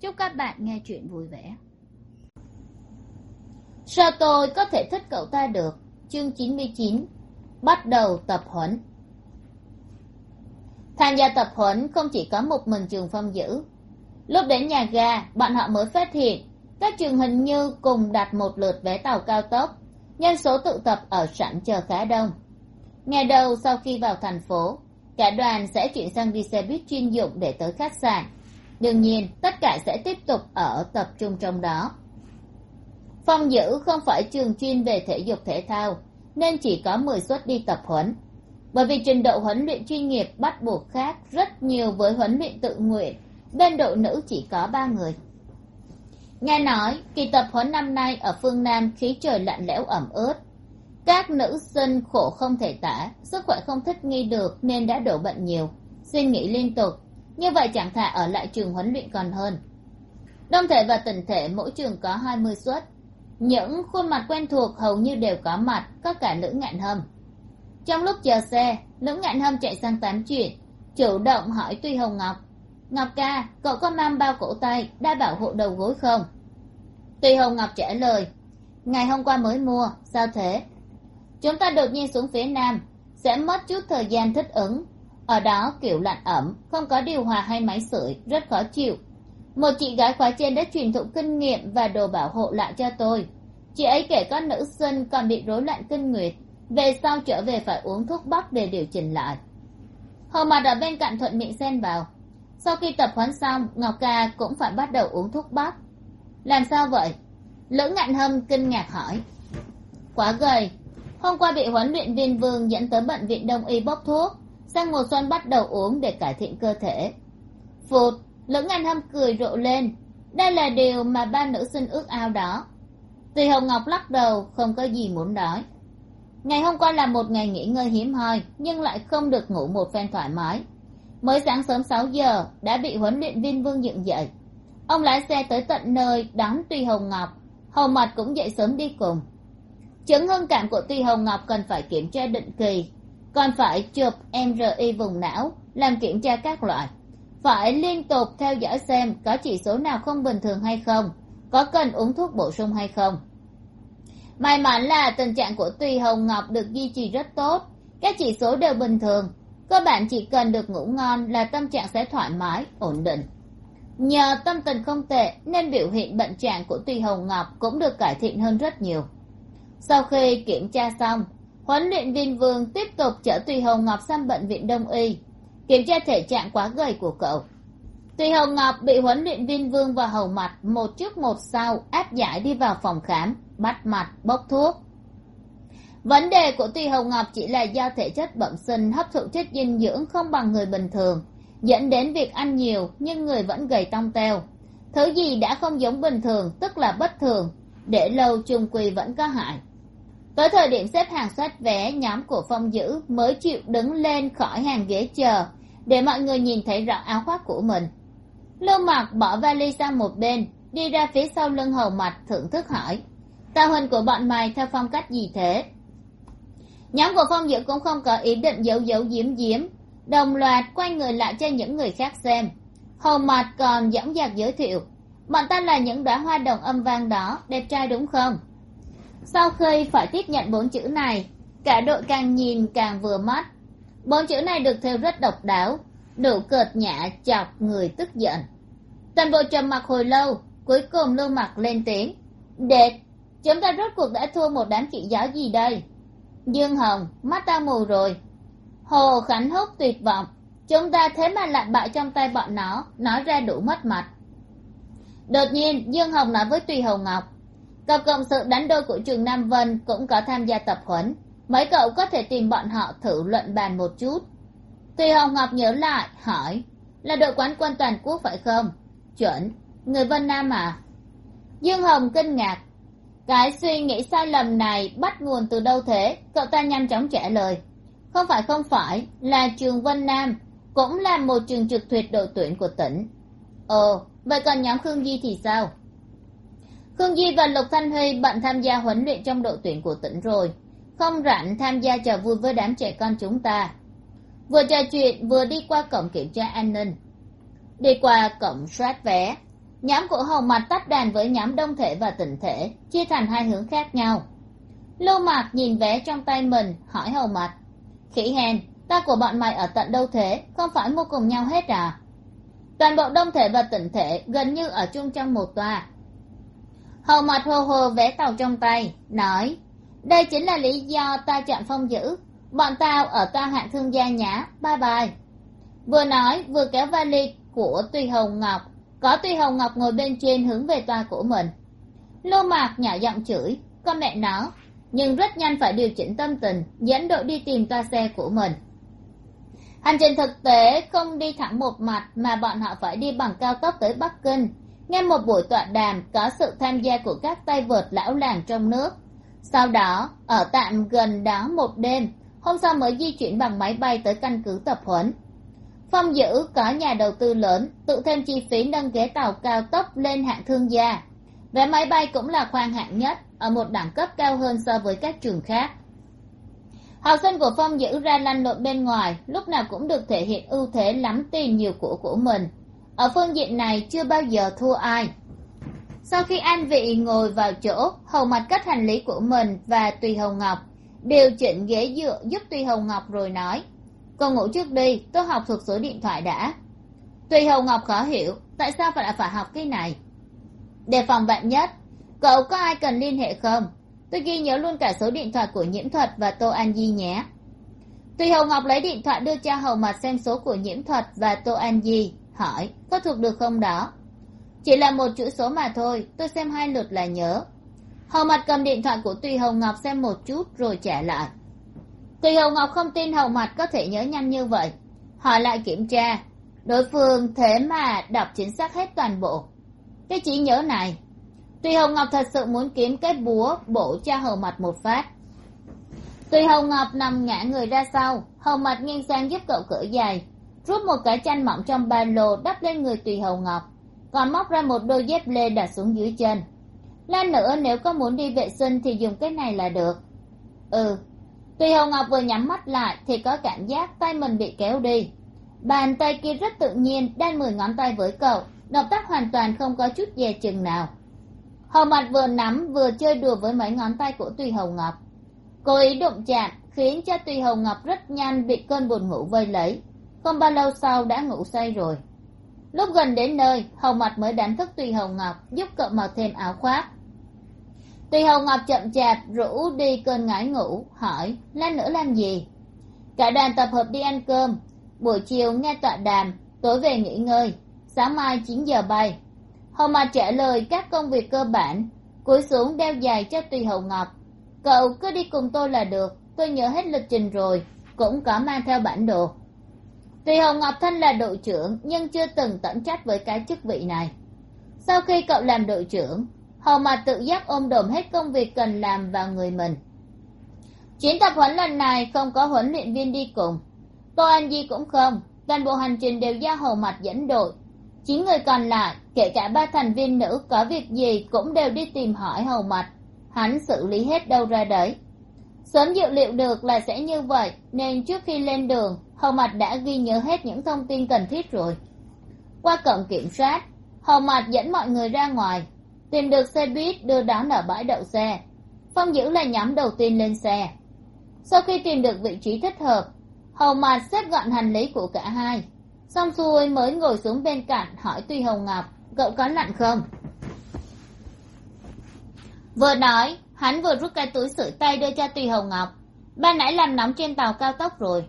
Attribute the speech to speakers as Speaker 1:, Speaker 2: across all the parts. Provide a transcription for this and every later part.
Speaker 1: chúc các bạn nghe chuyện vui vẻ. Sao tôi có thể thích cậu ta được? Chương chín mươi chín, bắt đầu tập huấn. Tham gia tập huấn không chỉ có một mình trường phong dữ. Lúc đến nhà ga, bọn họ mới phát hiện các trường hình như cùng đặt một lượt vé tàu cao tốc, nhân số tụ tập ở sẵn chờ khá đông. Ngày đầu sau khi vào thành phố, cả đoàn sẽ chuyển sang đi xe buýt chuyên dụng để tới khách sạn đương nhiên, tất cả sẽ tiếp tục ở tập trung trong đó. Phong dữ không phải trường chuyên về thể dục thể thao, nên chỉ có mười suất đi tập huấn. Bởi vì trình độ huấn luyện chuyên nghiệp bắt buộc khác rất nhiều với huấn luyện tự nguyện, bên đội nữ chỉ có ba người. Nghe nói, kỳ tập huấn năm nay ở phương nam khí trời lạnh lẽo ẩm ướt. Các nữ sinh khổ không thể tả, sức khỏe không thích nghi được nên đã đổ bệnh nhiều. Suy nghĩ liên tục như vậy chẳng thà ở lại trường huấn luyện còn hơn. Đông thể và tỉnh thể mỗi trường có hai mươi suất. Những khuôn mặt quen thuộc hầu như đều có mặt, có cả lữ ngạn hâm. Trong lúc chờ xe lữ ngạn hâm chạy sang tám chuyện, chủ động hỏi tuy hồng ngọc ngọc ca, cậu có mang bao cổ tay đai bảo hộ đầu gối không? Tuy hồng ngọc trả lời, ngày hôm qua mới mua, sao thế? Chúng ta đột nhiên xuống phía nam, sẽ mất chút thời gian thích ứng ở đó kiểu lạnh ẩm, không có điều hòa hay máy sưởi, rất khó chịu. Một chị gái khóa trên đã truyền thụ kinh nghiệm và đồ bảo hộ lại cho tôi. Chị ấy kể các nữ sinh còn bị rối loạn kinh nguyệt, về sau trở về phải uống thuốc bắc để điều chỉnh lại. Hầu mặt ở bên cạnh thuận miệng xen vào. Sau khi tập huấn xong, ngọc ca cũng phải bắt đầu uống thuốc bắc. Làm sao vậy? Lữ ngạn hâm kinh ngạc hỏi. Quá gầy. Hôm qua bị huấn luyện viên vương dẫn tới bệnh viện đông y bốc thuốc sang mùa xuân bắt đầu uống để cải thiện cơ thể. Phụt lưỡng anh hâm cười rộ lên. Đây là điều mà ba nữ sinh ước ao đó. Tùy hồng ngọc lắc đầu, không có gì muốn nói. Ngày hôm qua là một ngày nghỉ ngơi hiếm hoi, nhưng lại không được ngủ một phen thoải mái. Mới sáng sớm sáu giờ, đã bị huấn luyện viên vương dựng dậy ông lái xe tới tận nơi đón tuy hồng ngọc. Hầu mặt cũng dậy sớm đi cùng. Chứng hưng cảm của tuy hồng ngọc cần phải kiểm tra định kỳ còn phải chụp mri vùng não, làm kiểm tra các loại. Phải liên tục theo dõi xem có chỉ số nào không bình thường hay không, có cần uống thuốc bổ sung hay không. May mắn là tình trạng của tùy hồng ngọc được duy trì rất tốt. Các chỉ số đều bình thường. Cơ bản chỉ cần được ngủ ngon là tâm trạng sẽ thoải mái, ổn định. Nhờ tâm tình không tệ nên biểu hiện bệnh trạng của tùy hồng ngọc cũng được cải thiện hơn rất nhiều. Sau khi kiểm tra xong huấn luyện viên vương tiếp tục chở tùy hồng ngọc sang bệnh viện đông y, kiểm tra thể trạng quá gầy của cậu. Tùy hồng ngọc bị huấn luyện viên vương và hầu mặt một trước một sau áp giải đi vào phòng khám, bắt mặt bốc thuốc. Vấn đề của tùy hồng ngọc chỉ là do thể chất bẩm sinh hấp thụ chất dinh dưỡng không bằng người bình thường, dẫn đến việc ăn nhiều nhưng người vẫn gầy tông teo. Thứ gì đã không giống bình thường, tức là bất thường, để lâu chung quy vẫn có hại tới thời điểm xếp hàng soát vé, nhóm của phong dữ mới chịu đứng lên khỏi hàng ghế chờ, để mọi người nhìn thấy rõ áo khoác của mình. Lưu mặc bỏ vali sang một bên, đi ra phía sau lưng hầu mặt thưởng thức hỏi tạo hình của bọn mày theo phong cách gì thế? Nhóm của phong dữ cũng không có ý định giấu giấu giếm giếm, đồng loạt quay người lại cho những người khác xem. Hầu mặt còn dõng dạc giới thiệu, bọn ta là những đóa hoa đồng âm vang đó, đẹp trai đúng không? Sau khi phải tiếp nhận bốn chữ này, cả đội càng nhìn càng vừa mắt. Bốn chữ này được thêu rất độc đáo đủ cợt nhã chọc người tức giận. Toàn bộ trầm mặc hồi lâu, cuối cùng lưu mặc lên tiếng, đệt, chúng ta rốt cuộc đã thua một đám chị giáo gì đây? Dương hồng, mắt ta mù rồi. Hồ khánh húc tuyệt vọng, chúng ta thế mà lại bại trong tay bọn nó, nói ra đủ mất mặt. Đột nhiên, dương hồng nói với tùy hồng ngọc cặp cộng sự đánh đôi của trường nam vân cũng có tham gia tập huấn. Mấy cậu có thể tìm bọn họ thử luận bàn một chút. Tùy hồng ngọc nhớ lại, hỏi, là đội quán quân toàn quốc phải không? Chuẩn, người vân nam à. Dương hồng kinh ngạc, cái suy nghĩ sai lầm này bắt nguồn từ đâu thế? Cậu ta nhanh chóng trả lời, không phải không phải, là trường vân nam, cũng là một trường trực thuyệt đội tuyển của tỉnh. Ồ, vậy còn nhóm khương di thì sao? Khương di và lục thanh huy bận tham gia huấn luyện trong đội tuyển của tỉnh rồi. Không rảnh tham gia trò vui với đám trẻ con chúng ta. Vừa trò chuyện, vừa đi qua cổng kiểm tra an ninh. Đi qua cổng soát vé, nhóm của Hồng mặt tách đàn với nhóm đông thể và tịnh thể, chia thành hai hướng khác nhau. Lưu mạc nhìn vé trong tay mình, hỏi Hồng mặt khỉ hèn, ta của bọn mày ở tận đâu thế? Không phải mua cùng nhau hết à? Toàn bộ đông thể và tịnh thể gần như ở chung trong một tòa hầu mặt hồ hồ vẽ tàu trong tay, nói, đây chính là lý do ta chọn phong dữ. bọn tao ở toa hạng thương gia nhã. Bye bye. Vừa nói, vừa kéo vali của tùy hồng ngọc, có tùy hồng ngọc ngồi bên trên hướng về toa của mình. Lô mạc nhỏ giọng chửi, con mẹ nó, nhưng rất nhanh phải điều chỉnh tâm tình, dẫn đội đi tìm toa xe của mình. Hành trình thực tế không đi thẳng một mặt mà bọn họ phải đi bằng cao tốc tới bắc kinh nghe một buổi tọa đàm có sự tham gia của các tay vợt lão làng trong nước. Sau đó, ở tạm gần đó một đêm, hôm sau mới di chuyển bằng máy bay tới căn cứ tập huấn. Phong dữ có nhà đầu tư lớn, tự thêm chi phí nâng ghế tàu cao tốc lên hạng thương gia. Vé máy bay cũng là khoang hạng nhất, ở một đẳng cấp cao hơn so với các trường khác. Học sinh của phong dữ ra lăn lộn bên ngoài, lúc nào cũng được thể hiện ưu thế lắm tiền nhiều của của mình ở phương diện này chưa bao giờ thua ai. Sau khi an vị ngồi vào chỗ, hầu mặt cất hành lý của mình và tùy hồng ngọc. Điều chỉnh ghế dựa giúp tùy hồng ngọc rồi nói, cô ngủ trước đi, tôi học thuộc số điện thoại đã. Tùy hồng ngọc khó hiểu, tại sao phải phải học cái này? Đề phòng bạn nhất, cậu có ai cần liên hệ không? Tôi ghi nhớ luôn cả số điện thoại của nhiễm thuật và tô an di nhé. Tùy hồng ngọc lấy điện thoại đưa cho hầu mặt xem số của nhiễm thuật và tô an di hỏi, có thuộc được không đó? Chỉ là một chữ số mà thôi, tôi xem hai lượt là nhớ. Hầu mặt cầm điện thoại của tùy hồng ngọc xem một chút rồi trả lại. Tùy hồng ngọc không tin hầu mặt có thể nhớ nhanh như vậy. Họ lại kiểm tra. Đối phương thế mà đọc chính xác hết toàn bộ. Cái trí nhớ này. Tùy hồng ngọc thật sự muốn kiếm cái búa bổ cho hầu mặt một phát. Tùy hồng ngọc nằm ngã người ra sau, hầu mặt nghiêng sang giúp cậu cỡ dài rút một cái chăn mỏng trong ba lô, đắp lên người tùy hồng ngọc. Còn móc ra một đôi dép lê đặt xuống dưới chân. Lan nữa nếu có muốn đi vệ sinh thì dùng cái này là được. Ừ tùy hồng ngọc vừa nhắm mắt lại thì có cảm giác tay mình bị kéo đi. Bàn tay kia rất tự nhiên, đan mười ngón tay với cậu, động tác hoàn toàn không có chút dè chừng nào. Hầu mặt vừa nắm, vừa chơi đùa với mấy ngón tay của tùy hồng ngọc. Cố ý đụng chạm, khiến cho tùy hồng ngọc rất nhanh bị cơn buồn ngủ vây lấy không bao lâu sau đã ngủ say rồi. Lúc gần đến nơi, hầu mặt mới đánh thức tùy hồng ngọc, giúp cậu mặc thêm áo khoác. Tùy hồng ngọc chậm chạp rủ đi cơn ngái ngủ, hỏi, lát nữa làm gì? Cả đoàn tập hợp đi ăn cơm. Buổi chiều nghe tọa đàm, tối về nghỉ ngơi. Sáng mai chín giờ bay. Hầu mặt trả lời các công việc cơ bản, cúi xuống đeo giày cho tùy hồng ngọc. Cậu cứ đi cùng tôi là được, tôi nhớ hết lịch trình rồi, cũng có mang theo bản đồ tuy hồng ngọc thanh là đội trưởng, nhưng chưa từng tận trách với cái chức vị này. Sau khi cậu làm đội trưởng hầu mặt tự giác ôm đồm hết công việc cần làm vào người mình. Chuyến tập huấn lần này không có huấn luyện viên đi cùng. Tô an di cũng không, toàn bộ hành trình đều do hầu mặt dẫn đội. Chín người còn lại, kể cả ba thành viên nữ có việc gì cũng đều đi tìm hỏi hầu mặt hắn xử lý hết đâu ra đấy. Sớm dự liệu được là sẽ như vậy, nên trước khi lên đường hầu mặt đã ghi nhớ hết những thông tin cần thiết rồi. Qua cổng kiểm soát, hầu mặt dẫn mọi người ra ngoài, tìm được xe buýt đưa đón ở bãi đậu xe. Phong Dữ là nhóm đầu tiên lên xe. Sau khi tìm được vị trí thích hợp, hầu mặt xếp gọn hành lý của cả hai. Xong xuôi mới ngồi xuống bên cạnh hỏi tuy hồng ngọc, cậu có lạnh không? Vừa nói, hắn vừa rút cái túi sưởi tay đưa cho tùy hồng ngọc. Ban nãy làm nóng trên tàu cao tốc rồi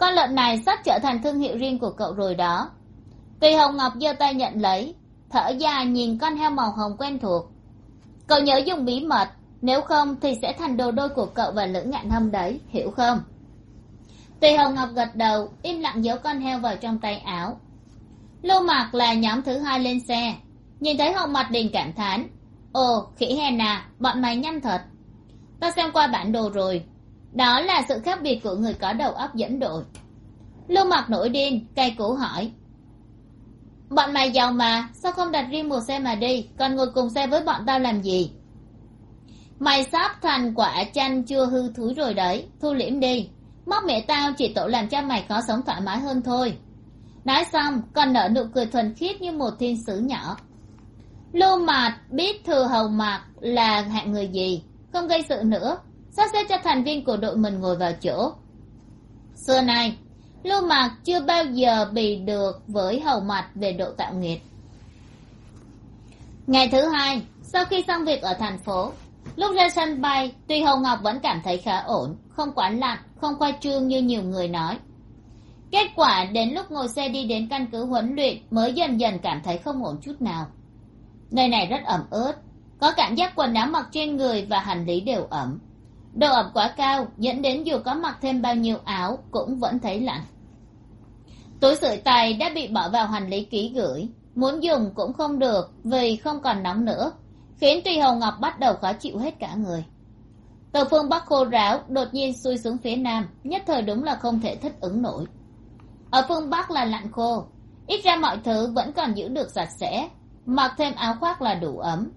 Speaker 1: con lợn này sắp trở thành thương hiệu riêng của cậu rồi đó. Tùy hồng ngọc giơ tay nhận lấy thở dài nhìn con heo màu hồng quen thuộc. Cậu nhớ dùng bí mật nếu không thì sẽ thành đồ đôi của cậu và lữ ngạn hâm đấy hiểu không? Tùy hồng ngọc gật đầu im lặng giấu con heo vào trong tay áo. Lưu mạc là nhóm thứ hai lên xe. Nhìn thấy hồng mặt đình cảm thán ồ khỉ hè nà, bọn mày nhanh thật. Ta xem qua bản đồ rồi đó là sự khác biệt của người có đầu óc dẫn đội. Lưu Mặc nổi điên, cay cú hỏi. Bọn mày giàu mà, sao không đặt riêng một xe mà đi, còn ngồi cùng xe với bọn tao làm gì? Mày sắp thành quả chanh chưa hư thúi rồi đấy, thu liễm đi. Móc mẹ tao chỉ tổ làm cho mày có sống thoải mái hơn thôi. Nói xong, còn nở nụ cười thuần khiết như một thiên sứ nhỏ. Lưu mạt biết thừa hầu mạc là hạng người gì, không gây sự nữa sắp xếp cho thành viên của đội mình ngồi vào chỗ. Xưa nay lưu mạc chưa bao giờ bị được với hầu mặt về độ tạo nghiệt ngày thứ hai, sau khi xong việc ở thành phố, lúc ra sân bay, tuy hầu ngọc vẫn cảm thấy khá ổn, không quá lạnh không khoa trương như nhiều người nói. Kết quả đến lúc ngồi xe đi đến căn cứ huấn luyện mới dần dần cảm thấy không ổn chút nào. Nơi này rất ẩm ướt, có cảm giác quần áo mặc trên người và hành lý đều ẩm độ ẩm quá cao dẫn đến dù có mặc thêm bao nhiêu áo cũng vẫn thấy lạnh. Túi sưởi tay đã bị bỏ vào hành lý ký gửi. Muốn dùng cũng không được vì không còn nóng nữa, khiến tuy hồng ngọc bắt đầu khó chịu hết cả người. Từ phương bắc khô ráo đột nhiên xuôi xuống phía nam, nhất thời đúng là không thể thích ứng nổi. Ở phương bắc là lạnh khô, ít ra mọi thứ vẫn còn giữ được sạch sẽ, mặc thêm áo khoác là đủ ấm.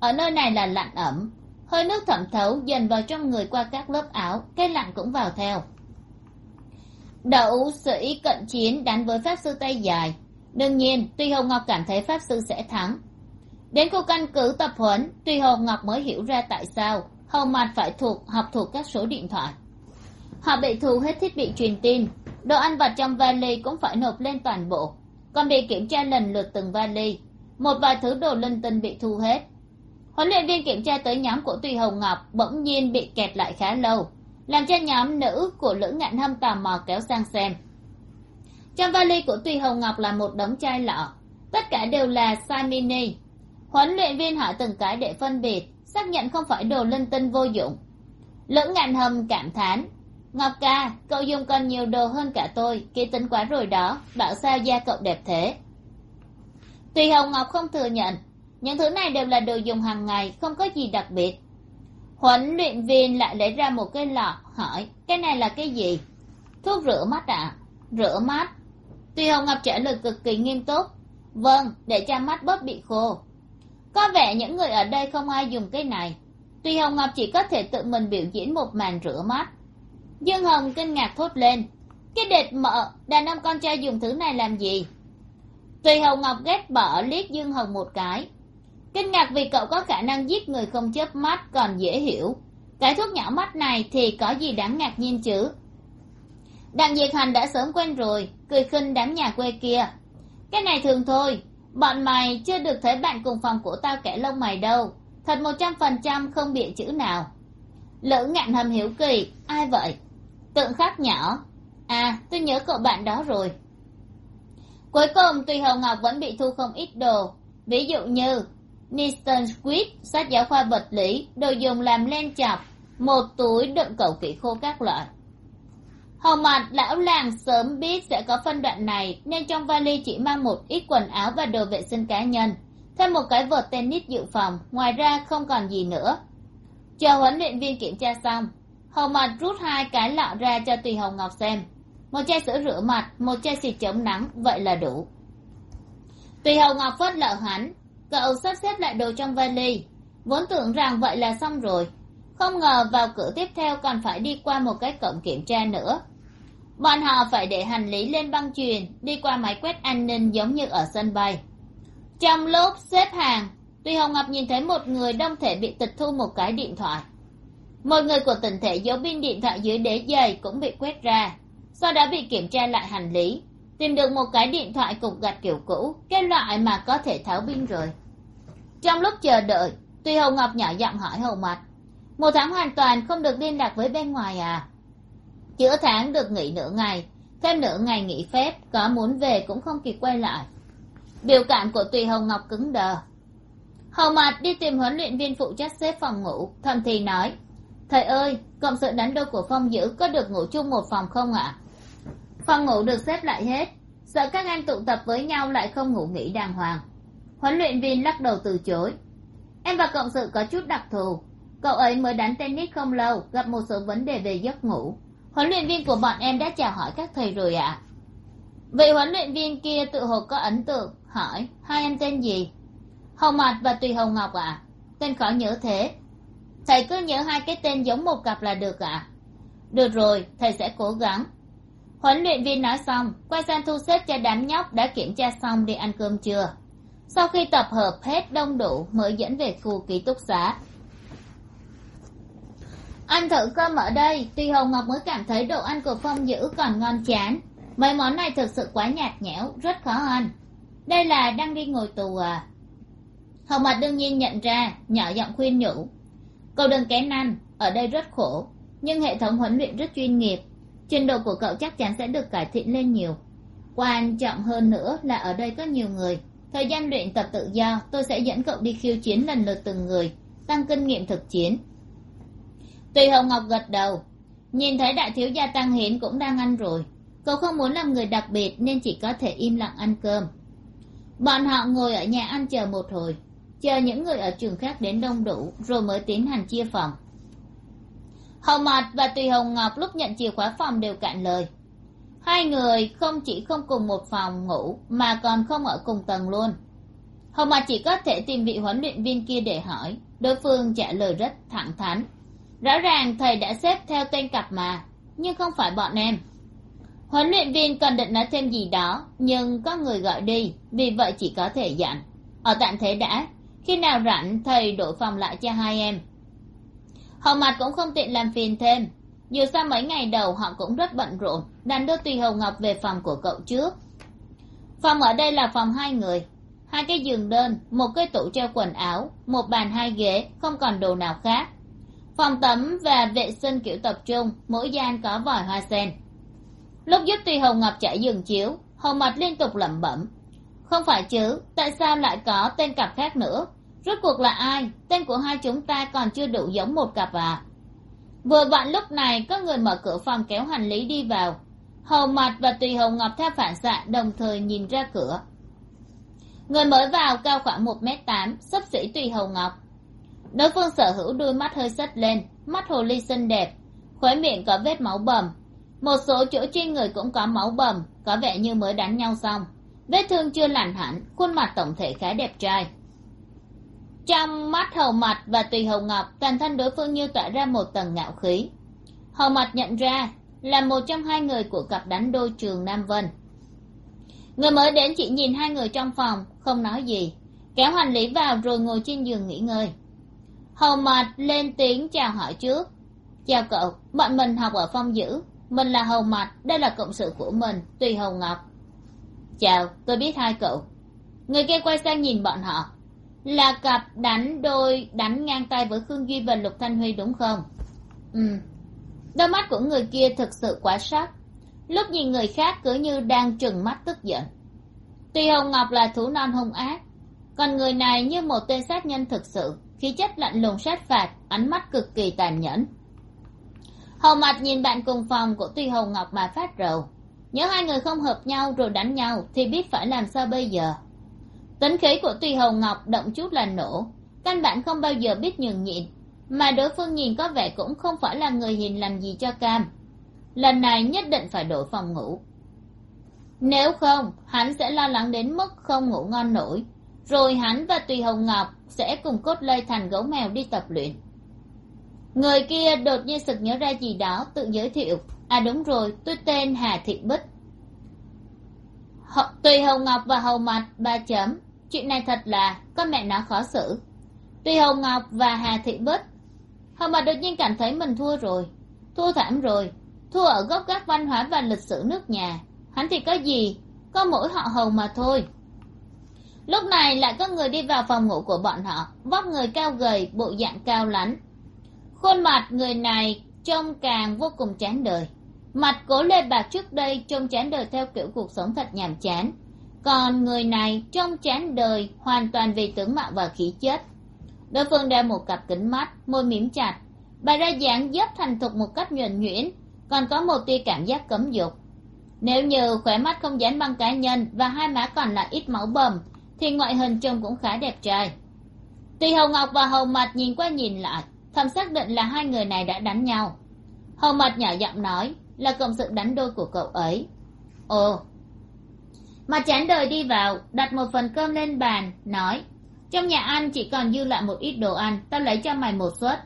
Speaker 1: Ở nơi này là lạnh ẩm hơi nước thẩm thấu dần vào trong người qua các lớp áo, cái lạnh cũng vào theo. Đậu sĩ cận chiến đánh với pháp sư tay dài. Đương nhiên, tuy hồng ngọc cảm thấy pháp sư sẽ thắng. Đến khu căn cứ tập huấn, tuy hồng ngọc mới hiểu ra tại sao hầu mặt phải thuộc, học thuộc các số điện thoại. Họ bị thu hết thiết bị truyền tin, đồ ăn vặt trong vali cũng phải nộp lên toàn bộ. Còn bị kiểm tra lần lượt từng vali, một vài thứ đồ linh tinh bị thu hết huấn luyện viên kiểm tra tới nhóm của tùy hồng ngọc bỗng nhiên bị kẹt lại khá lâu, làm cho nhóm nữ của lữ ngạn hâm tò mò kéo sang xem. Trong vali của tùy hồng ngọc là một đống chai lọ, tất cả đều là sai mini. Huấn luyện viên hỏi từng cái để phân biệt, xác nhận không phải đồ linh tinh vô dụng. Lữ ngạn hâm cảm thán, ngọc ca, cậu dùng còn nhiều đồ hơn cả tôi ký tính quá rồi đó, bảo sao da cậu đẹp thế? Tùy hồng ngọc không thừa nhận những thứ này đều là đồ dùng hàng ngày, không có gì đặc biệt. Huấn luyện viên lại lấy ra một cái lọ, hỏi, cái này là cái gì? Thuốc rửa mắt ạ. À? rửa mắt? Tuy hồng ngọc trả lời cực kỳ nghiêm túc. Vâng để cho mắt bớt bị khô. Có vẻ những người ở đây không ai dùng cái này. Tuy hồng ngọc chỉ có thể tự mình biểu diễn một màn rửa mắt. Dương hồng kinh ngạc thốt lên, cái đệt mợ đàn ông con trai dùng thứ này làm gì? Tuy hồng ngọc ghét bỏ liếc dương hồng một cái kinh ngạc vì cậu có khả năng giết người không chớp mắt còn dễ hiểu. Cái thuốc nhỏ mắt này thì có gì đáng ngạc nhiên chứ? Đặng diệt hành đã sớm quen rồi, cười khinh đám nhà quê kia. Cái này thường thôi, bọn mày chưa được thấy bạn cùng phòng của tao kẻ lông mày đâu. Thật một trăm phần trăm không bịa chữ nào. Lữ ngạn hầm hiếu kỳ, ai vậy? Tượng khắc nhỏ. À tôi nhớ cậu bạn đó rồi. Cuối cùng tùy hồng ngọc vẫn bị thu không ít đồ. Ví dụ như niston squid, sách giáo khoa vật lý, đồ dùng làm len chọc, một túi đựng cầu kỹ khô các loại. Hầu mặt lão làng sớm biết sẽ có phân đoạn này, nên trong vali chỉ mang một ít quần áo và đồ vệ sinh cá nhân, thêm một cái vợt tennis dự phòng, ngoài ra không còn gì nữa. Chờ huấn luyện viên kiểm tra xong, hầu mặt rút hai cái lọ ra cho tùy hồng ngọc xem. Một chai sữa rửa mặt, một chai xịt chống nắng, vậy là đủ. Tùy hồng ngọc phớt lờ hắn cậu sắp xếp lại đồ trong vali. Vốn tưởng rằng vậy là xong rồi. Không ngờ vào cửa tiếp theo còn phải đi qua một cái cổng kiểm tra nữa. Bọn họ phải để hành lý lên băng chuyền, đi qua máy quét an ninh giống như ở sân bay. Trong lúc xếp hàng, tuy hồng ngọc nhìn thấy một người đông thể bị tịch thu một cái điện thoại. Một người của tỉnh thể giấu pin điện thoại dưới đế giày cũng bị quét ra, sau đó bị kiểm tra lại hành lý tìm được một cái điện thoại cục gạch kiểu cũ, cái loại mà có thể tháo pin rồi. Trong lúc chờ đợi, tuy hồng ngọc nhỏ giọng hỏi hầu mặt một tháng hoàn toàn không được liên lạc với bên ngoài à? Chữa tháng được nghỉ nửa ngày, thêm nửa ngày nghỉ phép, có muốn về cũng không kịp quay lại. Biểu cảm của tùy hồng ngọc cứng đờ. Hầu mặt đi tìm huấn luyện viên phụ trách xếp phòng ngủ, thầm thì nói, thầy ơi, cộng sự đánh đôi của phong dữ có được ngủ chung một phòng không ạ? Phòng ngủ được xếp lại hết. Sợ các em tụ tập với nhau lại không ngủ nghỉ đàng hoàng. Huấn luyện viên lắc đầu từ chối. Em và cộng sự có chút đặc thù. Cậu ấy mới đánh tennis không lâu, gặp một số vấn đề về giấc ngủ. Huấn luyện viên của bọn em đã chào hỏi các thầy rồi ạ. À? vị huấn luyện viên kia tự hồ có ấn tượng, hỏi, hai em tên gì? Hồng mạt và tùy hồng ngọc ạ. À? tên khó nhớ thế. Thầy cứ nhớ hai cái tên giống một cặp là được ạ. À? được rồi, thầy sẽ cố gắng huấn luyện viên nói xong quay sang thu xếp cho đám nhóc đã kiểm tra xong đi ăn cơm trưa. Sau khi tập hợp hết đông đủ mới dẫn về khu ký túc xá. Ăn thử cơm ở đây, tuy hồng ngọc mới cảm thấy đồ ăn của phong dữ còn ngon chán. Mấy món này thực sự quá nhạt nhẽo, rất khó ăn. Đây là đang đi ngồi tù à? Hồng mặt đương nhiên nhận ra, nhỏ giọng khuyên nhủ. Cậu đừng kén ăn, ở đây rất khổ, nhưng hệ thống huấn luyện rất chuyên nghiệp trình độ của cậu chắc chắn sẽ được cải thiện lên nhiều. Quan trọng hơn nữa là ở đây có nhiều người. Thời gian luyện tập tự do, tôi sẽ dẫn cậu đi khiêu chiến lần lượt từng người, tăng kinh nghiệm thực chiến. Tùy hồng ngọc gật đầu. Nhìn thấy đại thiếu gia tăng hiến cũng đang ăn rồi. Cậu không muốn làm người đặc biệt nên chỉ có thể im lặng ăn cơm. Bọn họ ngồi ở nhà ăn chờ một hồi, chờ những người ở trường khác đến đông đủ, rồi mới tiến hành chia phòng hồng mạt và tùy hồng ngọc lúc nhận chìa khóa phòng đều cạn lời. Hai người không chỉ không cùng một phòng ngủ, mà còn không ở cùng tầng luôn. Hồng mạt chỉ có thể tìm vị huấn luyện viên kia để hỏi. Đối phương trả lời rất thẳng thắn. Rõ ràng thầy đã xếp theo tên cặp mà, nhưng không phải bọn em. Huấn luyện viên còn định nói thêm gì đó, nhưng có người gọi đi, vì vậy chỉ có thể dặn. Ở tạm thế đã, khi nào rảnh thầy đổi phòng lại cho hai em hồng mặt cũng không tiện làm phiền thêm. Dù sao mấy ngày đầu họ cũng rất bận rộn, đành đưa tùy hồng ngọc về phòng của cậu trước. Phòng ở đây là phòng hai người. Hai cái giường đơn, một cái tủ treo quần áo, một bàn hai ghế, không còn đồ nào khác. Phòng tắm và vệ sinh kiểu tập trung, mỗi gian có vòi hoa sen. Lúc giúp tùy hồng ngọc trải giường chiếu, hồng mặt liên tục lẩm bẩm. Không phải chứ, tại sao lại có tên cặp khác nữa? Rốt cuộc là ai? Tên của hai chúng ta còn chưa đủ giống một cặp à? Vừa vặn lúc này, có người mở cửa phòng kéo hành lý đi vào. Hầu mặt và tùy hồng ngọc theo phản xạ, đồng thời nhìn ra cửa. Người mới vào cao khoảng một m tám xấp xỉ tùy hồng ngọc. Đối phương sở hữu đôi mắt hơi sất lên, mắt hồ ly xinh đẹp, khóe miệng có vết máu bầm. Một số chỗ trên người cũng có máu bầm, có vẻ như mới đánh nhau xong. Vết thương chưa lành hẳn, khuôn mặt tổng thể khá đẹp trai trong mắt hầu mặt và tùy hầu ngọc, toàn thân đối phương như tỏa ra một tầng ngạo khí. Hầu mặt nhận ra là một trong hai người của cặp đánh đôi trường nam vân. Người mới đến chỉ nhìn hai người trong phòng, không nói gì. Kéo hành lý vào rồi ngồi trên giường nghỉ ngơi. Hầu mặt lên tiếng chào hỏi trước. Chào cậu, bọn mình học ở phong dữ. Mình là hầu mặt, đây là cộng sự của mình, tùy hầu ngọc. Chào, tôi biết hai cậu. Người kia quay sang nhìn bọn họ là cặp đánh đôi, đánh ngang tay với khương duy và lục thanh huy đúng không? Ừ. Đôi mắt của người kia thực sự quá sắc. Lúc nhìn người khác cứ như đang trừng mắt tức giận. Tuy hồng ngọc là thú non hung ác, còn người này như một tên sát nhân thực sự. Khí chất lạnh lùng sát phạt, ánh mắt cực kỳ tàn nhẫn. Hầu mặt nhìn bạn cùng phòng của tuy hồng ngọc mà phát rầu. Nếu hai người không hợp nhau rồi đánh nhau thì biết phải làm sao bây giờ? Tính khí của tùy hồng ngọc động chút là nổ. Căn bản không bao giờ biết nhường nhịn. Mà đối phương nhìn có vẻ cũng không phải là người hiền lành gì cho cam. Lần này nhất định phải đổi phòng ngủ. Nếu không, hắn sẽ lo lắng đến mức không ngủ ngon nổi. Rồi hắn và tùy hồng ngọc sẽ cùng cốt lây thành gấu mèo đi tập luyện. Người kia đột nhiên sực nhớ ra gì đó tự giới thiệu. À đúng rồi, tôi tên hà thị bích. H tùy hồng ngọc và hầu mặt ba chấm chuyện này thật là con mẹ nó khó xử. Tuy hồng ngọc và hà thị bích hầu mặt đột nhiên cảm thấy mình thua rồi, thua thảm rồi, thua ở gốc gác văn hóa và lịch sử nước nhà. Hắn thì có gì, có mỗi họ hầu mà thôi. Lúc này lại có người đi vào phòng ngủ của bọn họ, vóc người cao gầy, bộ dạng cao lắn khuôn mặt người này trông càng vô cùng chán đời. Mặt cố lê bạc trước đây trông chán đời theo kiểu cuộc sống thật nhàm chán còn người này trong chán đời hoàn toàn vì tướng mạo và khí chất. Đối phương đeo một cặp kính mắt, môi mím chặt. Bà ra dáng dấp thành thục một cách nhuần nhuyễn, còn có một tia cảm giác cấm dục. Nếu như khỏe mắt không dán băng cá nhân và hai má còn lại ít máu bầm, thì ngoại hình trông cũng khá đẹp trai. Tùy hầu ngọc và hầu mặt nhìn qua nhìn lại, thầm xác định là hai người này đã đánh nhau. Hầu mặt nhỏ giọng nói, là cộng sự đánh đôi của cậu ấy. Ồ mà chán đời đi vào, đặt một phần cơm lên bàn, nói, trong nhà ăn chỉ còn dư lại một ít đồ ăn, tao lấy cho mày một suất.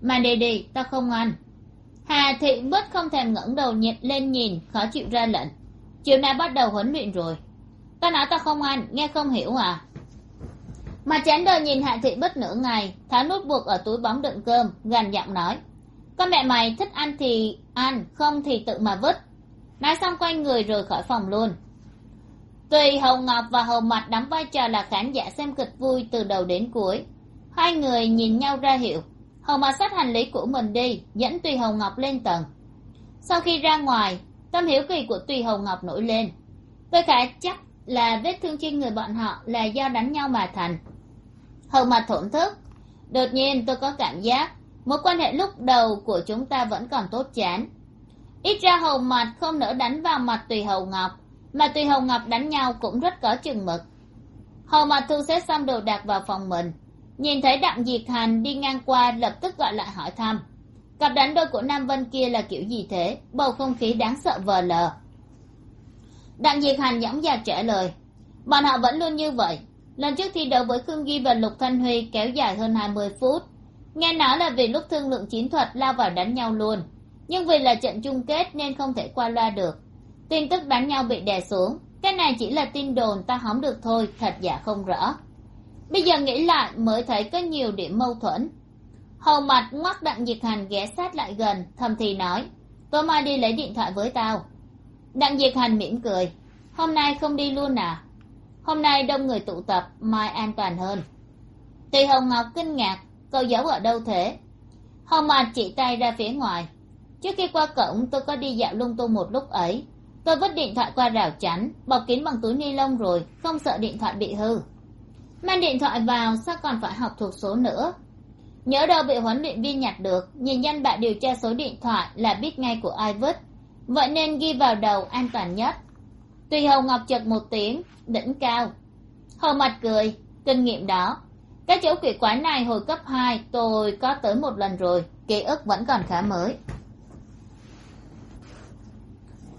Speaker 1: Mà đề đi, tao không ăn. Hà thị bớt không thèm ngẩng đầu nhiệt lên nhìn, khó chịu ra lệnh. Chiều nay bắt đầu huấn luyện rồi. Tao nói tao không ăn, nghe không hiểu à? Mà chán đời nhìn hạ thị bất nửa ngày, tháo nút buộc ở túi bóng đựng cơm, gằn giọng nói con mẹ mày thích ăn thì ăn, không thì tự mà vứt. Nói xong quay người rời khỏi phòng luôn tùy Hồng ngọc và Hồng Mạch đóng vai trò là khán giả xem kịch vui từ đầu đến cuối, hai người nhìn nhau ra hiệu. Hồng Mạch xách hành lý của mình đi, dẫn tùy Hồng ngọc lên tầng. Sau khi ra ngoài, tâm hiểu kỳ của tùy Hồng ngọc nổi lên. Tôi khá chắc là vết thương trên người bọn họ là do đánh nhau mà thành. Hồng Mạch thổn thức. Đột nhiên tôi có cảm giác mối quan hệ lúc đầu của chúng ta vẫn còn tốt chán. Ít ra hầu mặt không nỡ đánh vào mặt tùy hầu ngọc mà tùy hồng ngọc đánh nhau cũng rất có chừng mực. Hồ mà thu xếp xong đồ đạc vào phòng mình, nhìn thấy đặng diệt hành đi ngang qua lập tức gọi lại hỏi thăm. Cặp đánh đôi của nam vân kia là kiểu gì thế? Bầu không khí đáng sợ vờ lờ. Đặng diệt hành dõng dạc trả lời, bọn họ vẫn luôn như vậy. Lần trước thi đấu với khương ghi và lục thanh huy kéo dài hơn hai mươi phút. Nghe nói là vì lúc thương lượng chiến thuật lao vào đánh nhau luôn. Nhưng vì là trận chung kết nên không thể qua loa được tin tức đánh nhau bị đè xuống. Cái này chỉ là tin đồn, ta hóng được thôi, thật giả không rõ. Bây giờ nghĩ lại mới thấy có nhiều điểm mâu thuẫn. Hầu mặt ngoắc đặng diệt hành ghé sát lại gần, thầm thì nói, tối mai đi lấy điện thoại với tao. Đặng diệt hành mỉm cười, hôm nay không đi luôn à? Hôm nay đông người tụ tập, mai an toàn hơn. Tùy hồng ngọc kinh ngạc cậu giấu ở đâu thế? Hầu mặt chỉ tay ra phía ngoài, trước khi qua cổng, tôi có đi dạo lung tung một lúc ấy tôi vứt điện thoại qua rào chắn, bọc kín bằng túi ni lông rồi, không sợ điện thoại bị hư. Mang điện thoại vào, sao còn phải học thuộc số nữa? Nhớ đâu bị huấn luyện viên nhặt được, nhìn danh bạ điều tra số điện thoại là biết ngay của ai vứt. Vậy nên ghi vào đầu an toàn nhất. Tùy hầu ngọc chật một tiếng, đỉnh cao. Hầu mặt cười, kinh nghiệm đó. Cái chỗ quỷ quái này hồi cấp hai, tôi có tới một lần rồi, ký ức vẫn còn khá mới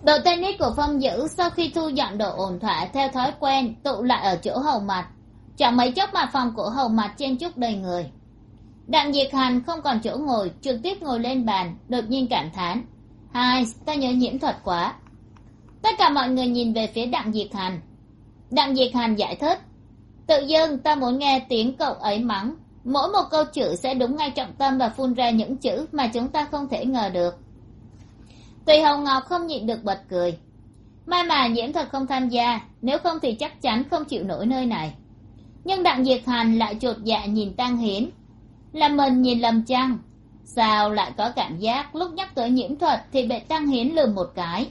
Speaker 1: đội tennis của phong dữ sau khi thu dọn đồ ổn thỏa theo thói quen, tụ lại ở chỗ hầu mặt. Chẳng mấy chốc mà phòng của hầu mặt chen chúc đầy người. Đặng diệt hành không còn chỗ ngồi, trực tiếp ngồi lên bàn, đột nhiên cảm thán. Hai ta nhớ nhiễm thuật quá. Tất cả mọi người nhìn về phía đặng diệt hành đặng diệt hành giải thích. Tự dưng ta muốn nghe tiếng cậu ấy mắng. Mỗi một câu chữ sẽ đúng ngay trọng tâm và phun ra những chữ mà chúng ta không thể ngờ được tùy hồng ngọc không nhịn được bật cười. May mà nhiễm thật không tham gia, nếu không thì chắc chắn không chịu nổi nơi này. Nhưng đặng diệt hành lại chột dạ nhìn tăng hiến. Là mình nhìn lầm chăng? Sao lại có cảm giác lúc nhắc tới nhiễm thuật thì bị tăng hiến lườm một cái?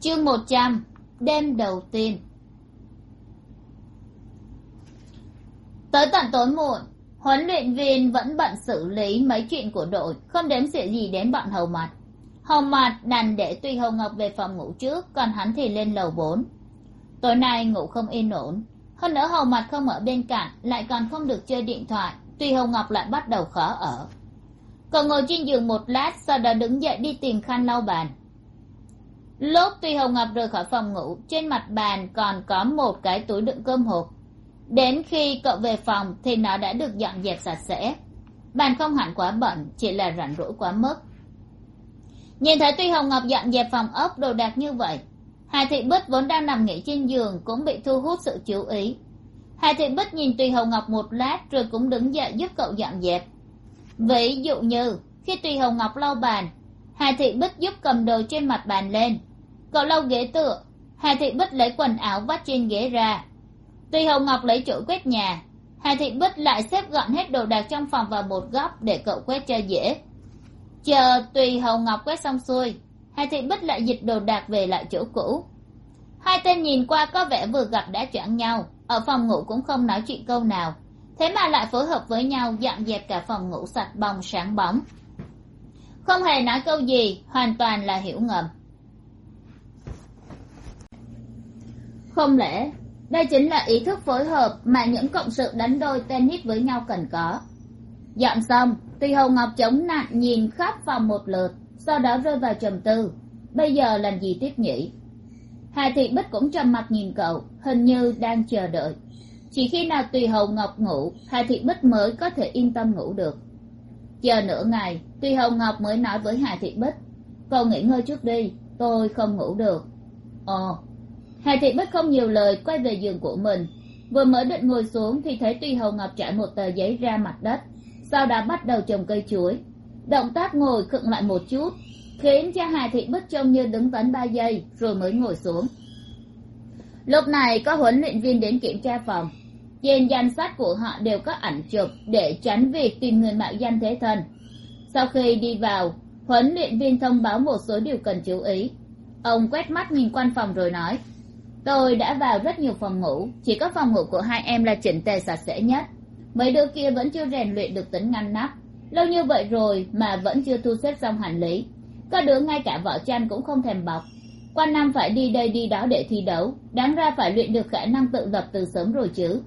Speaker 1: Chương một trăm, đêm đầu tiên. Tới tận tối muộn huấn luyện viên vẫn bận xử lý mấy chuyện của đội, không đếm xỉa gì đến bọn hầu mặt hầu mặt đành để tuy hầu ngọc về phòng ngủ trước, còn hắn thì lên lầu bốn. Tối nay ngủ không yên ổn. Hơn nữa hầu mặt không ở bên cạnh, lại còn không được chơi điện thoại, tuy hầu ngọc lại bắt đầu khó ở. Cậu ngồi trên giường một lát, sau đó đứng dậy đi tìm khăn lau bàn. Lúc tuy hầu ngọc rời khỏi phòng ngủ, trên mặt bàn còn có một cái túi đựng cơm hộp đến khi cậu về phòng thì nó đã được dọn dẹp sạch sẽ. Bàn không hẳn quá bẩn chỉ là rảnh rỗi quá mức. Nhìn thấy tuy hồng ngọc dọn dẹp phòng ốc đồ đạc như vậy, hà thị bích vốn đang nằm nghỉ trên giường cũng bị thu hút sự chú ý. Hà thị bích nhìn tùy hồng ngọc một lát rồi cũng đứng dậy giúp cậu dọn dẹp. Ví dụ như, khi tùy hồng ngọc lau bàn, hà thị bích giúp cầm đồ trên mặt bàn lên. Cậu lau ghế tựa, hà thị bích lấy quần áo vắt trên ghế ra tùy hồng ngọc lấy chỗ quét nhà, hà thị bích lại xếp gọn hết đồ đạc trong phòng vào một góc để cậu quét cho dễ. Chờ tùy hồng ngọc quét xong xuôi, hà thị bích lại dịch đồ đạc về lại chỗ cũ. Hai tên nhìn qua có vẻ vừa gặp đã choảng nhau, ở phòng ngủ cũng không nói chuyện câu nào, thế mà lại phối hợp với nhau dọn dẹp cả phòng ngủ sạch bong sáng bóng. Không hề nói câu gì, hoàn toàn là hiểu ngầm. Không lẽ đây chính là ý thức phối hợp mà những cộng sự đánh đôi tennis với nhau cần có. Dọn xong tùy hầu ngọc chống nạn nhìn khắp phòng một lượt, sau đó rơi vào trầm tư. Bây giờ làm gì tiếp nhỉ? Hà thị bích cũng trầm mặt nhìn cậu, hình như đang chờ đợi. Chỉ khi nào tùy hầu ngọc ngủ, hà thị bích mới có thể yên tâm ngủ được. Chờ nửa ngày tùy hầu ngọc mới nói với hà thị bích, cậu nghỉ ngơi trước đi, tôi không ngủ được. Ồ hà thị bích không nhiều lời, quay về giường của mình. Vừa mới định ngồi xuống thì thấy Tuy hầu ngọc trải một tờ giấy ra mặt đất, sau đó bắt đầu trồng cây chuối. Động tác ngồi khựng lại một chút, khiến cho hà thị bích trông như đứng tấn ba giây, rồi mới ngồi xuống. Lúc này có huấn luyện viên đến kiểm tra phòng. Trên danh sách của họ đều có ảnh chụp để tránh việc tìm người mạo danh thế thân. Sau khi đi vào, huấn luyện viên thông báo một số điều cần chú ý. Ông quét mắt nhìn quanh phòng rồi nói tôi đã vào rất nhiều phòng ngủ. Chỉ có phòng ngủ của hai em là chỉnh tề sạch sẽ nhất. Mấy đứa kia vẫn chưa rèn luyện được tính ngăn nắp. Lâu như vậy rồi mà vẫn chưa thu xếp xong hành lý. Có đứa ngay cả vỏ chăn cũng không thèm bọc. Qua năm phải đi đây đi đó để thi đấu. Đáng ra phải luyện được khả năng tự lập từ sớm rồi chứ.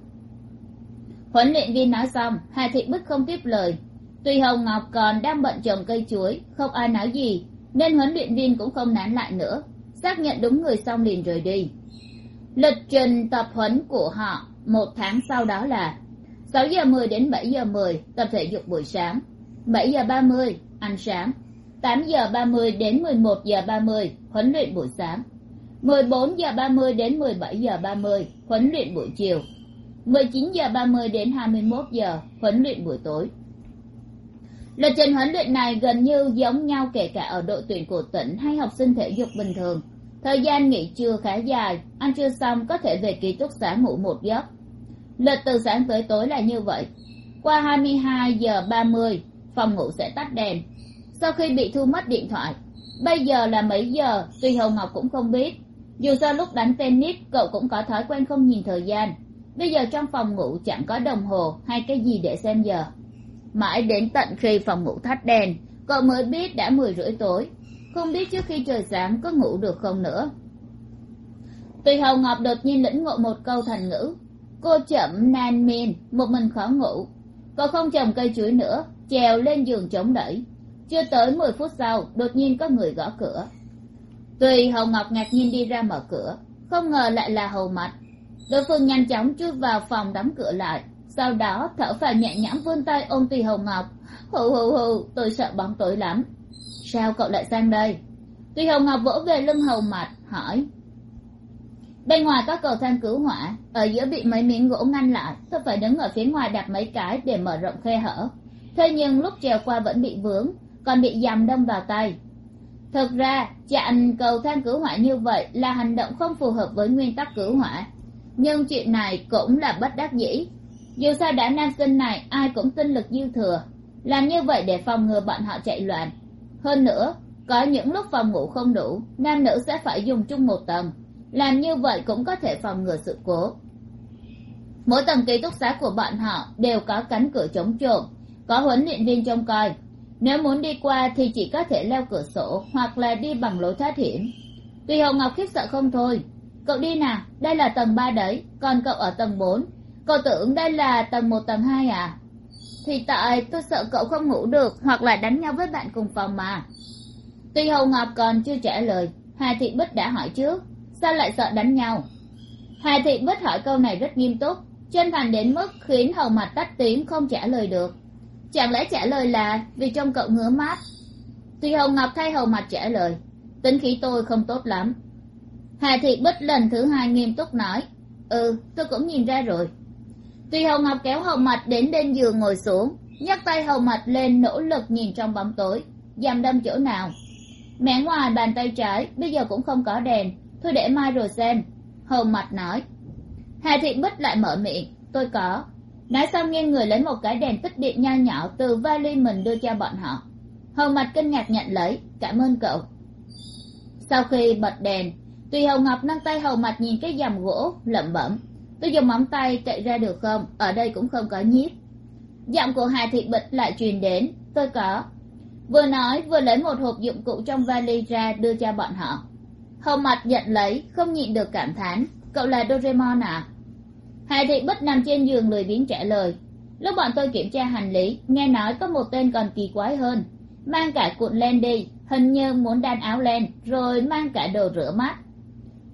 Speaker 1: Huấn luyện viên nói xong, hà thị bích không tiếp lời. Tuy hồng ngọc còn đang bận trồng cây chuối, không ai nói gì, nên huấn luyện viên cũng không nán lại nữa. Xác nhận đúng người xong liền rời đi lịch trình tập huấn của họ một tháng sau đó là sáu giờ mười đến bảy giờ mười, tập thể dục buổi sáng. Bảy giờ ba mươi, ăn sáng. Tám giờ ba mươi đến mười một giờ ba mươi, huấn luyện buổi sáng. Mười bốn giờ ba mươi đến mười bảy giờ ba mươi, huấn luyện buổi chiều. Mười chín giờ ba mươi đến hai mươi mốt giờ, huấn luyện buổi tối. Lịch trình huấn luyện này gần như giống nhau kể cả ở đội tuyển của tỉnh hay học sinh thể dục bình thường thời gian nghỉ trưa khá dài, ăn trưa xong có thể về ký túc xá ngủ một giấc. Lịch từ sáng tới tối là như vậy. Qua hai mươi hai giờ ba mươi, phòng ngủ sẽ tắt đèn. Sau khi bị thu mất điện thoại, bây giờ là mấy giờ, tuy hồng ngọc cũng không biết. Dù sao lúc đánh tennis, cậu cũng có thói quen không nhìn thời gian. Bây giờ trong phòng ngủ chẳng có đồng hồ hay cái gì để xem giờ. Mãi đến tận khi phòng ngủ thắt đèn, cậu mới biết đã mười rưỡi tối không biết trước khi trời sáng có ngủ được không nữa. Tùy hồng ngọc đột nhiên lĩnh ngộ một câu thành ngữ. Cô chậm nan men, một mình khó ngủ. Cậu không trồng cây chuối nữa, trèo lên giường chống đẩy. Chưa tới mười phút sau, đột nhiên có người gõ cửa. Tùy hồng ngọc ngạc nhiên đi ra mở cửa. Không ngờ lại là hầu mặt đối phương nhanh chóng chui vào phòng đóng cửa lại. Sau đó thở phào nhẹ nhõm vươn tay ôm tùy hồng ngọc. Hù hù hù, tôi sợ bóng tối lắm sao cậu lại sang đây? Tuy hồng ngọc vỗ về lưng hầu mặt hỏi. Bên ngoài có cầu thang cứu hỏa, ở giữa bị mấy miếng gỗ ngăn lại, tôi phải đứng ở phía ngoài đặt mấy cái để mở rộng khe hở. Thế nhưng lúc trèo qua vẫn bị vướng, còn bị dằm đâm vào tay. Thực ra, chặn cầu thang cứu hỏa như vậy là hành động không phù hợp với nguyên tắc cứu hỏa. Nhưng chuyện này cũng là bất đắc dĩ. Dù sao đã nam sinh này, ai cũng tinh lực dư thừa. Làm như vậy để phòng ngừa bọn họ chạy loạn hơn nữa, có những lúc phòng ngủ không đủ, nam nữ sẽ phải dùng chung một tầng. Làm như vậy cũng có thể phòng ngừa sự cố. Mỗi tầng ký túc xá của bọn họ đều có cánh cửa chống trộm có huấn luyện viên trông coi. Nếu muốn đi qua thì chỉ có thể leo cửa sổ hoặc là đi bằng lối thoát hiểm. Tùy hồng ngọc khiếp sợ không thôi. Cậu đi nào, đây là tầng ba đấy, còn cậu ở tầng bốn. Cậu tưởng đây là tầng một, tầng hai à? Thì tại tôi sợ cậu không ngủ được hoặc là đánh nhau với bạn cùng phòng mà. Tuy hồng ngọc còn chưa trả lời, hà thị bích đã hỏi trước, sao lại sợ đánh nhau? Hà thị bích hỏi câu này rất nghiêm túc, chân thành đến mức khiến hầu mặt tắt tiếng không trả lời được. Chẳng lẽ trả lời là vì trông cậu ngứa mát tuy hồng ngọc thay hầu mặt trả lời, tính khí tôi không tốt lắm. Hà thị bích lần thứ hai nghiêm túc nói ừ tôi cũng nhìn ra rồi tuy hồng ngọc kéo hầu Mạch đến bên giường ngồi xuống, nhấc tay hầu Mạch lên nỗ lực nhìn trong bóng tối. Giảm đâm chỗ nào? Mẹ ngoài bàn tay trái, bây giờ cũng không có đèn. Thôi để mai rồi xem, hầu Mạch nói. Hà thị bích lại mở miệng. Tôi có. Nói xong nghiêng người lấy một cái đèn tích điện nho nhỏ từ vali mình đưa cho bọn họ. Hầu Mạch kinh ngạc nhận lấy. Cảm ơn cậu. Sau khi bật đèn, tùy hầu ngọc nâng tay hầu Mạch nhìn cái dầm gỗ lẩm bẩm tôi dùng móng tay chạy ra được không? Ở đây cũng không có nhiếp giọng của hà thị bịch lại truyền đến. Tôi có. Vừa nói, vừa lấy một hộp dụng cụ trong vali ra đưa cho bọn họ. Hầu mặt nhận lấy, không nhịn được cảm thán. Cậu là doraemon à? Hà thị bích nằm trên giường lười biếng trả lời. Lúc bọn tôi kiểm tra hành lý, nghe nói có một tên còn kỳ quái hơn. Mang cả cuộn len đi, hình như muốn đan áo len, rồi mang cả đồ rửa mắt.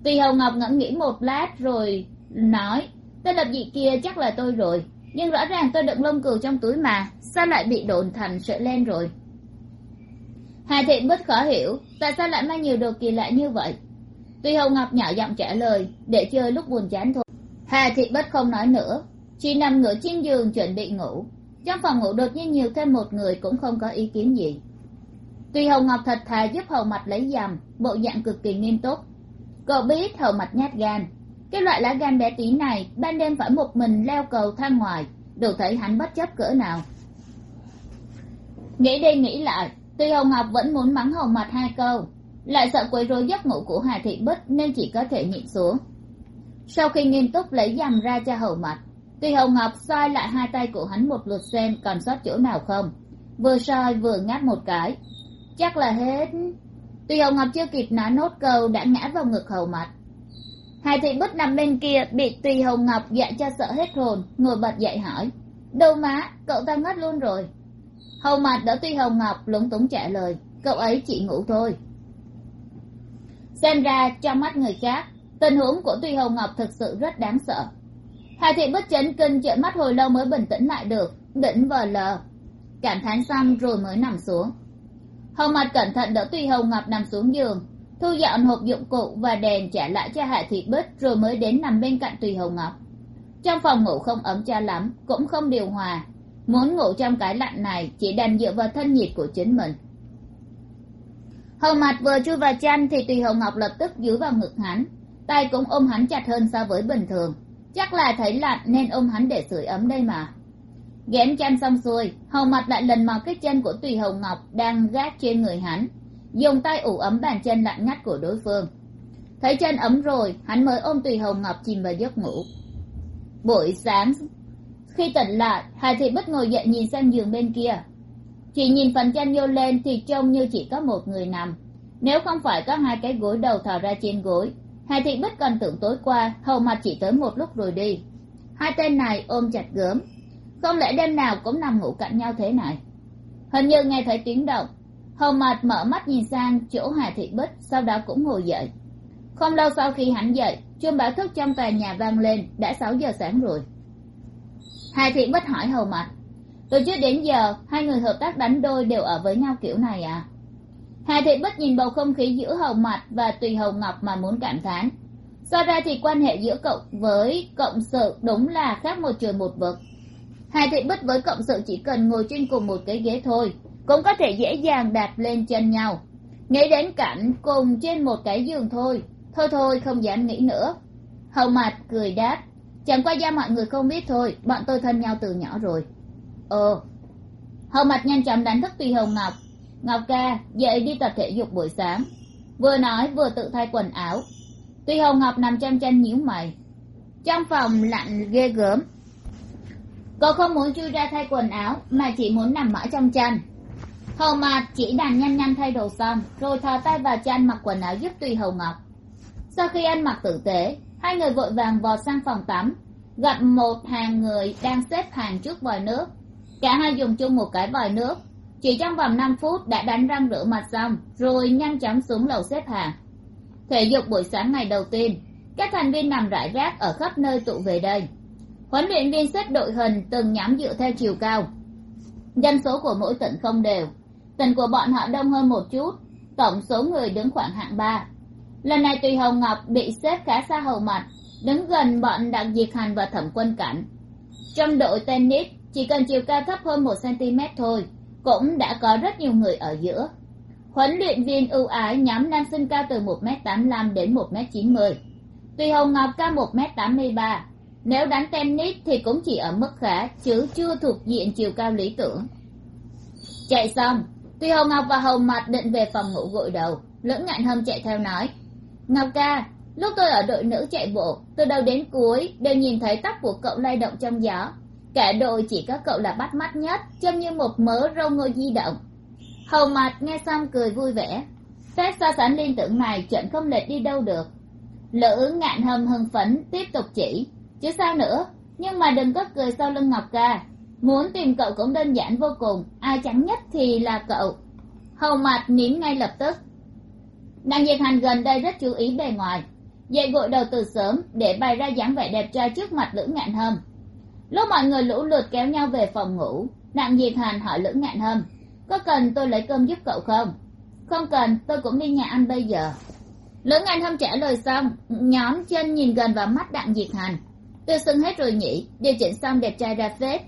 Speaker 1: Tùy hồng ngọc ngẫm nghĩ một lát, rồi nói tên lập dị kia chắc là tôi rồi, nhưng rõ ràng tôi đựng lông cừu trong túi mà, sao lại bị đồn thành sợi len rồi? Hà thiện bất khó hiểu, tại sao lại mang nhiều đồ kỳ lạ như vậy? Tuy hồng ngọc nhỏ giọng trả lời, để chơi lúc buồn chán thôi. Hà thị bất không nói nữa, chỉ nằm ngửa trên giường chuẩn bị ngủ. Trong phòng ngủ đột nhiên nhiều thêm một người cũng không có ý kiến gì. Tuy hồng ngọc thật thà giúp hầu mặt lấy dầm bộ dạng cực kỳ nghiêm túc. Cậu biết hầu mặt nhát gan cái loại lá gan bé tí này, ban đêm phải một mình leo cầu thang ngoài đủ thấy hắn bất chấp cỡ nào. Nghĩ đi nghĩ lại, tuy hồng ngọc vẫn muốn mắng hầu mặt hai câu, lại sợ quấy rối giấc ngủ của hà thị bích nên chỉ có thể nhịn xuống. Sau khi nghiêm túc lấy dằm ra cho hầu mặt tuy hồng ngọc soi lại hai tay của hắn một lượt xem còn sót chỗ nào không. Vừa soi vừa ngáp một cái. Chắc là hết. Tuy hồng ngọc chưa kịp nói nốt câu đã ngã vào ngực hầu mặt Hai thị bích nằm bên kia bị tùy hồng ngọc dọa cho sợ hết hồn, ngồi bật dậy hỏi. Đâu má, cậu ta ngất luôn rồi. Hầu mặt đỡ tuy hồng ngọc lúng túng trả lời, cậu ấy chỉ ngủ thôi. Xem ra trong mắt người khác, tình huống của tuy hồng ngọc thực sự rất đáng sợ. Hà thị bất chấn kinh trợn mắt hồi lâu mới bình tĩnh lại được, đỉnh vờ lờ. Cảm thán xong rồi mới nằm xuống. Hầu mặt cẩn thận đỡ tuy hồng ngọc nằm xuống giường thu dọn hộp dụng cụ và đèn trả lại cho hạ thị bích rồi mới đến nằm bên cạnh tùy hồng ngọc. Trong phòng ngủ không ấm cho lắm, cũng không điều hòa. Muốn ngủ trong cái lạnh này, chỉ đành dựa vào thân nhiệt của chính mình. Hầu mặt vừa chui vào chăn thì tùy hồng ngọc lập tức dúi vào ngực hắn. Tay cũng ôm hắn chặt hơn so với bình thường. Chắc là thấy lạnh nên ôm hắn để sưởi ấm đây mà. Ghém chăn xong xuôi, hầu mặt lại lần mò cái chân của tùy hồng ngọc đang gác trên người hắn dùng tay ủ ấm bàn chân lạnh ngắt của đối phương. Thấy chân ấm rồi, hắn mới ôm tùy hồng ngọc chìm vào giấc ngủ. Buổi sáng, khi tỉnh lại, hà thị bất ngồi dậy nhìn sang giường bên kia. Chỉ nhìn phần chân nhô lên thì trông như chỉ có một người nằm. Nếu không phải có hai cái gối đầu thò ra trên gối, hà thị bất cần tưởng tối qua, hầu mặt chỉ tới một lúc rồi đi. Hai tên này ôm chặt gớm. Không lẽ đêm nào cũng nằm ngủ cạnh nhau thế này? Hình như nghe thấy tiếng động hầu mặt mở mắt nhìn sang chỗ hà thị bích, sau đó cũng ngồi dậy. Không lâu sau khi hắn dậy, chuông báo thức trong tòa nhà vang lên, đã sáu giờ sáng rồi. Hà thị bích hỏi hầu mặt từ trước đến giờ, hai người hợp tác đánh đôi đều ở với nhau kiểu này à? Hà thị bích nhìn bầu không khí giữa hầu mặt và tùy hầu ngọc mà muốn cảm thán. So ra thì quan hệ giữa cậu với cộng sự đúng là khác một trời một vực. Hà thị bích với cộng sự chỉ cần ngồi trên cùng một cái ghế thôi cũng có thể dễ dàng đạp lên chân nhau. Nghĩ đến cảnh cùng trên một cái giường thôi thôi thôi, không dám nghĩ nữa. Hầu mặt cười đáp, chẳng qua ra mọi người không biết thôi, bọn tôi thân nhau từ nhỏ rồi. Ờ. Hầu mặt nhanh chóng đánh thức tùy hồng ngọc. Ngọc ca, dậy đi tập thể dục buổi sáng. Vừa nói, vừa tự thay quần áo. Tùy hồng ngọc nằm trong chân nhíu mày. Trong phòng lạnh ghê gớm. Cô không muốn chui ra thay quần áo, mà chỉ muốn nằm mãi trong chăn hầu mạt chỉ đàn nhanh nhanh thay đồ xong, rồi thò tay vào cho anh mặc quần áo giúp tùy hầu ngọc. Sau khi ăn mặc tử tế, hai người vội vàng vọt sang phòng tắm, gặp một hàng người đang xếp hàng trước vòi nước. Cả hai dùng chung một cái vòi nước, chỉ trong vòng năm phút đã đánh răng rửa mặt xong, rồi nhanh chóng xuống lầu xếp hàng. Thể dục buổi sáng ngày đầu tiên, các thành viên nằm rải rác ở khắp nơi tụ về đây. Huấn luyện viên xếp đội hình từng nhắm dựa theo chiều cao. Dân số của mỗi tỉnh không đều Tình của bọn họ đông hơn một chút, tổng số người đứng khoảng hạng ba. Lần này tùy hồng ngọc bị xếp khá xa hầu mặt, đứng gần bọn đặng diệt hành và thẩm quân cảnh. Trong đội tennis, chỉ cần chiều cao thấp hơn một cm thôi, cũng đã có rất nhiều người ở giữa. Huấn luyện viên ưu ái nhóm nam sinh cao từ một m tám mươi đến một m chín mươi. Tùy hồng ngọc cao một m tám mươi ba. Nếu đánh tennis thì cũng chỉ ở mức khá, chứ chưa thuộc diện chiều cao lý tưởng. Chạy xong tuy hồng ngọc và hồng mặt định về phòng ngủ gội đầu lưỡng ngạn hâm chạy theo nói, ngọc ca, lúc tôi ở đội nữ chạy bộ, từ đầu đến cuối đều nhìn thấy tóc của cậu lay động trong gió. Cả đội chỉ có cậu là bắt mắt nhất, trông như một mớ râu ngô di động. Hầu mặt nghe xong cười vui vẻ phép so sánh liên tưởng này trận không lệch đi đâu được? Lữ ngạn hâm hưng phấn tiếp tục chỉ, chứ sao nữa, nhưng mà đừng có cười sau lưng ngọc ca muốn tìm cậu cũng đơn giản vô cùng, ai chẳng nhất thì là cậu. Hầu mặt nín ngay lập tức. Đặng diệt hành gần đây rất chú ý bề ngoài. Dậy gội đầu từ sớm để bày ra dáng vẻ đẹp trai trước mặt lữ ngạn hâm. Lúc mọi người lũ lượt kéo nhau về phòng ngủ đặng diệt hành hỏi lữ ngạn hâm, có cần tôi lấy cơm giúp cậu không? Không cần, tôi cũng đi nhà ăn bây giờ. Lữ ngạn hâm trả lời xong nhóm chân nhìn gần vào mắt đặng diệt hành. Tôi xưng hết rồi nhỉ, điều chỉnh xong đẹp trai ra phết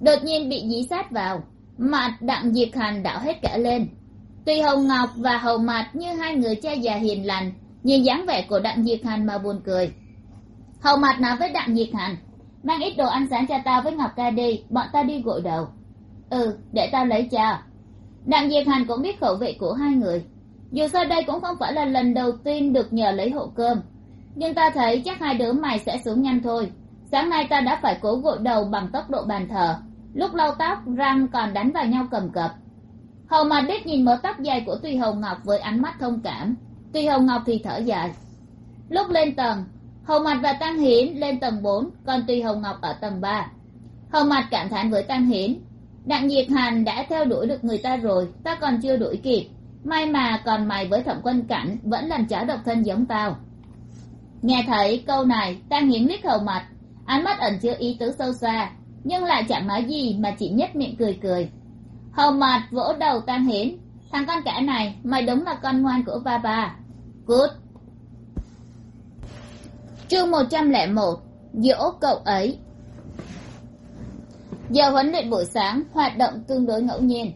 Speaker 1: đột nhiên bị dí sát vào. Mặt đặng diệt hành đảo hết cả lên. Tuy hồng ngọc và hầu mặt như hai người cha già hiền lành nhìn dáng vẻ của đặng diệt hành mà buồn cười. Hầu mặt nói với đặng diệt hành mang ít đồ ăn sáng cho tao với ngọc ca đi, bọn ta đi gội đầu. Ừ để tao lấy cho. Đặng diệt hành cũng biết khẩu vị của hai người. Dù sao đây cũng không phải là lần đầu tiên được nhờ lấy hộ cơm, nhưng ta thấy chắc hai đứa mày sẽ xuống nhanh thôi. Sáng nay ta đã phải cố gội đầu bằng tốc độ bàn thờ lúc lau tóc, răng còn đánh vào nhau cầm cập. Hầu mặt đích nhìn mớ tóc dài của tùy hồng ngọc với ánh mắt thông cảm. Tùy hồng ngọc thì thở dài. Lúc lên tầng hầu mặt và tăng hiến lên tầng bốn, còn tùy hồng ngọc ở tầng ba. Hầu mặt cảm thán với tăng hiến đặng nhiệt hàn đã theo đuổi được người ta rồi, ta còn chưa đuổi kịp. May mà còn mày với thẩm quân cảnh vẫn làm chó độc thân giống tao. Nghe thấy câu này, tăng hiến liếc hầu mặt ánh mắt ẩn chứa ý tứ sâu xa nhưng lại chẳng nói gì mà chỉ nhếch miệng cười cười. Hầu mặt vỗ đầu tan hiến. Thằng con cả này, mày đúng là con ngoan của ba ba. Cút. Chương một trăm lẻ một, dỗ cậu ấy. Giờ huấn luyện buổi sáng, hoạt động tương đối ngẫu nhiên.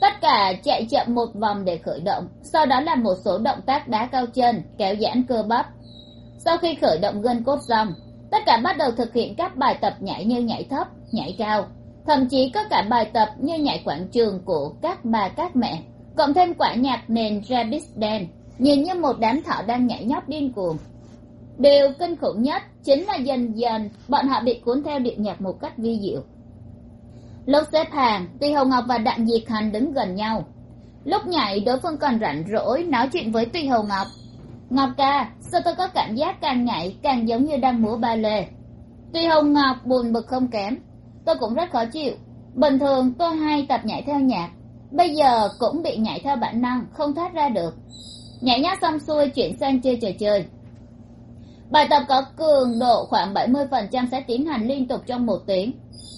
Speaker 1: Tất cả chạy chậm một vòng để khởi động, sau đó là một số động tác đá cao chân, kéo giãn cơ bắp. Sau khi khởi động gân cốt xong tất cả bắt đầu thực hiện các bài tập nhảy như nhảy thấp, nhảy cao. Thậm chí có cả bài tập như nhảy quảng trường của các bà, các mẹ. Cộng thêm quả nhạc nền rabbit dance nhìn như một đám thỏ đang nhảy nhót điên cuồng. Điều kinh khủng nhất chính là dần dần bọn họ bị cuốn theo điệu nhạc một cách vi diệu. Lúc xếp hàng tuy hồng ngọc và đặng diệt hành đứng gần nhau. Lúc nhảy, đối phương còn rảnh rỗi nói chuyện với tuy hồng ngọc ngọc ca, sao tôi có cảm giác càng nhảy càng giống như đang múa ba lê? Tuy hồng ngọc buồn bực không kém, tôi cũng rất khó chịu. Bình thường tôi hay tập nhảy theo nhạc, bây giờ cũng bị nhảy theo bản năng, không thoát ra được. Nhảy nhát xong xuôi chuyển sang chơi trò chơi. Bài tập có cường độ khoảng bảy mươi phần trăm sẽ tiến hành liên tục trong một tiếng,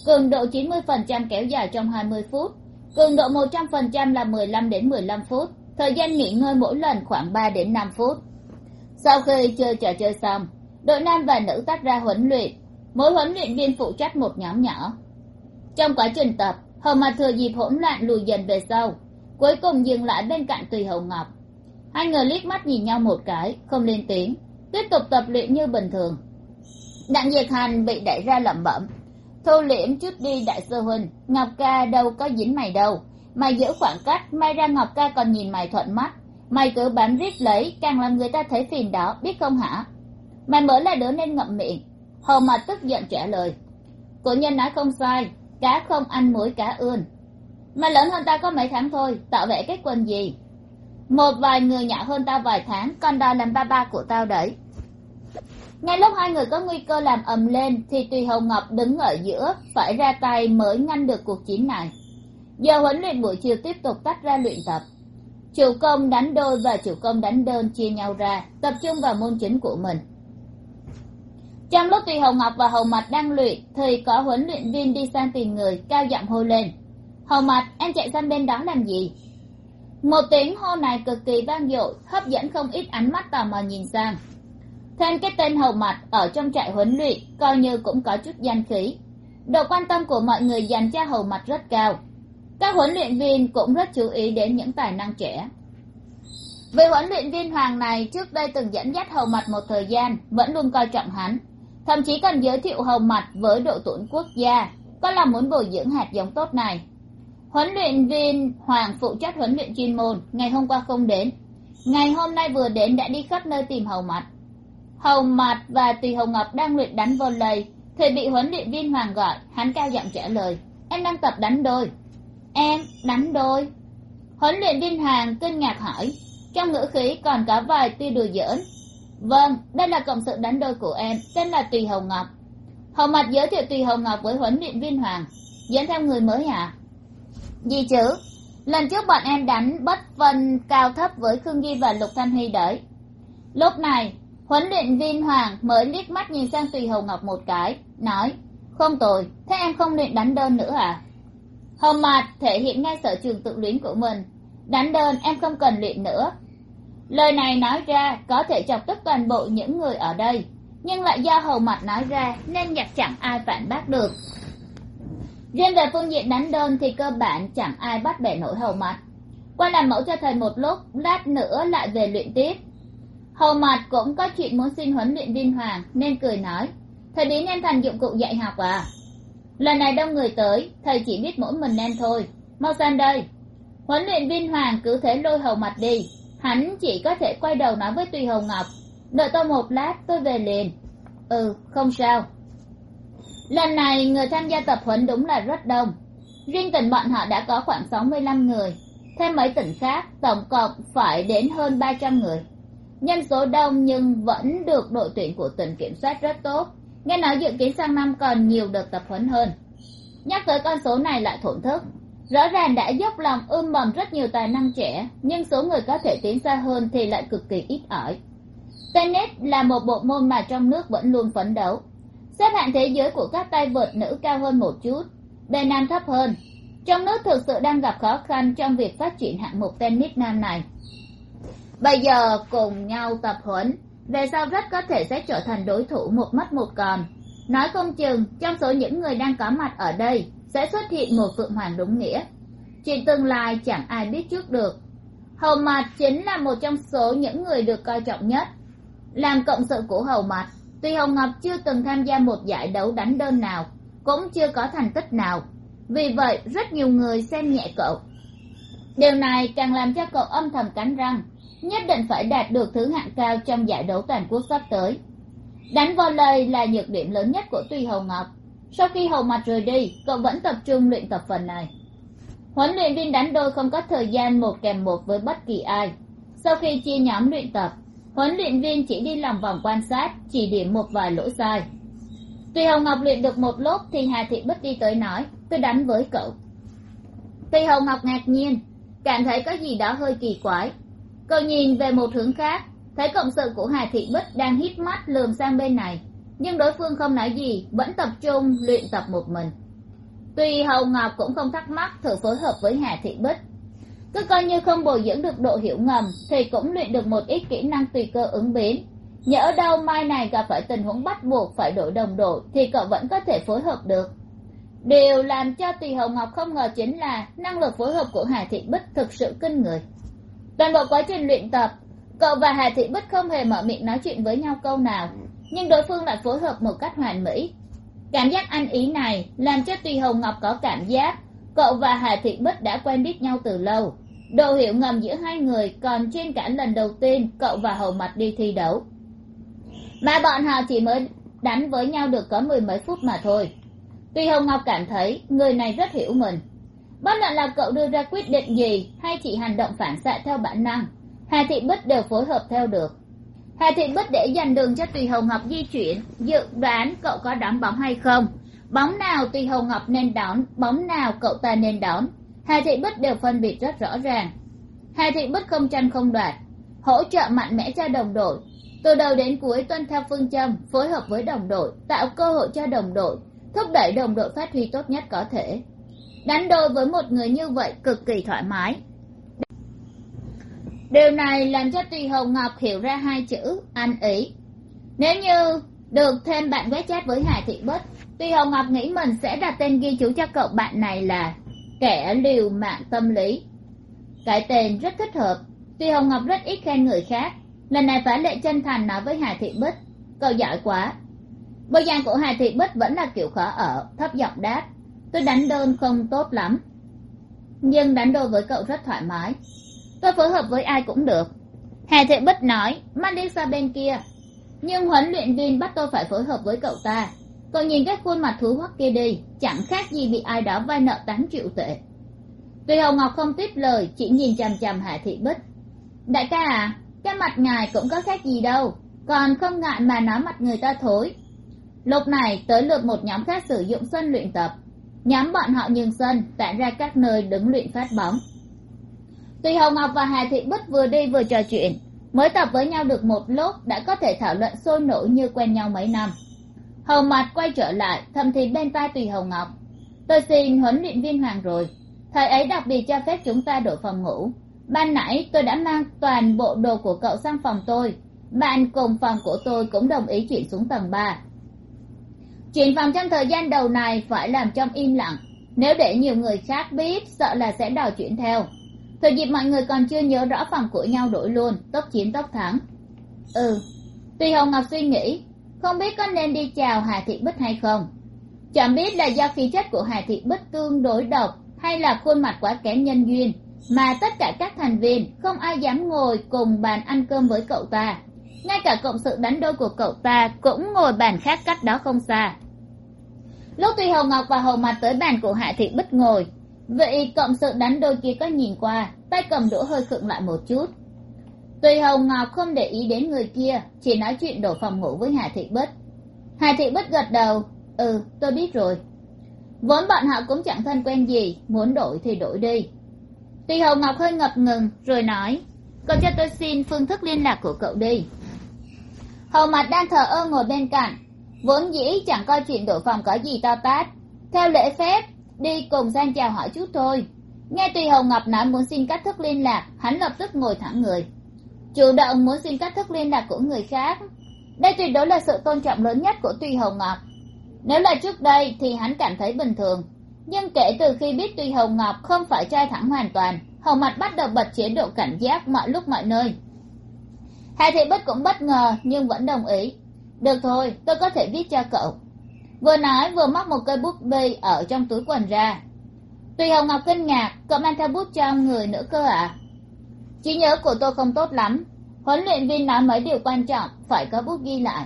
Speaker 1: cường độ chín mươi phần trăm kéo dài trong hai mươi phút, cường độ một trăm phần trăm là mười lăm đến mười lăm phút, thời gian nghỉ ngơi mỗi lần khoảng ba đến năm phút sau khi chơi trò chơi xong, đội nam và nữ tách ra huấn luyện. Mỗi huấn luyện viên phụ trách một nhóm nhỏ. Trong quá trình tập hầu mặt thừa dịp hỗn loạn lùi dần về sau, cuối cùng dừng lại bên cạnh tùy hầu ngọc. Hai người liếc mắt nhìn nhau một cái, không lên tiếng, tiếp tục tập luyện như bình thường. Đặng diệt hành bị đẩy ra lẩm bẩm, thu liễm, chút đi, đại sư huynh, ngọc ca đâu có dính mày đâu mày giữ khoảng cách, may ra ngọc ca còn nhìn mày thuận mắt mày cứ bám rít lấy, càng làm người ta thấy phiền đó biết không hả? Mày mới là đứa nên ngậm miệng. Hầu mặt tức giận trả lời. Cổ nhân nói không sai, cá không ăn muối, cá ươn. Mày lớn hơn ta có mấy tháng thôi, tạo vẻ kết quần gì? Một vài người nhỏ hơn tao vài tháng còn đòi làm ba ba của tao đấy. Ngay lúc hai người có nguy cơ làm ầm lên, thì tùy hồng ngọc đứng ở giữa, phải ra tay mới ngăn được cuộc chiến này. Giờ huấn luyện buổi chiều tiếp tục tách ra luyện tập chủ công đánh đôi và chủ công đánh đơn chia nhau ra, tập trung vào môn chính của mình. Trong lúc tùy hồng ngọc và hầu mặt đang luyện, thì có huấn luyện viên đi sang tìm người cao giọng hô lên. Hầu mặt em chạy sang bên đó làm gì? Một tiếng hô này cực kỳ vang dội, hấp dẫn không ít ánh mắt tò mò nhìn sang. Thêm cái tên hầu mặt ở trong trại huấn luyện, coi như cũng có chút danh khí. Độ quan tâm của mọi người dành cho hầu mặt rất cao các huấn luyện viên cũng rất chú ý đến những tài năng trẻ. Vị huấn luyện viên hoàng này, trước đây từng dẫn dắt hầu mặt một thời gian, vẫn luôn coi trọng hắn. Thậm chí còn giới thiệu hầu mặt với đội tuyển quốc gia, có là muốn bồi dưỡng hạt giống tốt này. Huấn luyện viên hoàng phụ trách huấn luyện chuyên môn, ngày hôm qua không đến. Ngày hôm nay vừa đến đã đi khắp nơi tìm hầu mặt hầu mặt và tùy hầu ngọc đang luyện đánh volley, thì bị huấn luyện viên hoàng gọi, hắn cao giọng trả lời, em đang tập đánh đôi em, đánh đôi. Huấn luyện viên hoàng kinh ngạc hỏi, trong ngữ khí còn có vài tia đùa giỡn. Vâng đây là cộng sự đánh đôi của em, tên là tùy hồng ngọc. Hầu mặt giới thiệu tùy hồng ngọc với huấn luyện viên hoàng, dẫn theo người mới hả gì chứ? Lần trước bọn em đánh bất phân cao thấp với khương ghi và lục thanh huy đấy. Lúc này, huấn luyện viên hoàng mới liếc mắt nhìn sang tùy hồng ngọc một cái, nói, không tồi, thế em không luyện đánh đơn nữa à? Hầu mặt thể hiện ngay sở trường tự luyến của mình. Đánh đơn em không cần luyện nữa. Lời này nói ra có thể chọc tức toàn bộ những người ở đây, nhưng lại do hầu mặt nói ra nên nhặt chẳng ai phản bác được. Riêng về phương diện đánh đơn thì cơ bản chẳng ai bắt bẻ nổi hầu mặt qua làm mẫu cho thầy một lúc, lát nữa lại về luyện tiếp. Hầu mặt cũng có chuyện muốn xin huấn luyện viên hoàng, nên cười nói thầy biến em thành dụng cụ dạy học à? Lần này đông người tới, thầy chỉ biết mỗi mình em thôi. Mau sang đây. Huấn luyện viên hoàng cứ thế lôi hầu mặt đi. Hắn chỉ có thể quay đầu nói với tùy hồng ngọc. Đợi tôi một lát, tôi về liền. Ừ không sao. Lần này người tham gia tập huấn đúng là rất đông. Riêng tỉnh bọn họ đã có khoảng sáu mươi lăm người. Thêm mấy tỉnh khác, tổng cộng phải đến hơn ba trăm người. Nhân số đông nhưng vẫn được đội tuyển của tỉnh kiểm soát rất tốt nghe nói dự kiến sang năm còn nhiều đợt tập huấn hơn. Nhắc tới con số này lại thổn thức. Rõ ràng đã dốc lòng ươm mầm rất nhiều tài năng trẻ, nhưng số người có thể tiến xa hơn thì lại cực kỳ ít ỏi. Tennis là một bộ môn mà trong nước vẫn luôn phấn đấu. Xếp hạng thế giới của các tay vợt nữ cao hơn một chút bề nam thấp hơn. Trong nước thực sự đang gặp khó khăn trong việc phát triển hạng mục tennis nam này. Bây giờ cùng nhau tập huấn về sau rất có thể sẽ trở thành đối thủ một mất một còn. Nói không chừng, trong số những người đang có mặt ở đây, sẽ xuất hiện một phượng hoàng đúng nghĩa. Chuyện tương lai chẳng ai biết trước được. Hầu mặt chính là một trong số những người được coi trọng nhất. Làm cộng sự của hầu mặt tuy hồng ngọc chưa từng tham gia một giải đấu đánh đơn nào, cũng chưa có thành tích nào. Vì vậy, rất nhiều người xem nhẹ cậu. Điều này càng làm cho cậu âm thầm cắn răng nhất định phải đạt được thứ hạng cao trong giải đấu toàn quốc sắp tới. Đánh volley là nhược điểm lớn nhất của tuy hồng ngọc. Sau khi hầu mặt rời đi, cậu vẫn tập trung luyện tập phần này. Huấn luyện viên đánh đôi không có thời gian một kèm một với bất kỳ ai. Sau khi chia nhóm luyện tập, huấn luyện viên chỉ đi lòng vòng quan sát, chỉ điểm một vài lỗi sai. Tuy hồng ngọc luyện được một lốt thì hà thị bích đi tới nói, tôi đánh với cậu. Tuy hồng ngọc ngạc nhiên, cảm thấy có gì đó hơi kỳ quái cậu nhìn về một hướng khác, thấy cộng sự của hà thị bích đang hít mắt lườm sang bên này, nhưng đối phương không nói gì, vẫn tập trung luyện tập một mình. Tuy hầu ngọc cũng không thắc mắc thử phối hợp với hà thị bích, cứ coi như không bồi dưỡng được độ hiểu ngầm thì cũng luyện được một ít kỹ năng tùy cơ ứng biến. Nhỡ đâu mai này gặp phải tình huống bắt buộc phải đổi đồng đội thì cậu vẫn có thể phối hợp được. Điều làm cho tùy hồng ngọc không ngờ chính là năng lực phối hợp của hà thị bích thực sự kinh người toàn bộ quá trình luyện tập, cậu và hà thị bích không hề mở miệng nói chuyện với nhau câu nào, nhưng đối phương lại phối hợp một cách hoàn mỹ. Cảm giác ăn ý này làm cho tùy hồng ngọc có cảm giác cậu và hà thị bích đã quen biết nhau từ lâu. Độ hiểu ngầm giữa hai người còn trên cả lần đầu tiên cậu và hầu mặt đi thi đấu. Mà bọn họ chỉ mới đánh với nhau được có mười mấy phút mà thôi. Tuy hồng ngọc cảm thấy người này rất hiểu mình bất luận là cậu đưa ra quyết định gì, hay chỉ hành động phản xạ theo bản năng hà thị bích đều phối hợp theo được. Hà thị bích để dành đường cho tùy hồng ngọc di chuyển, dự đoán cậu có đón bóng hay không. Bóng nào tùy hồng ngọc nên đón, bóng nào cậu ta nên đón. Hà thị bích đều phân biệt rất rõ ràng. Hà thị bích không tranh không đoạt, hỗ trợ mạnh mẽ cho đồng đội. Từ đầu đến cuối tuân theo phương châm, phối hợp với đồng đội, tạo cơ hội cho đồng đội, thúc đẩy đồng đội phát huy tốt nhất có thể đánh đôi với một người như vậy cực kỳ thoải mái. Điều này làm cho tùy hồng ngọc hiểu ra hai chữ ăn ý. Nếu như được thêm bạn quét chat với hà thị bích tùy hồng ngọc nghĩ mình sẽ đặt tên ghi chú cho cậu bạn này là kẻ liều mạng tâm lý. Cái tên rất thích hợp. Tùy hồng ngọc rất ít khen người khác. Lần này phá lệ chân thành nói với hà thị bích. Cậu giỏi quá. Bộ dạng của hà thị bích vẫn là kiểu khó ở, thấp giọng đáp tôi đánh đơn không tốt lắm. Nhưng đánh đôi với cậu rất thoải mái. Tôi phối hợp với ai cũng được. Hà thị bích nói mắt đi xa bên kia. Nhưng huấn luyện viên bắt tôi phải phối hợp với cậu ta. Cậu nhìn cái khuôn mặt thú hoắc kia đi, chẳng khác gì bị ai đó vay nợ tám triệu tệ. Tuy hồng ngọc không tiếp lời, chỉ nhìn chằm chằm hà thị bích. Đại ca à cái mặt ngài cũng có khác gì đâu, còn không ngại mà nói mặt người ta thối. Lúc này, tới lượt một nhóm khác sử dụng sân luyện tập nhóm bọn họ nhường sân, tản ra các nơi đứng luyện phát bóng. Tùy hồng ngọc và hà thị bích vừa đi vừa trò chuyện, mới tập với nhau được một lúc đã có thể thảo luận sôi nổi như quen nhau mấy năm. Hầu mặt quay trở lại, thầm thì bên tai tùy hồng ngọc. Tôi xin huấn luyện viên hoàng rồi thầy ấy đặc biệt cho phép chúng ta đổi phòng ngủ. Ban nãy tôi đã mang toàn bộ đồ của cậu sang phòng tôi, bạn cùng phòng của tôi cũng đồng ý chuyển xuống tầng ba chuyện phòng trong thời gian đầu này phải làm trong im lặng. Nếu để nhiều người khác biết, sợ là sẽ đòi chuyển theo. Thời dịp mọi người còn chưa nhớ rõ phòng của nhau đổi luôn, tốc chiến tốc thắng. Ừ tùy hồng ngọc suy nghĩ, không biết có nên đi chào hà thị bích hay không. Chẳng biết là do khí chất của hà thị bích tương đối độc, hay là khuôn mặt quá kém nhân duyên, mà tất cả các thành viên không ai dám ngồi cùng bàn ăn cơm với cậu ta. Ngay cả cộng sự đánh đôi của cậu ta cũng ngồi bàn khác cách đó không xa lúc tùy hồng ngọc và hầu mặt tới bàn của hạ thị bích ngồi. Vậy cộng sự đánh đôi kia có nhìn qua, tay cầm đũa hơi khựng lại một chút. Tùy hồng ngọc không để ý đến người kia, chỉ nói chuyện đổ phòng ngủ với hà thị bích. Hà thị bích gật đầu ừ tôi biết rồi. Vốn bọn họ cũng chẳng thân quen gì, muốn đổi thì đổi đi. Tùy hồng ngọc hơi ngập ngừng, rồi nói cậu cho tôi xin phương thức liên lạc của cậu đi. Hầu mặt đang thờ ơ ngồi bên cạnh vốn dĩ chẳng coi chuyện đổi phòng có gì to tát. Theo lễ phép, đi cùng sang chào hỏi chút thôi. Nghe tùy hồng ngọc nói muốn xin cách thức liên lạc, hắn lập tức ngồi thẳng người. Chủ động muốn xin cách thức liên lạc của người khác. Đây tuyệt đối là sự tôn trọng lớn nhất của tùy hồng ngọc. Nếu là trước đây thì hắn cảm thấy bình thường. Nhưng kể từ khi biết tùy hồng ngọc không phải trai thẳng hoàn toàn, hầu mặt bắt đầu bật chế độ cảnh giác mọi lúc mọi nơi. Hà thị bích cũng bất ngờ nhưng vẫn đồng ý được thôi, tôi có thể viết cho cậu. Vừa nói, vừa móc một cây bút bi ở trong túi quần ra. Tùy hồng ngọc kinh ngạc, cậu mang theo bút trong người nữa cơ ạ. À? trí nhớ của tôi không tốt lắm. Huấn luyện viên nói mấy điều quan trọng, phải có bút ghi lại.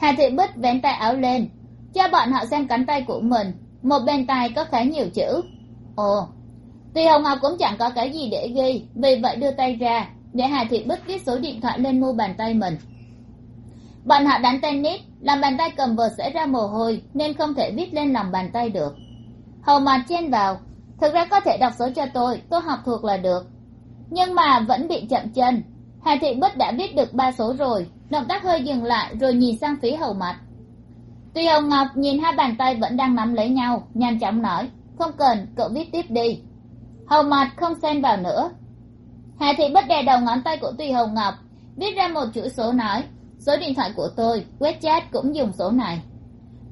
Speaker 1: Hà thị bích vén tay áo lên, cho bọn họ xem cánh tay của mình. Một bên tay có khá nhiều chữ. Ồ, tùy hồng ngọc cũng chẳng có cái gì để ghi, vì vậy đưa tay ra, để hà thị bích viết số điện thoại lên mu bàn tay mình bọn họ đánh tennis, làm bàn tay cầm vợt sẽ ra mồ hôi nên không thể viết lên lòng bàn tay được. Hầu mặt chen vào, thực ra có thể đọc số cho tôi tôi học thuộc là được. Nhưng mà vẫn bị chậm chân, hà thị bích đã viết được ba số rồi, động tác hơi dừng lại rồi nhìn sang phía hầu mặt tuy hồng ngọc nhìn hai bàn tay vẫn đang nắm lấy nhau, nhanh chóng nói, không cần, cậu viết tiếp đi. Hầu mặt không xen vào nữa. Hà thị bích đè đầu ngón tay của tùy hồng ngọc, viết ra một chữ số nói số điện thoại của tôi, wechat cũng dùng số này.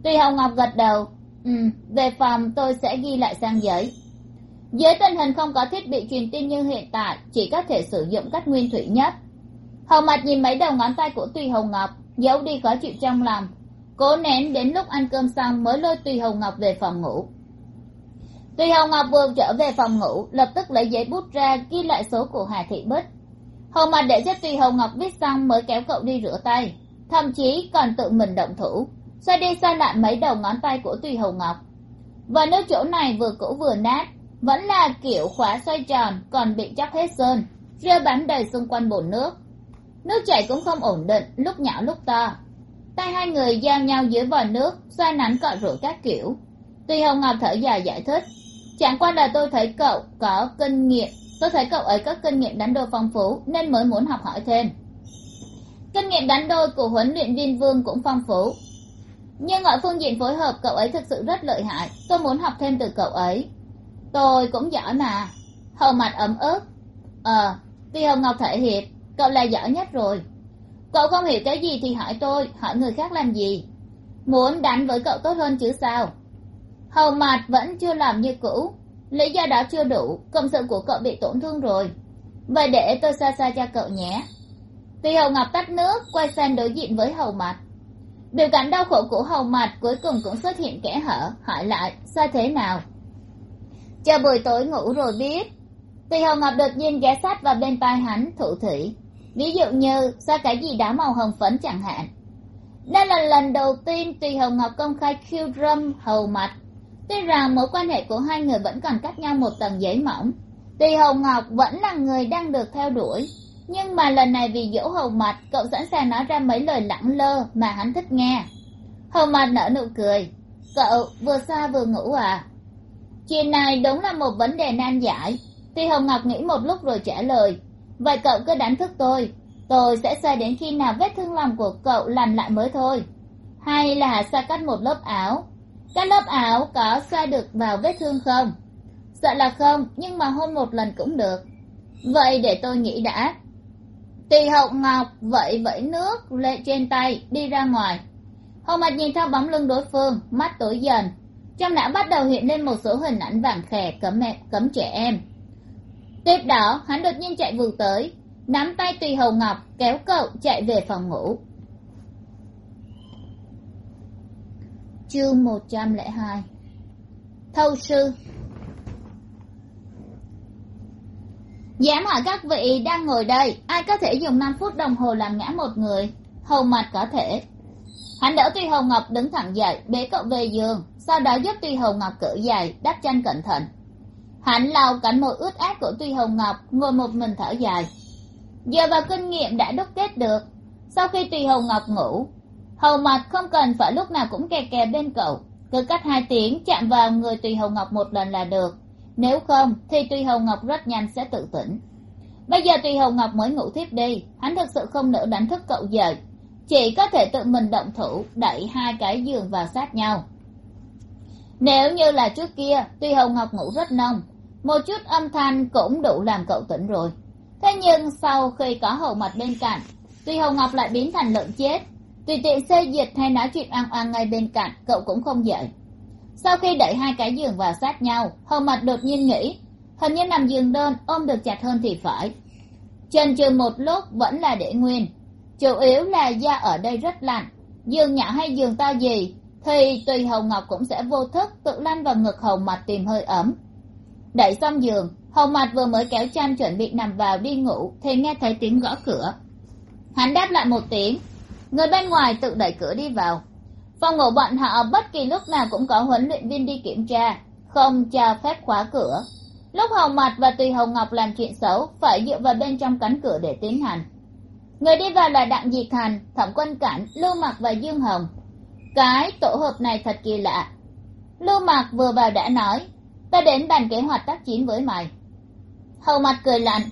Speaker 1: Tùy hồng ngọc gật đầu ừ về phòng tôi sẽ ghi lại sang giấy. Dưới tình hình không có thiết bị truyền tin như hiện tại, chỉ có thể sử dụng cách nguyên thủy nhất. Hầu mặt nhìn mấy đầu ngón tay của tùy hồng ngọc, giấu đi khó chịu trong lòng. Cố nén đến lúc ăn cơm xong mới lôi tùy hồng ngọc về phòng ngủ. Tùy hồng ngọc vừa trở về phòng ngủ, lập tức lấy giấy bút ra ghi lại số của hà thị bích hầu mặt để cho tùy hồng ngọc biết xong mới kéo cậu đi rửa tay. Thậm chí còn tự mình động thủ. Xoay đi xoay lại mấy đầu ngón tay của tùy hồng ngọc. Và nếu chỗ này vừa cũ vừa nát, vẫn là kiểu khóa xoay tròn, còn bị chóc hết sơn rêu bám đầy xung quanh bồn nước. Nước chảy cũng không ổn định, lúc nhỏ lúc to. Tay hai người giao nhau dưới vòi nước, xoay nắn cọ rửa các kiểu. Tùy hồng ngọc thở dài giải thích, chẳng qua là tôi thấy cậu có kinh nghiệm tôi thấy cậu ấy có kinh nghiệm đánh đôi phong phú, nên mới muốn học hỏi thêm. Kinh nghiệm đánh đôi của huấn luyện viên vương cũng phong phú. Nhưng ở phương diện phối hợp, cậu ấy thực sự rất lợi hại. Tôi muốn học thêm từ cậu ấy. Tôi cũng giỏi mà. Hầu mặt ấm ức ờ tuy hồng ngọc thể hiệp, cậu là giỏi nhất rồi. Cậu không hiểu cái gì thì hỏi tôi, hỏi người khác làm gì? Muốn đánh với cậu tốt hơn chứ sao? Hầu mặt vẫn chưa làm như cũ lý do đó chưa đủ cộng sự của cậu bị tổn thương rồi. Vậy để tôi xa xa cho cậu nhé. Tuy hầu ngọc tắt nước, quay sang đối diện với hầu mặt biểu cảm đau khổ của hầu mặt cuối cùng cũng xuất hiện kẽ hở, hỏi lại sao thế nào? Chờ buổi tối ngủ rồi biết. Tùy hầu ngọc đột nhiên ghé sát vào bên tai hắn, thủ thủy ví dụ như sao cái gì đá màu hồng phấn chẳng hạn. Đây là lần đầu tiên tùy hầu ngọc công khai khiêu râm hầu mặt tuy rằng mối quan hệ của hai người vẫn còn cách nhau một tầng giấy mỏng, tuy hồng ngọc vẫn là người đang được theo đuổi, nhưng mà lần này vì dỗ hầu mặt cậu sẵn sàng nói ra mấy lời lẳng lơ mà hắn thích nghe. Hầu mặt nở nụ cười. Cậu vừa xa vừa ngủ à? Chuyện này đúng là một vấn đề nan giải. Tuy hồng ngọc nghĩ một lúc rồi trả lời. Vậy cậu cứ đánh thức tôi. Tôi sẽ xoay đến khi nào vết thương lòng của cậu lành lại mới thôi. Hay là xa cắt một lớp áo? Cái lớp áo có xoa được vào vết thương không? Sợ là không, nhưng mà hôn một lần cũng được. Vậy để tôi nghĩ đã. Tỳ hậu ngọc vẫy vẫy nước lệ trên tay, đi ra ngoài. Hầu mặt nhìn theo bóng lưng đối phương, mắt tối dần. Trong não bắt đầu hiện lên một số hình ảnh vàng khè, cấm mẹ, cấm trẻ em. Tiếp đó, hắn đột nhiên chạy vù tới, nắm tay tùy hầu ngọc, kéo cậu chạy về phòng ngủ. Chương một trăm lẻ hai. Thâu sư. Dám hỏi các vị đang ngồi đây, ai có thể dùng năm phút đồng hồ làm ngã một người? Hầu mặt có thể. Hắn đỡ tuy hầu ngọc đứng thẳng dậy, bế cậu về giường, sau đó giúp tuy hầu ngọc cởi giày, đắp chăn cẩn thận. Hắn lau cánh môi ướt át của tuy hầu ngọc, ngồi một mình thở dài. Giờ vào kinh nghiệm đã đúc kết được. Sau khi tùy hầu ngọc ngủ hầu mặt không cần phải lúc nào cũng kè kè bên cậu. Cứ cách hai tiếng, chạm vào người tùy hầu ngọc một lần là được. Nếu không, thì tùy hầu ngọc rất nhanh sẽ tự tỉnh. Bây giờ tùy hầu ngọc mới ngủ thiếp đi. Hắn thực sự không nỡ đánh thức cậu dậy chỉ có thể tự mình động thủ, đẩy hai cái giường vào sát nhau. Nếu như là trước kia, tùy hầu ngọc ngủ rất nông. Một chút âm thanh cũng đủ làm cậu tỉnh rồi. Thế nhưng sau khi có hầu mặt bên cạnh, tùy hầu ngọc lại biến thành lợn chết tùy tiện xê dịch hay nói chuyện oang oang ngay bên cạnh, cậu cũng không dậy. Sau khi đẩy hai cái giường vào sát nhau hồng mặt đột nhiên nghĩ, hình như nằm giường đơn ôm được chặt hơn thì phải. Trần trừ một lúc vẫn là để nguyên. Chủ yếu là da ở đây rất lạnh. Giường nhỏ hay giường to gì, thì tùy hầu ngọc cũng sẽ vô thức tự lăn vào ngực hầu mặt tìm hơi ấm. Đẩy xong giường hầu mặt vừa mới kéo chăn chuẩn bị nằm vào đi ngủ thì nghe thấy tiếng gõ cửa. Hắn đáp lại một tiếng người bên ngoài tự đẩy cửa đi vào. Phòng ngủ bọn họ bất kỳ lúc nào cũng có huấn luyện viên đi kiểm tra, không cho phép khóa cửa. Lúc Hồng mặt và tùy Hồng ngọc làm chuyện xấu, phải dựa vào bên trong cánh cửa để tiến hành. Người đi vào là đặng diệt hành thẩm quân cảnh, lưu mặc và dương hồng. Cái tổ hợp này thật kỳ lạ. Lưu mặc vừa vào đã nói, ta đến bàn kế hoạch tác chiến với mày. Hầu mặt cười lạnh,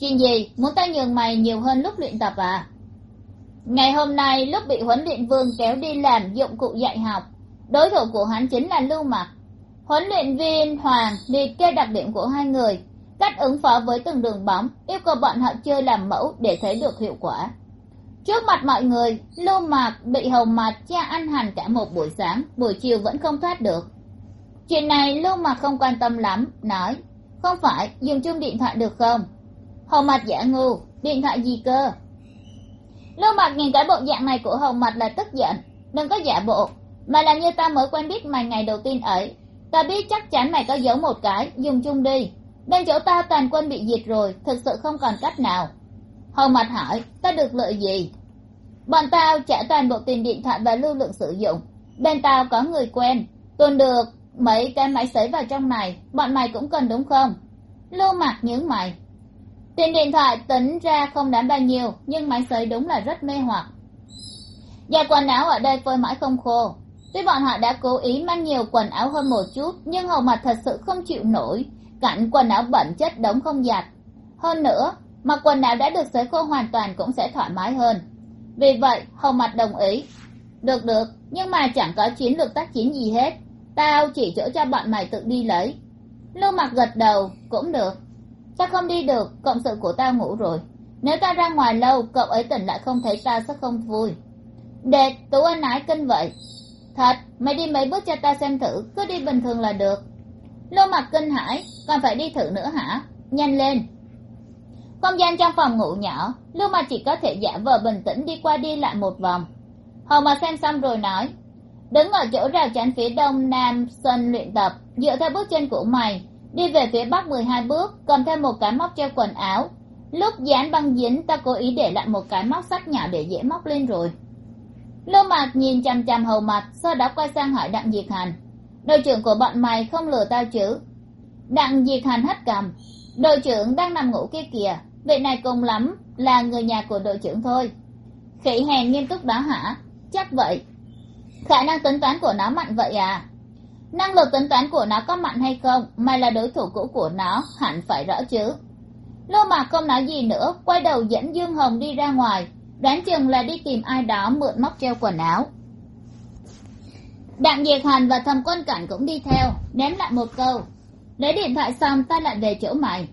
Speaker 1: chuyện gì? Muốn ta nhường mày nhiều hơn lúc luyện tập à? Ngày hôm nay, lúc bị huấn luyện vương kéo đi làm dụng cụ dạy học, đối thủ của hắn chính là lưu mặc. Huấn luyện viên hoàng liệt kê đặc điểm của hai người, cách ứng phó với từng đường bóng, yêu cầu bọn họ chơi làm mẫu để thấy được hiệu quả. Trước mặt mọi người, lưu mạc bị hầu mặt cha ăn hẳn cả một buổi sáng, buổi chiều vẫn không thoát được. Chuyện này lưu mạc không quan tâm lắm, nói, không phải, dùng chung điện thoại được không? Hầu mặt giả ngu, điện thoại gì cơ? Lưu mật nhìn cái bộ dạng này của hồng mật là tức giận. Đừng có giả bộ. Mà là như ta mới quen biết mày ngày đầu tiên ấy. Ta biết chắc chắn mày có giấu một cái. Dùng chung đi. Bên chỗ ta toàn quân bị diệt rồi. Thực sự không còn cách nào. Hồng mật hỏi, ta được lợi gì? Bọn tao trả toàn bộ tiền điện thoại và lưu lượng sử dụng. Bên tao có người quen. Tuần được mấy cái máy sấy vào trong này. Bọn mày cũng cần đúng không? Lưu mặt nhớ mày tiền điện thoại tính ra không đáng bao nhiêu, nhưng máy sấy đúng là rất mê hoặc. Và quần áo ở đây phơi mãi không khô. Tuy bọn họ đã cố ý mang nhiều quần áo hơn một chút, nhưng hầu mặt thật sự không chịu nổi. Cảnh quần áo bẩn chất đống không giặt. Hơn nữa, mặc quần áo đã được sấy khô hoàn toàn cũng sẽ thoải mái hơn. Vì vậy, hầu mặt đồng ý. Được được, nhưng mà chẳng có chiến lược tác chiến gì hết. Tao chỉ chỗ cho bọn mày tự đi lấy. Lưu mặc gật đầu, cũng được ta không đi được cộng sự của ta ngủ rồi. Nếu ta ra ngoài lâu cậu ấy tỉnh lại không thấy ta sẽ không vui. Đẹp, tú anh ái kinh vậy. Thật mày đi mấy bước cho ta xem thử cứ đi bình thường là được. Lô mặt kinh hãi còn phải đi thử nữa hả? Nhanh lên. Không gian trong phòng ngủ nhỏ lưu mà chỉ có thể giả vờ bình tĩnh đi qua đi lại một vòng. Hầu mà xem xong rồi nói đứng ở chỗ rào chắn phía đông nam sân luyện tập dựa theo bước chân của mày đi về phía bắc mười hai bước, cầm thêm một cái móc treo quần áo. Lúc dán băng dính, ta cố ý để lại một cái móc sắt nhỏ để dễ móc lên rồi. Lưu mạc nhìn chằm chằm hầu mặt, sau đó quay sang hỏi đặng diệt hành đội trưởng của bọn mày không lừa tao chứ? Đặng diệt hành hất cầm đội trưởng đang nằm ngủ kia kìa, vị này cùng lắm là người nhà của đội trưởng thôi. Khỉ hèn nghiêm túc đó hả? Chắc vậy. Khả năng tính toán của nó mạnh vậy à? Năng lực tính toán của nó có mạnh hay không mày là đối thủ cũ của nó, hẳn phải rõ chứ. Lô mạc không nói gì nữa, quay đầu dẫn dương hồng đi ra ngoài. Đoán chừng là đi tìm ai đó mượn móc treo quần áo. Đặng diệt hành và thầm quân cảnh cũng đi theo, ném lại một câu. Lấy điện thoại xong, ta lại về chỗ mày.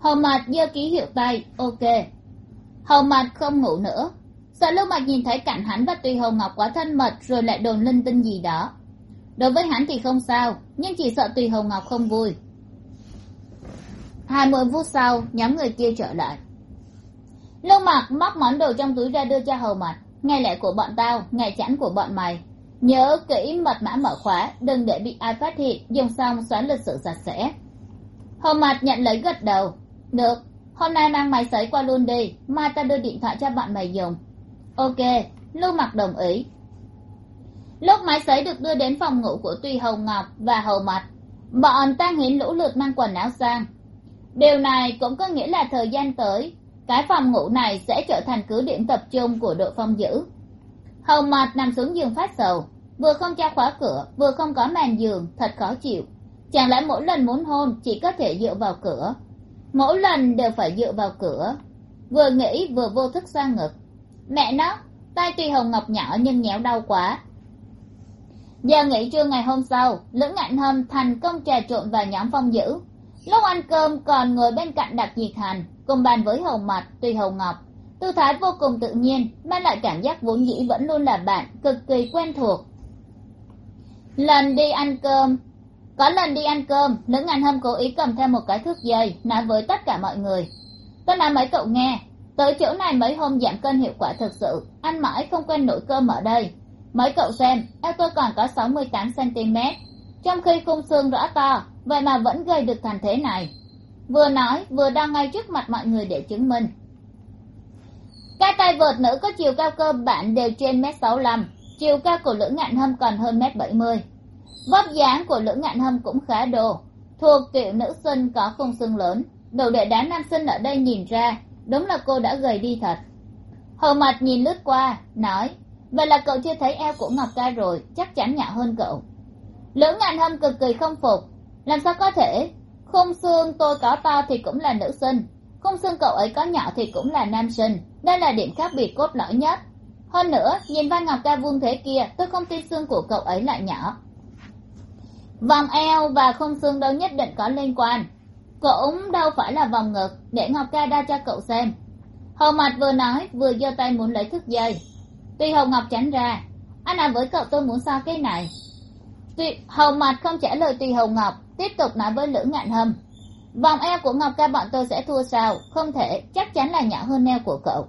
Speaker 1: Hầu mặt giơ ký hiệu tay, ok. Hầu mặt không ngủ nữa. Sợ lưu mạch nhìn thấy cảnh hắn và tùy hầu ngọc quá thân mật, rồi lại đồn linh tinh gì đó đối với hắn thì không sao, nhưng chỉ sợ tùy Hồng ngọc không vui. Hai mươi phút sau, nhóm người kia trở lại. Lưu mặc móc món đồ trong túi ra đưa cho hầu mặt ngày lễ của bọn tao ngày chẵn của bọn mày. Nhớ kỹ mật mã mở khóa, đừng để bị ai phát hiện, dùng xong xóa lịch sử sạch sẽ. Hầu mặt nhận lấy gật đầu. Được, hôm nay mang máy sấy qua luôn đi, mai ta đưa điện thoại cho bạn mày dùng. Ok lưu mặc đồng ý lúc máy sấy được đưa đến phòng ngủ của tuy hầu ngọc và hầu mặt bọn ta hiến lũ lượt mang quần áo sang. Điều này cũng có nghĩa là thời gian tới, cái phòng ngủ này sẽ trở thành cứ điểm tập trung của đội phong dữ hầu mặt nằm xuống giường phát sầu, vừa không cho khóa cửa, vừa không có màn giường, thật khó chịu. Chẳng lẽ mỗi lần muốn hôn chỉ có thể dựa vào cửa? Mỗi lần đều phải dựa vào cửa. Vừa nghĩ vừa vô thức xoa ngực. Mẹ nó tay tuy hồng ngọc nhỏ nhưng nhéo đau quá giờ nghỉ trưa ngày hôm sau, lữ ngạn hâm thành công trà trộn vào nhóm phong dữ. Lúc ăn cơm còn ngồi bên cạnh đặc diệt hành cùng bàn với hầu mặt tuy hầu ngọc. Tư thái vô cùng tự nhiên, mang lại cảm giác vốn dĩ vẫn luôn là bạn, cực kỳ quen thuộc. Lần đi ăn cơm. Có lần đi ăn cơm, lữ ngạn hâm cố ý cầm theo một cái thước dây, nói với tất cả mọi người. Tôi nói mấy cậu nghe, tới chỗ này mấy hôm giảm cân hiệu quả thực sự, ăn mãi không quen nổi cơm ở đây mấy cậu xem, eo tôi còn có sáu mươi tám cm trong khi khung xương rõ to, vậy mà vẫn gây được thành thế này. Vừa nói, vừa đo ngay trước mặt mọi người để chứng minh. Cái tay vợt nữ có chiều cao cơ bản đều trên m sáu lăm, chiều cao của lữ ngạn hâm còn hơn m bảy mươi. Vóc dáng của lữ ngạn hâm cũng khá đồ, thuộc kiểu nữ sinh có khung xương lớn, đủ để đám nam sinh ở đây nhìn ra, đúng là cô đã gầy đi thật. Hầu mặt nhìn lướt qua, nói vậy là cậu chưa thấy eo của ngọc ca rồi, chắc chắn nhỏ hơn cậu. Lữ ngàn hâm cực kỳ không phục. Làm sao có thể? Khung xương tôi có to thì cũng là nữ sinh. Khung xương cậu ấy có nhỏ thì cũng là nam sinh. Đây là điểm khác biệt cốt lõi nhất. Hơn nữa, nhìn vai ngọc ca vuông thế kia, tôi không tin xương của cậu ấy lại nhỏ. Vòng eo và khung xương đâu nhất định có liên quan. Cũng đâu phải là vòng ngực, để ngọc ca đa cho cậu xem. Hầu mặt vừa nói, vừa giơ tay muốn lấy thước dây tuy hồng ngọc tránh ra, anh nói với cậu tôi muốn sao cái này? Tuy hồng mặt không trả lời tùy hồng ngọc, tiếp tục nói với lữ ngạn hâm. Vòng eo của ngọc ca bọn tôi sẽ thua sao, không thể, chắc chắn là nhỏ hơn eo của cậu.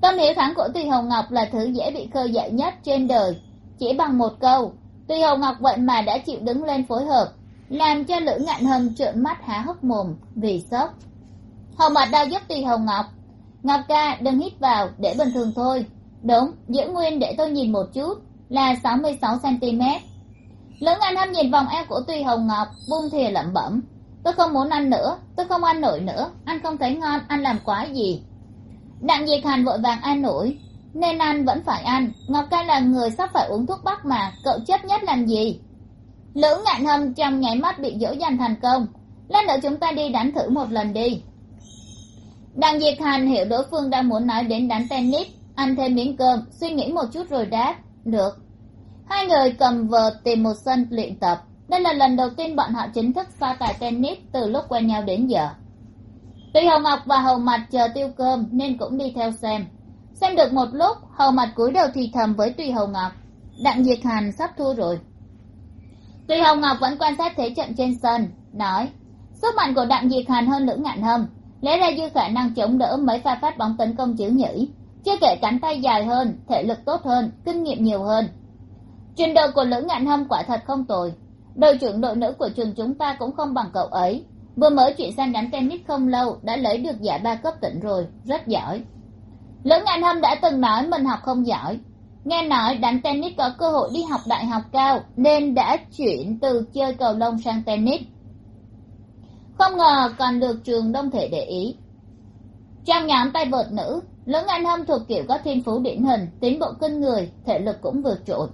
Speaker 1: Tâm hiếu thắng của tùy hồng ngọc là thứ dễ bị khơi dậy nhất trên đời. Chỉ bằng một câu tùy hồng ngọc vậy mà đã chịu đứng lên phối hợp, làm cho lữ ngạn hâm trợn mắt há hốc mồm vì sốc. Hồng mặt đau giúp tùy hồng ngọc. Ngọc ca đừng hít vào, để bình thường thôi đúng, giữ nguyên để tôi nhìn một chút, là sáu mươi sáu cm lữ ngạn hâm nhìn vòng eo của tuy hồng ngọc, buông thìa lẩm bẩm. Tôi không muốn ăn nữa, tôi không ăn nổi nữa, ăn không thấy ngon, ăn làm quá gì. Đặng diệt hàn vội vàng an ủi, nên ăn vẫn phải ăn, ngọc ca là người sắp phải uống thuốc bắc mà, cậu chấp nhất làm gì? Lữ ngạn hâm trong nháy mắt bị dỗ dành thành công, lát nữa chúng ta đi đánh thử một lần đi. Đặng diệt hàn hiểu đối phương đang muốn nói đến đánh tennis ăn thêm miếng cơm, suy nghĩ một chút rồi đáp, được. Hai người cầm vợt tìm một sân luyện tập. Đây là lần đầu tiên bọn họ chính thức so tài tennis từ lúc quen nhau đến giờ. Tuy hầu ngọc và hầu mặt chờ tiêu cơm nên cũng đi theo xem. Xem được một lúc, hầu mặt cúi đầu thì thầm với tùy hầu ngọc, đặng diệt hàn sắp thua rồi. Tùy hầu ngọc vẫn quan sát thế trận trên sân, nói, sức mạnh của đặng diệt hàn hơn lữ ngạn hâm, lẽ ra dư khả năng chống đỡ mấy pha phát bóng tấn công chữ nhĩ chưa kể cánh tay dài hơn, thể lực tốt hơn, kinh nghiệm nhiều hơn. Trình độ của lữ ngạn hâm quả thật không tồi. Đội trưởng đội nữ của trường chúng ta cũng không bằng cậu ấy. Vừa mới chuyển sang đánh tennis không lâu, đã lấy được giải ba cấp tỉnh rồi, rất giỏi. Lữ ngạn hâm đã từng nói mình học không giỏi. Nghe nói đánh tennis có cơ hội đi học đại học cao, nên đã chuyển từ chơi cầu lông sang tennis. Không ngờ còn được trường đông thể để ý. Trong nhóm tay vợt nữ lữ ngạn hâm thuộc kiểu có thiên phú điển hình, tiến bộ kinh người, thể lực cũng vượt trội.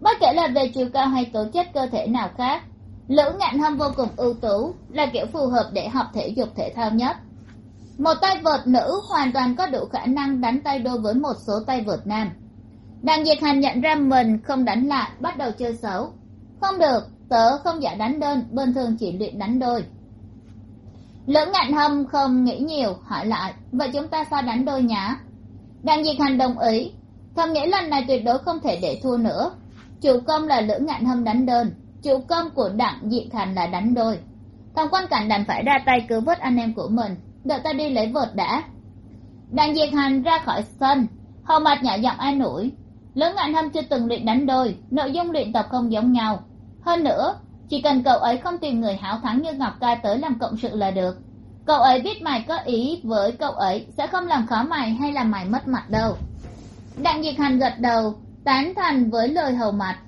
Speaker 1: Bất kể là về chiều cao hay tố chất cơ thể nào khác lữ ngạn hâm vô cùng ưu tú, là kiểu phù hợp để học thể dục thể thao nhất. Một tay vợt nữ hoàn toàn có đủ khả năng đánh tay đôi với một số tay vợt nam. Đặng diệt hành nhận ra mình không đánh lại, bắt đầu chơi xấu. Không được, tớ không giả đánh đơn, bên thường chỉ luyện đánh đôi lữ ngạn hâm không nghĩ nhiều hỏi lại vậy chúng ta sao đánh đôi nhá. Đặng diệt hành đồng ý. Thầm nghĩ lần này tuyệt đối không thể để thua nữa. Chủ công là lữ ngạn hâm đánh đơn. Chủ công của đặng diệt hành là đánh đôi. Thằng quan cảnh đành phải ra tay cứu vớt anh em của mình. Đợi ta đi lấy vợt đã. Đặng diệt hành ra khỏi sân. Hầu mặt nhỏ giọng ai ủi, lữ ngạn hâm chưa từng luyện đánh đôi. Nội dung luyện tập không giống nhau. Hơn nữa chỉ cần cậu ấy không tìm người háo thắng như ngọc ca tới làm cộng sự là được. Cậu ấy biết mày có ý với cậu ấy sẽ không làm khó mày hay làm mày mất mặt đâu. Đặng diệt hành gật đầu, tán thành với lời hầu mặt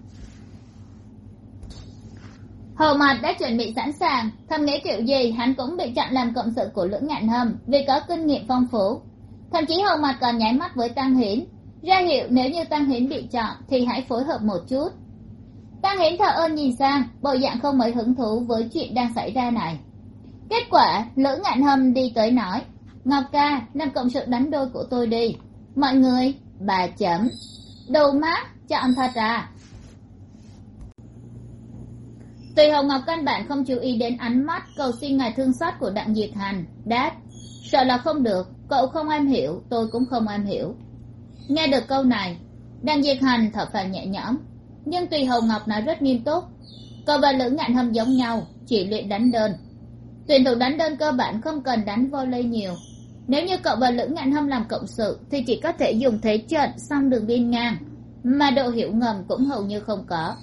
Speaker 1: hầu mặt đã chuẩn bị sẵn sàng, thầm nghĩ kiểu gì hắn cũng bị chặn làm cộng sự của lưỡng ngạn hâm vì có kinh nghiệm phong phú. Thậm chí hầu mặt còn nháy mắt với tăng hiến. Ra hiệu nếu như tăng hiến bị chọn thì hãy phối hợp một chút tăng hiến thợ ơn nhìn sang, bộ dạng không mấy hứng thú với chuyện đang xảy ra này. Kết quả, lữ ngạn hâm đi tới nói, ngọc ca làm cộng sự đánh đôi của tôi đi. Mọi người, bà chấm. Đầu mát chọn thật à tùy hồng ngọc căn bản không chú ý đến ánh mắt cầu xin ngài thương xót của đặng diệt hành, đáp, sợ là không được, cậu không am hiểu, tôi cũng không am hiểu. Nghe được câu này, đặng diệt hành thở phào nhẹ nhõm nhưng tùy hồng ngọc nói rất nghiêm túc cậu và lữ ngạn hâm giống nhau, chỉ luyện đánh đơn. Tuyển thủ đánh đơn cơ bản không cần đánh volley nhiều. Nếu như cậu và lữ ngạn hâm làm cộng sự, thì chỉ có thể dùng thế trận xong đường biên ngang, mà độ hiểu ngầm cũng hầu như không có.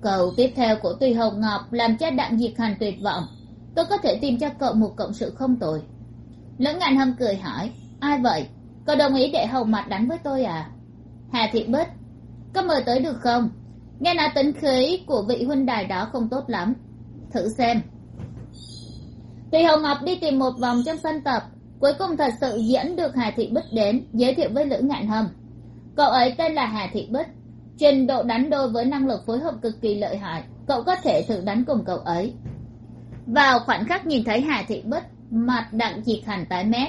Speaker 1: Cầu tiếp theo của tùy hồng ngọc làm cho đặng diệt hành tuyệt vọng. Tôi có thể tìm cho cậu một cộng sự không tồi. Lữ ngạn hâm cười hỏi, ai vậy? Cậu đồng ý để hầu mặt đánh với tôi à? Hà thị bích có mời tới được không? Nghe nói tính khí của vị huynh đài đó không tốt lắm. Thử xem. Tùy hồng ngọc đi tìm một vòng trong sân tập, cuối cùng thật sự dẫn được hà thị bích đến, giới thiệu với lữ ngạn hâm. Cậu ấy tên là hà thị bích, trình độ đánh đôi với năng lực phối hợp cực kỳ lợi hại, cậu có thể thử đánh cùng cậu ấy. Vào khoảnh khắc nhìn thấy hà thị bích, mặt đặng diệt hành tái mét.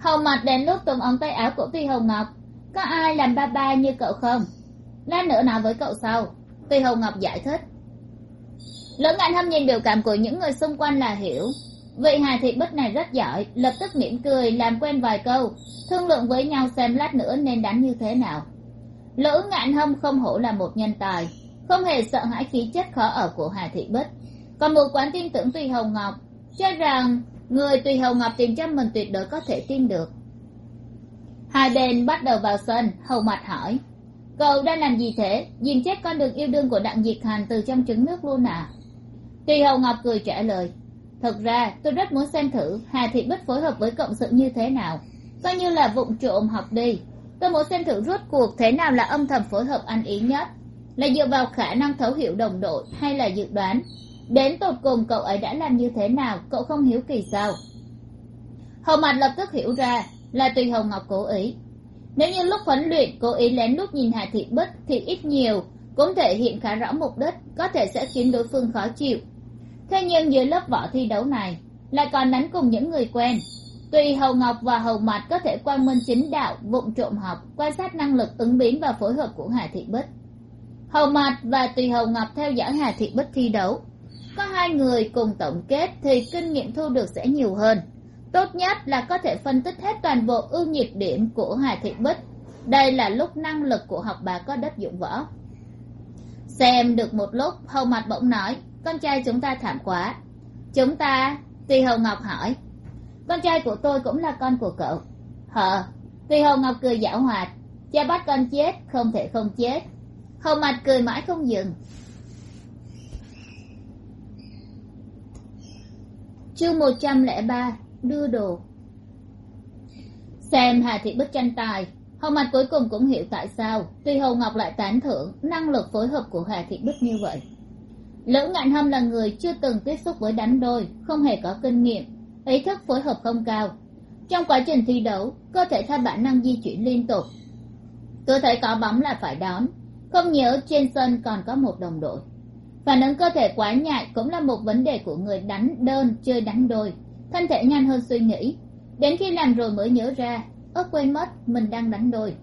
Speaker 1: Hầu mặt đến lúc tùng ống tay áo của tuy hồng ngọc. Có ai làm ba ba như cậu không? Lát nữa nói với cậu sau. Tuy hồng ngọc giải thích. Lớn ngạn hâm nhìn biểu cảm của những người xung quanh là hiểu. Vị hà thị bích này rất giỏi, lập tức mỉm cười, làm quen vài câu. Thương lượng với nhau xem lát nữa nên đánh như thế nào. Lữ ngạn hâm không hổ là một nhân tài, không hề sợ hãi khí chất khó ở của hà thị bích. Còn một quán tin tưởng tùy hồng ngọc, cho rằng người tùy hồng ngọc tìm cho mình tuyệt đối có thể tin được. Hai bên bắt đầu vào sân, hầu mặt hỏi cậu đang làm gì thế? Dìm chết con đường yêu đương của đặng diệt hành từ trong trứng nước luôn à tùy hồng ngọc cười trả lời thực ra, tôi rất muốn xem thử hà thị bích phối hợp với cộng sự như thế nào. Coi như là vụng trộm học đi. Tôi muốn xem thử rốt cuộc thế nào là âm thầm phối hợp ăn ý nhất. Là dựa vào khả năng thấu hiểu đồng đội hay là dự đoán? Đến tột cùng cậu ấy đã làm như thế nào, cậu không hiểu kỳ sao? Hầu mặt lập tức hiểu ra là tùy hồng ngọc cố ý nếu như lúc huấn luyện cố ý lén lút nhìn hà thị bích thì ít nhiều cũng thể hiện khá rõ mục đích, có thể sẽ khiến đối phương khó chịu. Thế nhưng dưới lớp võ thi đấu này, lại còn đánh cùng những người quen. Tùy hầu ngọc và hầu mặt có thể quan minh chính đạo, vụng trộm học, quan sát năng lực ứng biến và phối hợp của hà thị bích. Hầu mặt và tùy hầu ngọc theo dõi hà thị bích thi đấu. Có hai người cùng tổng kết thì kinh nghiệm thu được sẽ nhiều hơn tốt nhất là có thể phân tích hết toàn bộ ưu nhược điểm của hà thị bích. Đây là lúc năng lực của học bà có đất dụng võ. Xem được một lúc, hầu mặt bỗng nói, con trai chúng ta thảm quá. Chúng ta? Tùy hầu ngọc hỏi. Con trai của tôi cũng là con của cậu. Hờ? Tùy hầu ngọc cười giảo hoạt. Cha bắt con chết, không thể không chết. Hầu mặt cười mãi không dừng. Chương một trăm lẻ ba đưa đồ. Xem hà thị bích tranh tài hầu mặt cuối cùng cũng hiểu tại sao tuy hầu ngọc lại tán thưởng năng lực phối hợp của hà thị bích như vậy. Lữ ngạn hâm là người chưa từng tiếp xúc với đánh đôi, không hề có kinh nghiệm, ý thức phối hợp không cao. Trong quá trình thi đấu, cơ thể theo bản năng di chuyển liên tục. Cơ thể có bóng là phải đón, không nhớ trên sân còn có một đồng đội. Phản ứng cơ thể quá nhạy cũng là một vấn đề của người đánh đơn chơi đánh đôi thân thể nhanh hơn suy nghĩ. Đến khi làm rồi mới nhớ ra ớt quên mất mình đang đánh đôi.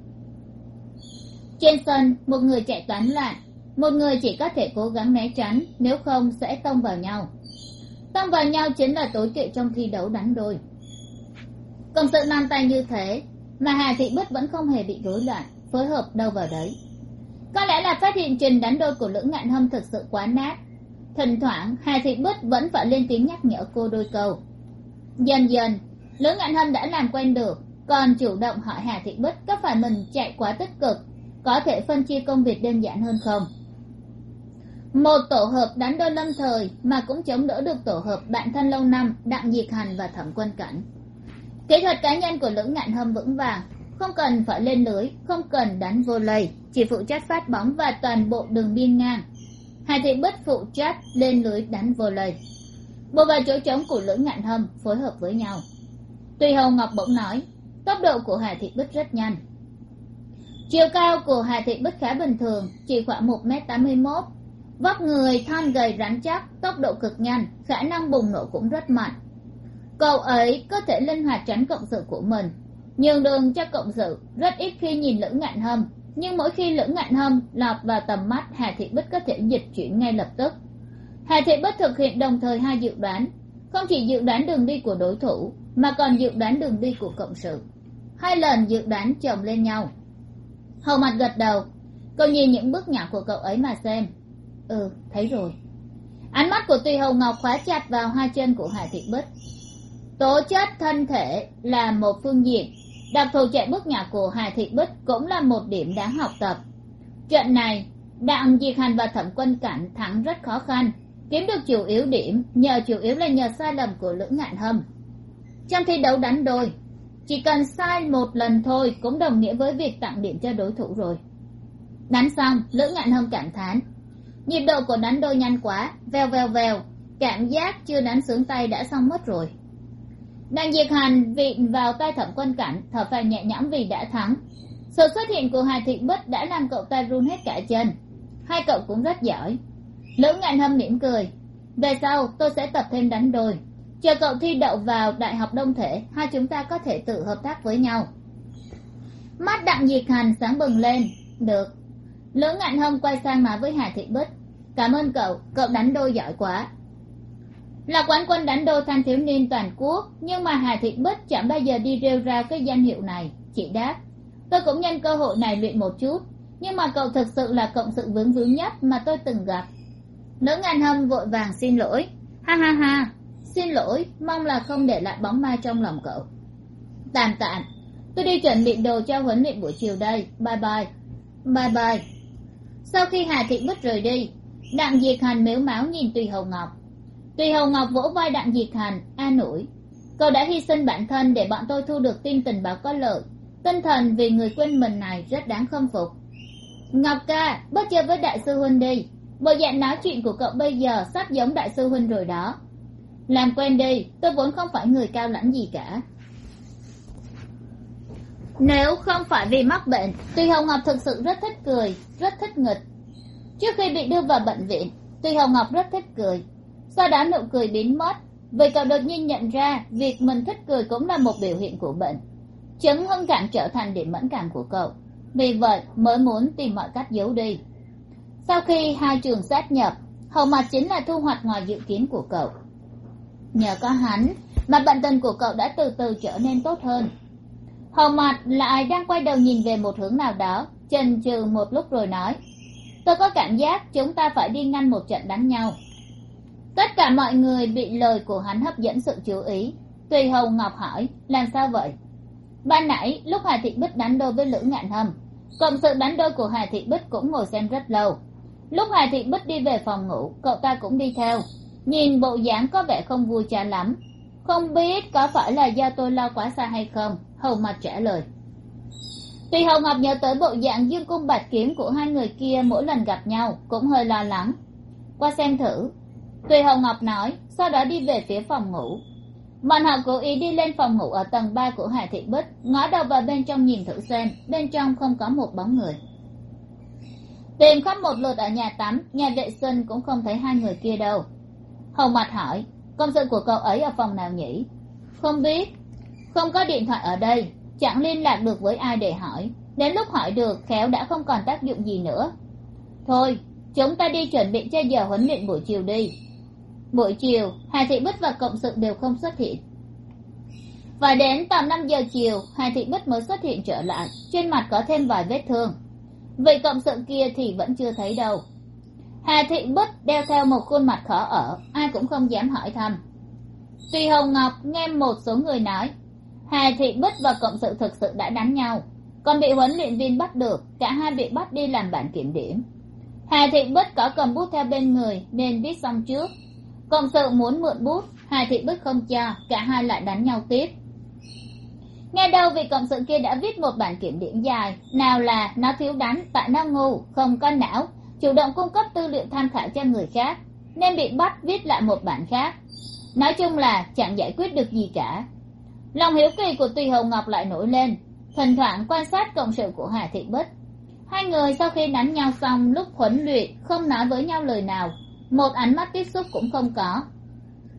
Speaker 1: Trên sân, một người chạy toán loạn. Một người chỉ có thể cố gắng né tránh, nếu không sẽ tông vào nhau. Tông vào nhau chính là tối kỵ trong thi đấu đánh đôi. Cộng sự nan tay như thế, mà hà thị bích vẫn không hề bị rối loạn, phối hợp đâu vào đấy. Có lẽ là phát hiện trình đánh đôi của lữ ngạn hâm thực sự quá nát. Thỉnh thoảng, hà thị bích vẫn phải lên tiếng nhắc nhở cô đôi câu dần dần, lữ ngạn hâm đã làm quen được, còn chủ động hỏi hà thị bích có phải mình chạy quá tích cực, có thể phân chia công việc đơn giản hơn không? Một tổ hợp đánh đôi lâm thời mà cũng chống đỡ được tổ hợp bạn thân lâu năm đặng diệt hành và thẩm quân cảnh. Kỹ thuật cá nhân của lữ ngạn hâm vững vàng, không cần phải lên lưới, không cần đánh vô lầy, chỉ phụ trách phát bóng và toàn bộ đường biên ngang. Hà thị bích phụ trách lên lưới đánh vô lầy bộ vào chỗ trống của lữ ngạn hâm phối hợp với nhau. Tuy hầu ngọc bỗng nói, tốc độ của hà thị bích rất nhanh. Chiều cao của hà thị bích khá bình thường, chỉ khoảng một m tám mươi một vóc người thon gầy rắn chắc, tốc độ cực nhanh, khả năng bùng nổ cũng rất mạnh. Cậu ấy có thể linh hoạt tránh cộng sự của mình. Nhường đường cho cộng sự rất ít khi nhìn lữ ngạn hâm, nhưng mỗi khi lữ ngạn hâm lọt vào tầm mắt, hà thị bích có thể dịch chuyển ngay lập tức hà thị Bất thực hiện đồng thời hai dự đoán. Không chỉ dự đoán đường đi của đối thủ, mà còn dự đoán đường đi của cộng sự. Hai lần dự đoán chồng lên nhau. Hầu mặt gật đầu. Cậu nhìn những bước nhạc của cậu ấy mà xem. Ừ thấy rồi. Ánh mắt của tùy hầu ngọc khóa chặt vào hai chân của hà thị bích tố chất thân thể là một phương diện. Đặc thù chạy bước nhạc của hà thị bích cũng là một điểm đáng học tập. Trận này, đặng diệt hành và thẩm quân cảnh thắng rất khó khăn kiếm được chủ yếu điểm, nhờ chủ yếu là nhờ sai lầm của lữ ngạn hâm trong thi đấu đánh đôi, chỉ cần sai một lần thôi cũng đồng nghĩa với việc tặng điểm cho đối thủ rồi. Đánh xong lữ ngạn hâm cảm thán. Nhịp độ của đánh đôi nhanh quá veo veo veo cảm giác chưa đánh sướng tay đã xong mất rồi. Đặng diệt hành vịn vào tay thẩm quân cảnh, thở phào nhẹ nhõm vì đã thắng. Sự xuất hiện của hà thị bích đã làm cậu ta run hết cả chân. Hai cậu cũng rất giỏi lữ ngạn hâm mỉm cười. Về sau, tôi sẽ tập thêm đánh đôi. Chờ cậu thi đậu vào đại học đông thể, hai chúng ta có thể tự hợp tác với nhau. Mắt đặng diệt hành sáng bừng lên. Được. Lữ ngạn hâm quay sang mà với hà thị bích. Cảm ơn cậu cậu đánh đôi giỏi quá. Là quán quân đánh đôi thanh thiếu niên toàn quốc, nhưng mà hà thị bích chẳng bao giờ đi rêu ra cái danh hiệu này. Chị đáp, tôi cũng nhân cơ hội này luyện một chút, nhưng mà cậu thực sự là cộng sự vướng vướng nhất mà tôi từng gặp nữ ngàn hâm vội vàng xin lỗi. Ha ha ha. Xin lỗi, mong là không để lại bóng ma trong lòng cậu. Tạm tạm, tôi đi chuẩn bị đồ cho huấn luyện buổi chiều đây. Bye bye. Bye bye. Sau khi hà thị bích rời đi, đặng diệt hành mếu máo nhìn tùy hầu ngọc. Tùy hầu ngọc vỗ vai đặng diệt hành, an ủi. Cậu đã hy sinh bản thân để bọn tôi thu được tin tình báo có lợi. Tinh thần vì người quên mình này rất đáng khâm phục. Ngọc ca bớt chơi với đại sư huynh đi bộ dạng nói chuyện của cậu bây giờ sắp giống đại sư huynh rồi đó. Làm quen đi, tôi vốn không phải người cao lãnh gì cả. Nếu không phải vì mắc bệnh tùy hồng ngọc thực sự rất thích cười, rất thích nghịch. Trước khi bị đưa vào bệnh viện tùy hồng ngọc rất thích cười. Sau đó nụ cười biến mất, vì cậu đột nhiên nhận ra việc mình thích cười cũng là một biểu hiện của bệnh. Chứng hưng cảm trở thành điểm mẫn cảm của cậu. Vì vậy, mới muốn tìm mọi cách giấu đi sau khi hai trường sát nhập hầu mặt chính là thu hoạch ngoài dự kiến của cậu. Nhờ có hắn mà bệnh tình của cậu đã từ từ trở nên tốt hơn. Hầu mặt lại đang quay đầu nhìn về một hướng nào đó, chần chừ một lúc rồi nói, tôi có cảm giác chúng ta phải đi ngăn một trận đánh nhau. Tất cả mọi người bị lời của hắn hấp dẫn sự chú ý. Tùy hầu ngọc hỏi, làm sao vậy? Ban nãy, lúc hà thị bích đánh đôi với lữ ngạn hâm, cộng sự đánh đôi của hà thị bích cũng ngồi xem rất lâu lúc hà thị bích đi về phòng ngủ, cậu ta cũng đi theo. Nhìn bộ dáng có vẻ không vui cha lắm. Không biết có phải là do tôi lo quá xa hay không hầu mặt trả lời. Tùy hầu ngọc nhớ tới bộ dạng dương cung bạch kiếm của hai người kia mỗi lần gặp nhau, cũng hơi lo lắng. Qua xem thử tùy hầu ngọc nói, sau đó đi về phía phòng ngủ. Bọn họ cố ý đi lên phòng ngủ ở tầng ba của hà thị bích, ngó đầu vào bên trong nhìn thử xem, bên trong không có một bóng người tìm khắp một lượt ở nhà tắm nhà vệ sinh cũng không thấy hai người kia đâu. Hồng mặt hỏi, công sự của cậu ấy ở phòng nào nhỉ? Không biết. Không có điện thoại ở đây. Chẳng liên lạc được với ai để hỏi. Đến lúc hỏi được, khéo đã không còn tác dụng gì nữa. Thôi, chúng ta đi chuẩn bị cho giờ huấn luyện buổi chiều đi. Buổi chiều, hà thị bích và cộng sự đều không xuất hiện. Và đến tầm năm giờ chiều, hà thị bích mới xuất hiện trở lại. Trên mặt có thêm vài vết thương vị cộng sự kia thì vẫn chưa thấy đâu. Hà thị bích đeo theo một khuôn mặt khó ở, ai cũng không dám hỏi thăm. Tuy hồng ngọc nghe một số người nói, hà thị bích và cộng sự thực sự đã đánh nhau, còn bị huấn luyện viên bắt được, cả hai bị bắt đi làm bản kiểm điểm. Hà thị bích có cầm bút theo bên người nên viết xong trước. Cộng sự muốn mượn bút, hà thị bích không cho, cả hai lại đánh nhau tiếp nghe đâu vị cộng sự kia đã viết một bản kiểm điểm dài. Nào là, nó thiếu đánh tại nó ngu, không có não, chủ động cung cấp tư liệu tham khảo cho người khác, nên bị bắt viết lại một bản khác. Nói chung là, chẳng giải quyết được gì cả. Lòng hiếu kỳ của tùy hồng ngọc lại nổi lên, thỉnh thoảng quan sát cộng sự của hà thị bích. Hai người sau khi đánh nhau xong, lúc huấn luyện, không nói với nhau lời nào, một ánh mắt tiếp xúc cũng không có.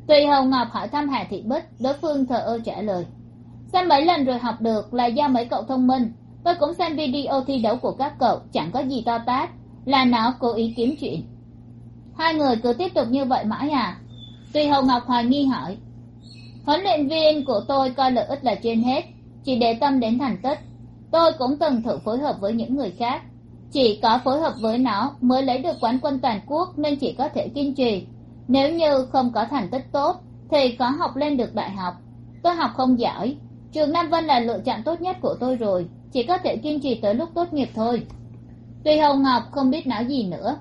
Speaker 1: Tùy hồng ngọc hỏi thăm hà thị bích, đối phương thờ ơ trả lời xem mấy lần rồi học được là do mấy cậu thông minh. Tôi cũng xem video thi đấu của các cậu, chẳng có gì to tát. Là nó cố ý kiếm chuyện. Hai người cứ tiếp tục như vậy mãi à? Tùy hồng ngọc hoài nghi hỏi. Huấn luyện viên của tôi coi lợi ích là trên hết, chỉ để tâm đến thành tích. Tôi cũng từng thử phối hợp với những người khác. Chỉ có phối hợp với nó mới lấy được quán quân toàn quốc nên chỉ có thể kiên trì. Nếu như không có thành tích tốt, thì có học lên được đại học. Tôi học không giỏi trường nam vân là lựa chọn tốt nhất của tôi rồi, chỉ có thể kiên trì tới lúc tốt nghiệp thôi. Tuy hồng ngọc không biết nói gì nữa.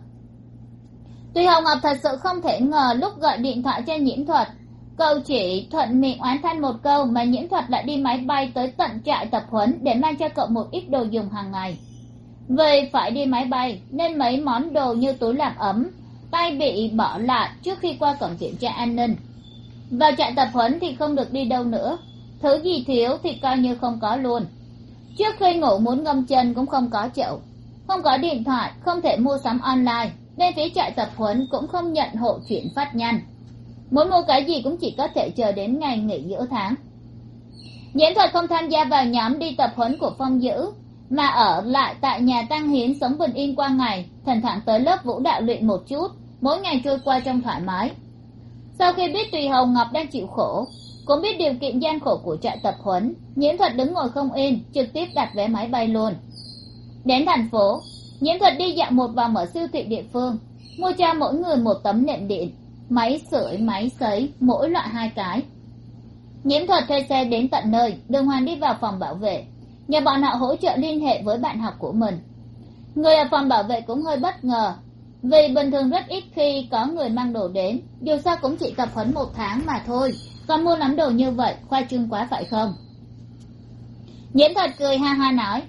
Speaker 1: Tuy hồng ngọc thật sự không thể ngờ lúc gọi điện thoại cho nhiễm thuật, cậu chỉ thuận miệng oán than một câu mà nhiễm thuật lại đi máy bay tới tận trại tập huấn để mang cho cậu một ít đồ dùng hàng ngày. Vì phải đi máy bay nên mấy món đồ như túi làm ấm, tay bị bỏ lại trước khi qua cổng kiểm tra an ninh. Vào trại tập huấn thì không được đi đâu nữa thứ gì thiếu thì coi như không có luôn. Trước khi ngủ muốn ngâm chân cũng không có chậu, không có điện thoại, không thể mua sắm online, nên phía trại tập huấn cũng không nhận hộ chuyển phát nhanh. Muốn mua cái gì cũng chỉ có thể chờ đến ngày nghỉ giữa tháng. Nhiễm thuật không tham gia vào nhóm đi tập huấn của phong dữ, mà ở lại tại nhà tăng hiến sống bình yên qua ngày, thỉnh thoảng tới lớp vũ đạo luyện một chút, mỗi ngày trôi qua trong thoải mái. Sau khi biết tùy hồng ngọc đang chịu khổ cũng biết điều kiện gian khổ của trại tập huấn nhiễm thuật đứng ngồi không yên, trực tiếp đặt vé máy bay luôn. Đến thành phố nhiễm thuật đi dạo một vòng ở siêu thị địa phương, mua cho mỗi người một tấm nệm điện, máy sưởi, máy sấy, mỗi loại hai cái. Nhiễm thuật thuê xe đến tận nơi, đường hoàng đi vào phòng bảo vệ. Nhờ bọn họ hỗ trợ liên hệ với bạn học của mình. Người ở phòng bảo vệ cũng hơi bất ngờ, vì bình thường rất ít khi có người mang đồ đến, dù sao cũng chỉ tập huấn một tháng mà thôi còn mua lắm đồ như vậy, khoa trương quá phải không? Nhiễm thuật cười ha ha nói,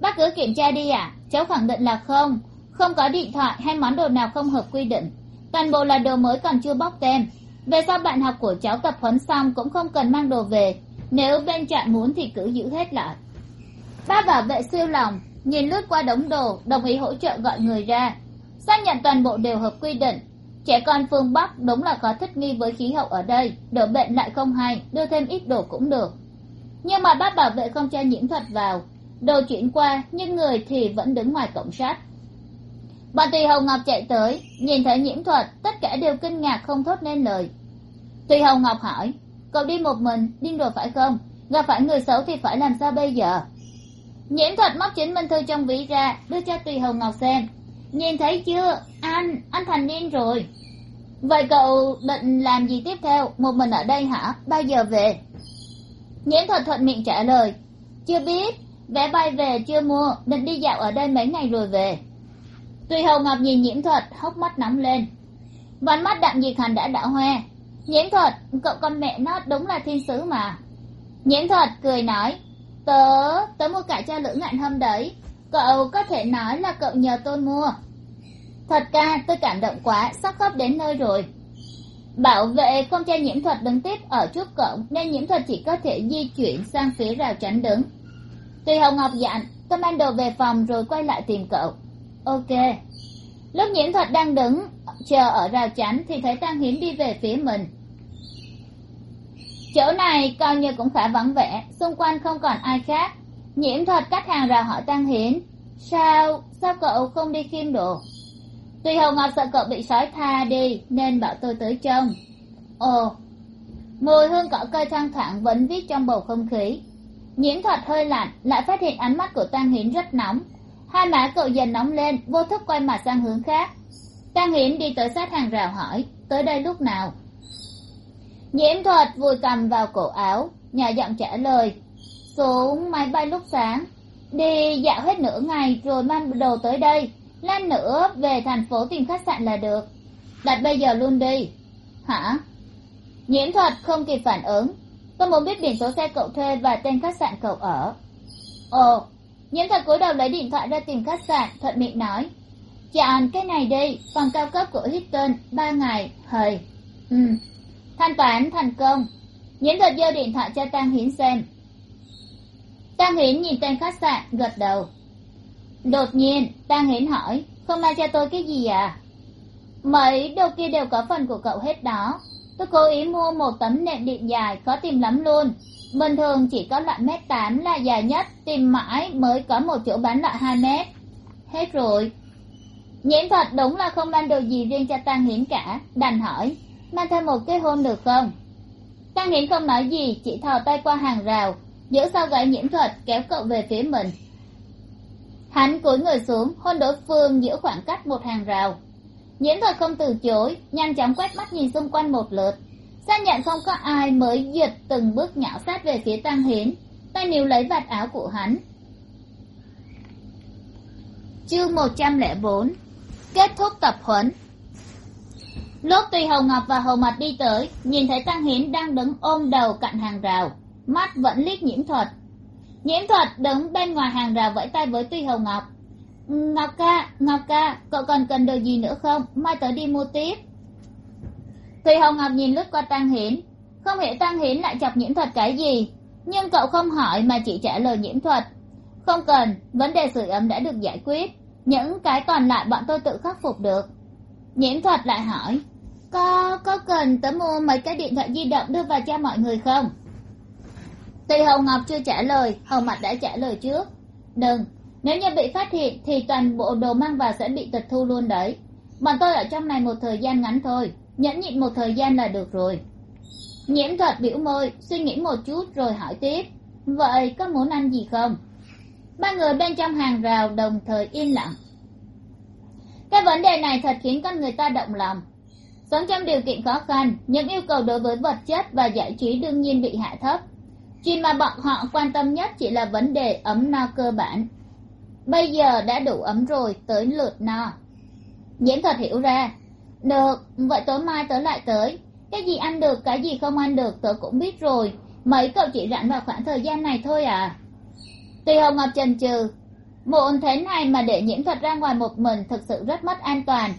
Speaker 1: bác cứ kiểm tra đi ạ, cháu khẳng định là không. Không có điện thoại hay món đồ nào không hợp quy định. Toàn bộ là đồ mới còn chưa bóc tem. Về sau bạn học của cháu tập huấn xong cũng không cần mang đồ về. Nếu bên trạm muốn thì cứ giữ hết lại. Ba bảo vệ siêu lòng, nhìn lướt qua đống đồ, đồng ý hỗ trợ gọi người ra. Xác nhận toàn bộ đều hợp quy định trẻ con phương bắc đúng là có thích nghi với khí hậu ở đây đỡ bệnh lại không hay, đưa thêm ít đồ cũng được. Nhưng mà bác bảo vệ không cho nhiễm thuật vào. Đồ chuyển qua, nhưng người thì vẫn đứng ngoài cổng sắt bọn tùy hồng ngọc chạy tới, nhìn thấy nhiễm thuật, tất cả đều kinh ngạc không thốt nên lời. Tùy hồng ngọc hỏi, cậu đi một mình, điên rồi phải không? Gặp phải người xấu thì phải làm sao bây giờ? Nhiễm thuật móc chứng minh thư trong ví ra, đưa cho tùy hồng ngọc xem nhìn thấy chưa? Anh anh thành niên rồi. Vậy cậu định làm gì tiếp theo? Một mình ở đây hả? Bao giờ về? Nhiễm thuật thuận miệng trả lời. Chưa biết. Vé bay về chưa mua. Định đi dạo ở đây mấy ngày rồi về. Tùy hồng ngọc nhìn nhiễm thuật, hốc mắt nóng lên. Vành mắt đặng diệt hành đã đảo hoe. Nhiễm thuật, cậu con mẹ nó đúng là thiên sứ mà. Nhiễm thuật cười nói. Tớ tớ mua cả cho lữ ngạn hâm đấy cậu có thể nói là cậu nhờ tôi mua. Thật ca tôi cảm động quá, sắp khóc đến nơi rồi. Bảo vệ không cho nhiễm thuật đứng tiếp ở trước cổng, nên nhiễm thuật chỉ có thể di chuyển sang phía rào chắn đứng. Tùy hồng ngọc dặn, tôi mang đồ về phòng rồi quay lại tìm cậu. Ok. Lúc nhiễm thuật đang đứng, chờ ở rào chắn thì thấy tăng hiến đi về phía mình. Chỗ này, coi như cũng khá vắng vẻ, xung quanh không còn ai khác nhiễm thuật cách hàng rào hỏi tăng hiến sao? Sao cậu không đi khiêm đồ tuy hồng ngọc sợ cậu bị sói tha đi, nên bảo tôi tới trông. Ồ, mùi hương cỏ cây thoang thoảng vẫn viết trong bầu không khí. Nhiễm thuật hơi lạnh, lại phát hiện ánh mắt của tăng hiến rất nóng. Hai má cậu dần nóng lên, vô thức quay mặt sang hướng khác. Tăng hiến đi tới sát hàng rào hỏi, tới đây lúc nào? Nhiễm thuật vùi cầm vào cổ áo nhà giọng trả lời xuống máy bay lúc sáng. Đi dạo hết nửa ngày rồi mang đồ tới đây. Lát nữa về thành phố tìm khách sạn là được. Đặt bây giờ luôn đi. Hả? Nhiễm thuật không kịp phản ứng. Tôi muốn biết biển số xe cậu thuê và tên khách sạn cậu ở. Ồ, nhiễm thuật cúi đầu lấy điện thoại ra tìm khách sạn, thuận miệng nói. Chọn cái này đi, phòng cao cấp của hilton ba ngày, hời. Ừ. Thanh toán thành công. Nhiễm thuật giơ điện thoại cho tang hiến xem. Tang hiến nhìn tên khách sạn, gật đầu. Đột nhiên, Tang hiến hỏi, không mang cho tôi cái gì à? Mấy đồ kia đều có phần của cậu hết đó. Tôi cố ý mua một tấm nệm điện dài, khó tìm lắm luôn. Bình thường chỉ có loại mét tám là dài nhất, tìm mãi mới có một chỗ bán loại hai mét. Hết rồi. Nhiễm thuật đúng là không mang đồ gì riêng cho Tang hiến cả, đành hỏi. Mang thêm một cái hôn được không? Tang hiến không nói gì, chỉ thò tay qua hàng rào giữ sau gái nhiễm thuật kéo cậu về phía mình. Hắn cúi người xuống, hôn đối phương giữa khoảng cách một hàng rào. Nhiễm thuật không từ chối, nhanh chóng quét mắt nhìn xung quanh một lượt. Xác nhận không có ai mới giật từng bước nhỏ sát về phía tăng hiến. Tay níu lấy vạt áo của hắn. Chương một trăm lẻ bốn. Kết thúc tập huấn. Lúc tùy hầu ngọc và hầu mặt đi tới, nhìn thấy tăng hiến đang đứng ôm đầu cạnh hàng rào mắt vẫn liếc nhiễm thuật. Nhiễm thuật đứng bên ngoài hàng rào vẫy tay với tuy hầu ngọc. Ngọc ca ngọc ca, cậu còn cần đồ gì nữa không? Mai tới đi mua tiếp. Tuy hầu ngọc nhìn lướt qua tăng hiến không hiểu tăng hiến lại chọc nhiễm thuật cái gì, nhưng cậu không hỏi mà chỉ trả lời nhiễm thuật. Không cần, vấn đề sưởi ấm đã được giải quyết. Những cái còn lại bọn tôi tự khắc phục được. Nhiễm thuật lại hỏi, có có cần tớ mua mấy cái điện thoại di động đưa vào cho mọi người không? Tuy hồng ngọc chưa trả lời, hầu mặt đã trả lời trước. Đừng, nếu như bị phát hiện thì toàn bộ đồ mang vào sẽ bị tịch thu luôn đấy. Bọn tôi ở trong này một thời gian ngắn thôi, nhẫn nhịn một thời gian là được rồi. Nhiễm thuật biểu môi, suy nghĩ một chút rồi hỏi tiếp. Vậy có muốn ăn gì không? Ba người bên trong hàng rào đồng thời yên lặng. Cái vấn đề này thật khiến con người ta động lòng. Sống trong điều kiện khó khăn, những yêu cầu đối với vật chất và giải trí đương nhiên bị hạ thấp chuyện mà bọn họ quan tâm nhất chỉ là vấn đề ấm no cơ bản. Bây giờ đã đủ ấm rồi, tới lượt no. Nhiễm thuật hiểu ra. Được, vậy tối mai tớ lại tới. Cái gì ăn được, cái gì không ăn được, tớ cũng biết rồi. Mấy cậu chỉ rảnh vào khoảng thời gian này thôi à? Tùy hồng ngọc chần chừ muộn thế này mà để nhiễm thuật ra ngoài một mình thực sự rất mất an toàn.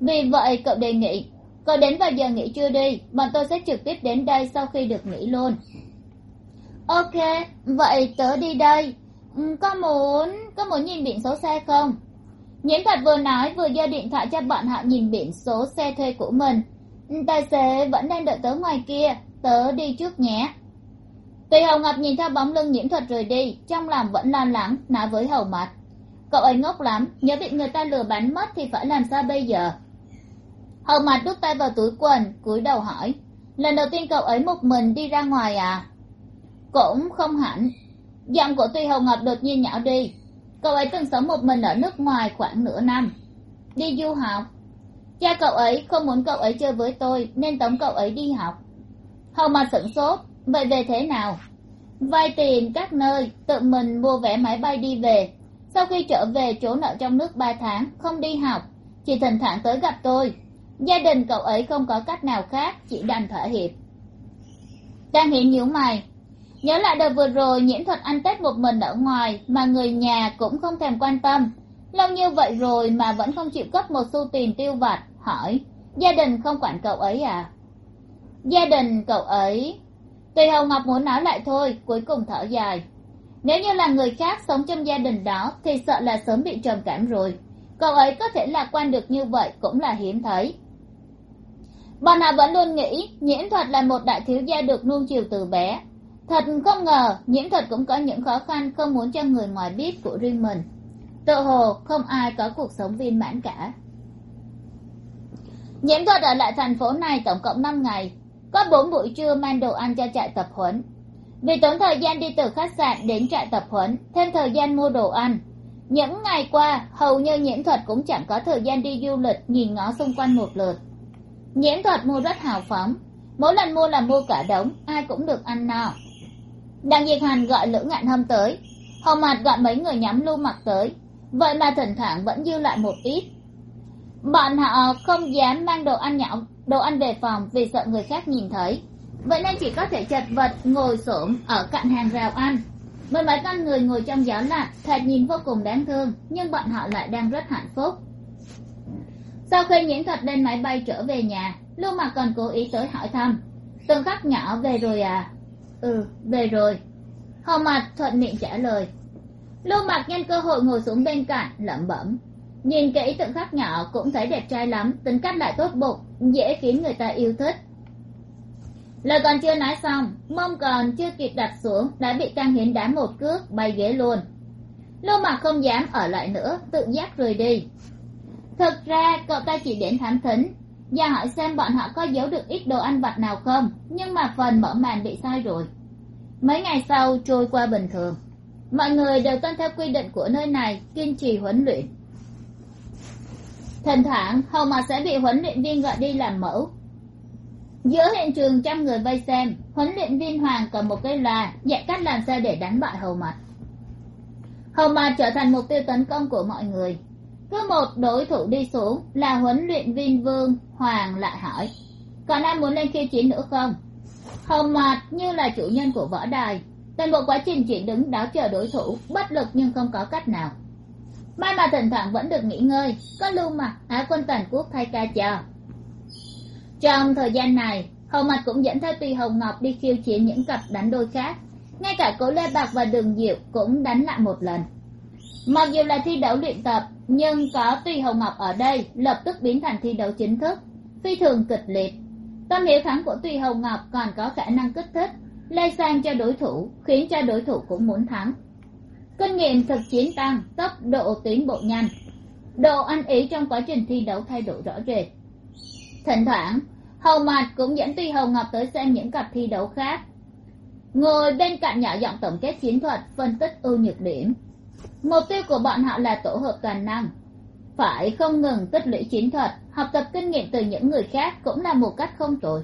Speaker 1: Vì vậy cậu đề nghị, cậu đến vào giờ nghỉ trưa đi, bọn tôi sẽ trực tiếp đến đây sau khi được nghỉ luôn ok, vậy tớ đi đây. Ừ, có muốn có muốn nhìn biển số xe không? Nhiễm thuật vừa nói, vừa giơ điện thoại cho bọn họ nhìn biển số xe thuê của mình. Ừ, tài xế vẫn đang đợi tớ ngoài kia, tớ đi trước nhé. Tùy hầu ngọc nhìn theo bóng lưng nhiễm thuật rời đi, trong lòng vẫn lo lắng, nói với hầu mặt cậu ấy ngốc lắm, nhớ bị người ta lừa bán mất thì phải làm sao bây giờ? Hầu mặt đút tay vào túi quần, cúi đầu hỏi. Lần đầu tiên cậu ấy một mình đi ra ngoài à? Cũng không hẳn. Giọng của tuy hầu ngọc đột nhiên nhỏ đi. Cậu ấy từng sống một mình ở nước ngoài khoảng nửa năm. Đi du học. Cha cậu ấy không muốn cậu ấy chơi với tôi, nên tống cậu ấy đi học. Hầu mà sửng sốt. Vậy về thế nào? Vay tiền các nơi, tự mình mua vé máy bay đi về. Sau khi trở về chỗ nợ trong nước ba tháng, không đi học. Chỉ thỉnh thoảng tới gặp tôi. Gia đình cậu ấy không có cách nào khác, chỉ đành thỏa hiệp. Đang hiện nhíu mày nhớ lại đợt vừa rồi nhiễm thuật ăn tết một mình ở ngoài mà người nhà cũng không thèm quan tâm. Lâu như vậy rồi mà vẫn không chịu cấp một xu tiền tiêu vặt, hỏi, gia đình không quản cậu ấy à? Gia đình cậu ấy? Tùy hồng ngọc muốn nói lại thôi, cuối cùng thở dài. Nếu như là người khác sống trong gia đình đó thì sợ là sớm bị trầm cảm rồi. Cậu ấy có thể lạc quan được như vậy cũng là hiếm thấy. Bọn họ vẫn luôn nghĩ nhiễm thuật là một đại thiếu gia được nuông chiều từ bé thật không ngờ nhiễm thuật cũng có những khó khăn không muốn cho người ngoài biết của riêng mình. Tự hồ, không ai có cuộc sống viên mãn cả. Nhiễm thuật ở lại thành phố này tổng cộng năm ngày. Có bốn buổi trưa mang đồ ăn cho trại tập huấn. Vì tốn thời gian đi từ khách sạn đến trại tập huấn, thêm thời gian mua đồ ăn. Những ngày qua, hầu như nhiễm thuật cũng chẳng có thời gian đi du lịch, nhìn ngó xung quanh một lượt. Nhiễm thuật mua rất hào phóng. Mỗi lần mua là mua cả đống, ai cũng được ăn no đặng diệt hàn gọi lữ ngạn hâm tới. Hầu mặt gọi mấy người nhắm lưu mặt tới. Vậy mà thỉnh thoảng vẫn dư lại một ít. Bọn họ không dám mang đồ ăn nhậu, đồ ăn về phòng vì sợ người khác nhìn thấy. Vậy nên chỉ có thể chật vật ngồi xổm ở cạnh hàng rào ăn. Mười mấy con người ngồi trong gió lạnh thật nhìn vô cùng đáng thương nhưng bọn họ lại đang rất hạnh phúc. Sau khi nhiễm thuật lên máy bay trở về nhà lưu mặt còn cố ý tới hỏi thăm. Từng khắc nhỏ về rồi à ừ về rồi. Hò mặt thuận miệng trả lời. Lưu mặt nhân cơ hội ngồi xuống bên cạnh, lẩm bẩm. Nhìn kỹ tượng khắc nhỏ cũng thấy đẹp trai lắm, tính cách lại tốt bụng, dễ khiến người ta yêu thích. Lời còn chưa nói xong, mông còn chưa kịp đặt xuống, đã bị tăng hiến đá một cước, bay ghế luôn. Lưu mặt không dám ở lại nữa, tự giác rời đi. Thực ra, cậu ta chỉ đến thám thính, và hỏi xem bọn họ có giấu được ít đồ ăn vặt nào không, nhưng mà phần mở màn bị sai rồi mấy ngày sau trôi qua bình thường. Mọi người đều tuân theo quy định của nơi này, kiên trì huấn luyện. Thỉnh thoảng hầu mà sẽ bị huấn luyện viên gọi đi làm mẫu. Giữa hiện trường trăm người vây xem, huấn luyện viên hoàng cầm một cây loa, dạy cách làm sao để đánh bại hầu mặt hầu mặt trở thành mục tiêu tấn công của mọi người. Cứ một đối thủ đi xuống là huấn luyện viên vương hoàng lại hỏi, còn ai muốn lên khiêu chiến nữa không? Hầu mặt như là chủ nhân của võ đài, toàn bộ quá trình chỉ đứng đó chờ đối thủ, bất lực nhưng không có cách nào. Mai mà thỉnh thoảng vẫn được nghỉ ngơi, có lưu mặc á quân toàn quốc thay ca chờ trong thời gian này hầu mặt cũng dẫn theo tùy hồng ngọc đi khiêu chiến những cặp đánh đôi khác. Ngay cả cố lê bạc và đường diệu cũng đánh lại một lần. Mặc dù là thi đấu luyện tập, nhưng có tùy hồng ngọc ở đây lập tức biến thành thi đấu chính thức, phi thường kịch liệt tâm hiếu thắng của tùy hồng ngọc còn có khả năng kích thích lây sang cho đối thủ, khiến cho đối thủ cũng muốn thắng. Kinh nghiệm thực chiến tăng, tốc độ tiến bộ nhanh. Độ ăn ý trong quá trình thi đấu thay đổi rõ rệt. Thỉnh thoảng, hầu mạt cũng dẫn tuy hầu ngọc tới xem những cặp thi đấu khác. Ngồi bên cạnh nhỏ giọng tổng kết chiến thuật, phân tích ưu nhược điểm. Mục tiêu của bọn họ là tổ hợp toàn năng phải không ngừng tích lũy chiến thuật, học tập kinh nghiệm từ những người khác cũng là một cách không tồi.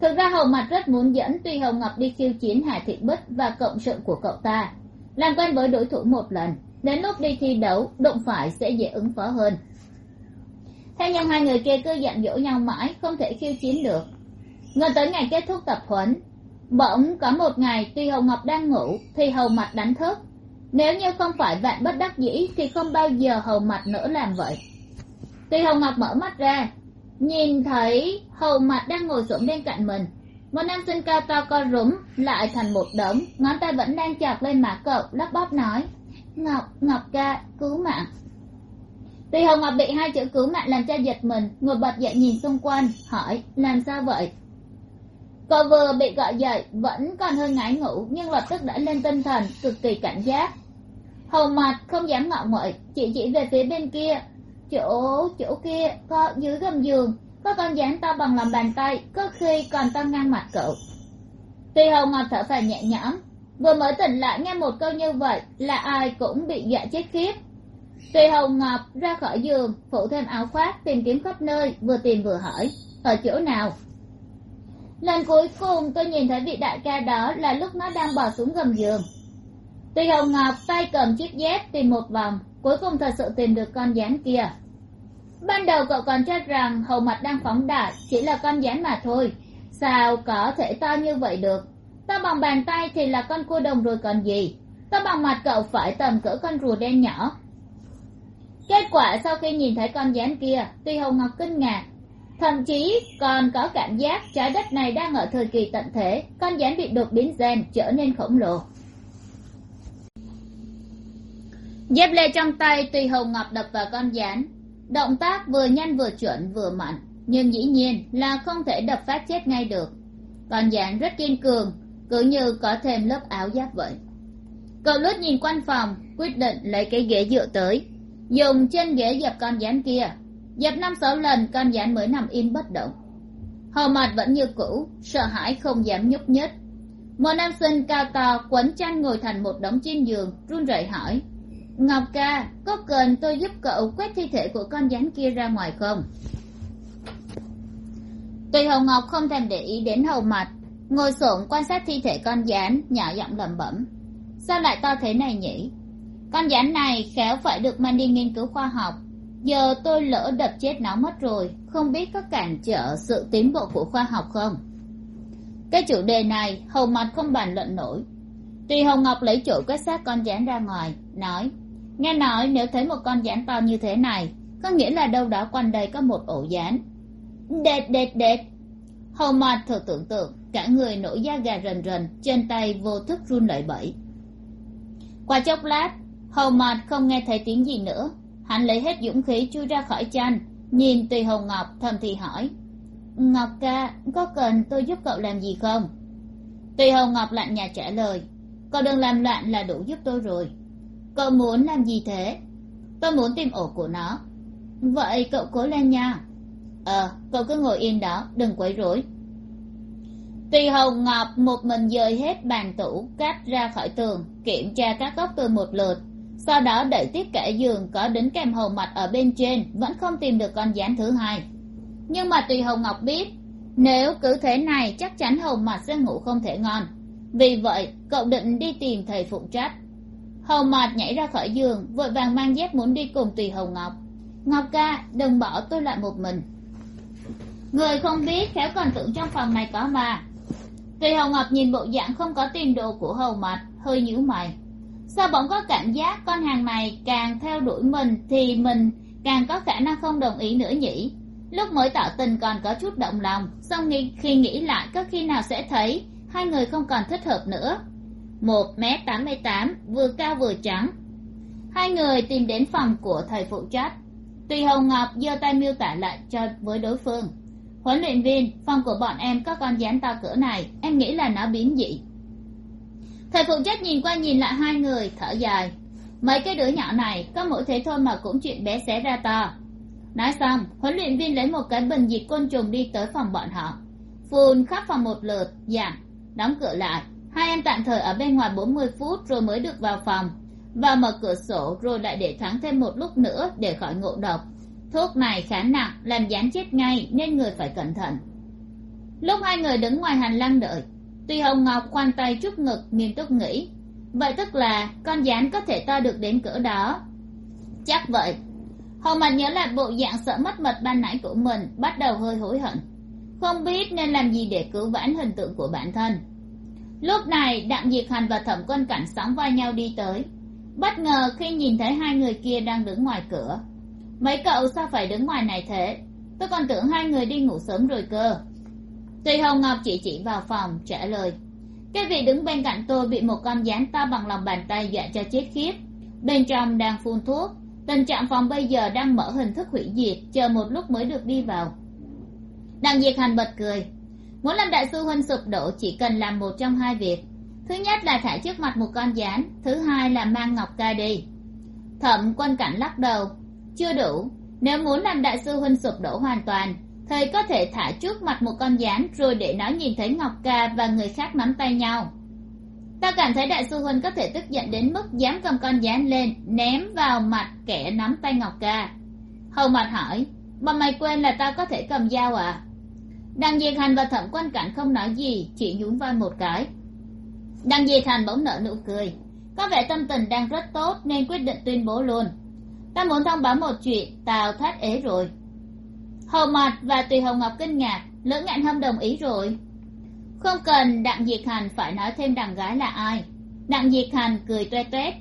Speaker 1: Thực ra hầu mặt rất muốn dẫn tuy hầu ngọc đi khiêu chiến hải thị bích và cộng sự của cậu ta. Làm quen với đối thủ một lần, đến lúc đi thi đấu, đụng phải sẽ dễ ứng phó hơn. Thế nhưng hai người kia cứ dặn dỗ nhau mãi, không thể khiêu chiến được. Gần tới ngày kết thúc tập huấn, bỗng có một ngày tuy hầu ngọc đang ngủ, thì hầu mặt đánh thức nếu như không phải vạn bất đắc dĩ, thì không bao giờ hầu mặt nữa làm vậy. Tuy hầu ngọc mở mắt ra, nhìn thấy hầu mặt đang ngồi xổm bên cạnh mình, một nam sinh cao to co rúm lại thành một đống, ngón tay vẫn đang chọc lên má cậu lắp bóp nói, ngọc ngọc ca, cứu mạng. Tuy hồng ngọc bị hai chữ cứu mạng làm cho giật mình, ngồi bật dậy nhìn xung quanh, hỏi, làm sao vậy? Cậu vừa bị gọi dậy, vẫn còn hơi ngái ngủ, nhưng lập tức đã lên tinh thần, cực kỳ cảnh giác hầu mặt không dám ngọ ngợi chỉ chỉ về phía bên kia. Chỗ chỗ kia có dưới gầm giường, có con dán to bằng lòng bàn tay, có khi còn to ngang mặt cậu. Tuy hầu ngọc thở phào nhẹ nhõm, vừa mới tỉnh lại nghe một câu như vậy là ai cũng bị dọa chết khiếp. Tùy hồng ngọc ra khỏi giường, phủ thêm áo khoác, tìm kiếm khắp nơi, vừa tìm vừa hỏi, ở chỗ nào? Lần cuối cùng tôi nhìn thấy vị đại ca đó là lúc nó đang bỏ xuống gầm giường tuy hồng ngọc tay cầm chiếc dép tìm một vòng, cuối cùng thật sự tìm được con gián kia. Ban đầu cậu còn cho rằng hầu mặt đang phóng đại chỉ là con gián mà thôi. Sao có thể to như vậy được? To bằng bàn tay thì là con cua đồng rồi còn gì? To bằng mặt cậu phải tầm cỡ con rùa đen nhỏ. Kết quả sau khi nhìn thấy con gián kia, tuy hồng ngọc kinh ngạc. Thậm chí còn có cảm giác trái đất này đang ở thời kỳ tận thế, con gián bị đột biến gen, trở nên khổng lồ. Dép lê trong tay tùy hồng ngọc đập vào con gián, động tác vừa nhanh vừa chuẩn vừa mạnh, nhưng dĩ nhiên là không thể đập phát chết ngay được. Con gián rất kiên cường, cứ như có thêm lớp áo giáp vậy. Cậu lướt nhìn quanh phòng, quyết định lấy cái ghế dựa tới, dùng chân ghế dập con gián kia. Dập năm sáu lần, con gián mới nằm im bất động. Hầu mặt vẫn như cũ, sợ hãi không dám nhúc nhích. Một nam sinh cao to quấn chăn ngồi thành một đống trên giường, run rẩy hỏi ngọc ca, có cần tôi giúp cậu quét thi thể của con gián kia ra ngoài không? Tùy Hồng ngọc không thèm để ý đến hầu mặt ngồi s quan sát thi thể con gián nhỏ giọng lẩm bẩm. Sao lại to thế này nhỉ? Con gián này khéo phải được mang đi nghiên cứu khoa học. Giờ tôi lỡ đập chết nó mất rồi, không biết có cản trở sự tiến bộ của khoa học không? Cái chủ đề này, hầu mặt không bàn luận nổi. Tùy hồng ngọc lấy chỗ quét xác con gián ra ngoài, nói nghe nói nếu thấy một con gián to như thế này, có nghĩa là đâu đó quanh đây có một ổ gián đệt đệt đệt. Hầu mạt thử tưởng tượng, cả người nổi da gà rần rần, trên tay vô thức run lẩy bẩy. Qua chốc lát hầu mạt không nghe thấy tiếng gì nữa. Hắn lấy hết dũng khí chui ra khỏi chăn, nhìn tùy hồng ngọc, thầm thì hỏi, ngọc ca, có cần tôi giúp cậu làm gì không? Tùy hồng ngọc lạnh nhạt trả lời cậu đừng làm loạn là đủ giúp tôi rồi cậu muốn làm gì thế? Tôi muốn tìm ổ của nó. Vậy cậu cố lên nha. Ờ cậu cứ ngồi yên đó, đừng quấy rối. Tùy hồng ngọc một mình dời hết bàn tủ, cắt ra khỏi tường, kiểm tra các góc tường một lượt. Sau đó đẩy tiếp kẻ giường có đính kèm hầu mặt ở bên trên, vẫn không tìm được con dán thứ hai. Nhưng mà tùy hồng ngọc biết, nếu cứ thế này chắc chắn hầu mặt sẽ ngủ không thể ngon. Vì vậy, cậu định đi tìm thầy phụ trách hầu Mạt nhảy ra khỏi giường vội vàng mang dép muốn đi cùng tùy hầu ngọc. Ngọc ca đừng bỏ tôi lại một mình. Người không biết khéo còn tưởng trong phòng này có ma tùy hầu ngọc nhìn bộ dạng không có tiền đồ của hầu Mạt, hơi nhíu mày. Sao bỗng có cảm giác con hàng này càng theo đuổi mình thì mình càng có khả năng không đồng ý nữa nhỉ? Lúc mới tỏ tình còn có chút động lòng xong khi nghĩ lại có khi nào sẽ thấy hai người không còn thích hợp nữa một m tám mươi tám, vừa cao vừa trắng. Hai người tìm đến phòng của thầy phụ trách. Tùy hồng ngọc giơ tay miêu tả lại cho với đối phương. Huấn luyện viên, phòng của bọn em có con dán to cỡ này, em nghĩ là nó biến dị. Thầy phụ trách nhìn qua nhìn lại hai người, thở dài. Mấy cái đứa nhỏ này, có mỗi thế thôi mà cũng chuyện bé xé ra to. Nói xong, huấn luyện viên lấy một cái bình diệt côn trùng đi tới phòng bọn họ. Phun khắp phòng một lượt giảm đóng cửa lại hai em tạm thời ở bên ngoài bốn mươi phút rồi mới được vào phòng. Và mở cửa sổ rồi lại để thoáng thêm một lúc nữa để khỏi ngộ độc. Thuốc này khá nặng, làm dán chết ngay nên người phải cẩn thận. Lúc hai người đứng ngoài hành lang đợi, tuy hồng ngọc khoan tay chút ngực, nghiêm túc nghĩ, vậy tức là con dán có thể to được đến cỡ đó. Chắc vậy. Hồng mặt nhớ lại bộ dạng sợ mất mật ban nãy của mình, bắt đầu hơi hối hận. Không biết nên làm gì để cứu vãn hình tượng của bản thân lúc này, đặng diệt hành và thẩm quân cảnh sóng vai nhau đi tới. Bất ngờ khi nhìn thấy hai người kia đang đứng ngoài cửa. Mấy cậu sao phải đứng ngoài này thế? Tôi còn tưởng hai người đi ngủ sớm rồi cơ. Tùy hồng ngọc chỉ chỉ vào phòng, trả lời. Cái vị đứng bên cạnh tôi bị một con gián to bằng lòng bàn tay dọa cho chết khiếp. Bên trong đang phun thuốc. Tình trạng phòng bây giờ đang mở hình thức hủy diệt, chờ một lúc mới được đi vào. Đặng diệt hành bật cười muốn làm đại sư huynh sụp đổ chỉ cần làm một trong hai việc. Thứ nhất là thả trước mặt một con gián, thứ hai là mang ngọc ca đi. Thẩm quân cảnh lắc đầu. Chưa đủ, nếu muốn làm đại sư huynh sụp đổ hoàn toàn, thầy có thể thả trước mặt một con gián rồi để nó nhìn thấy ngọc ca và người khác nắm tay nhau. Ta cảm thấy đại sư huynh có thể tức giận đến mức dám cầm con gián lên, ném vào mặt kẻ nắm tay ngọc ca. Hầu mặt hỏi mà mày quên là ta có thể cầm dao à? Đằng diệt hành và thẩm quan cảnh không nói gì, chỉ nhún vai một cái. Đằng diệt hành bỗng nở nụ cười. Có vẻ tâm tình đang rất tốt nên quyết định tuyên bố luôn. Ta muốn thông báo một chuyện tào thoát ế rồi. Hầu mặt và tùy hồng ngọc kinh ngạc lỡ ngạn hâm đồng ý rồi. Không cần, đặng diệt hành phải nói thêm đằng gái là ai. Đặng diệt hành cười toe toét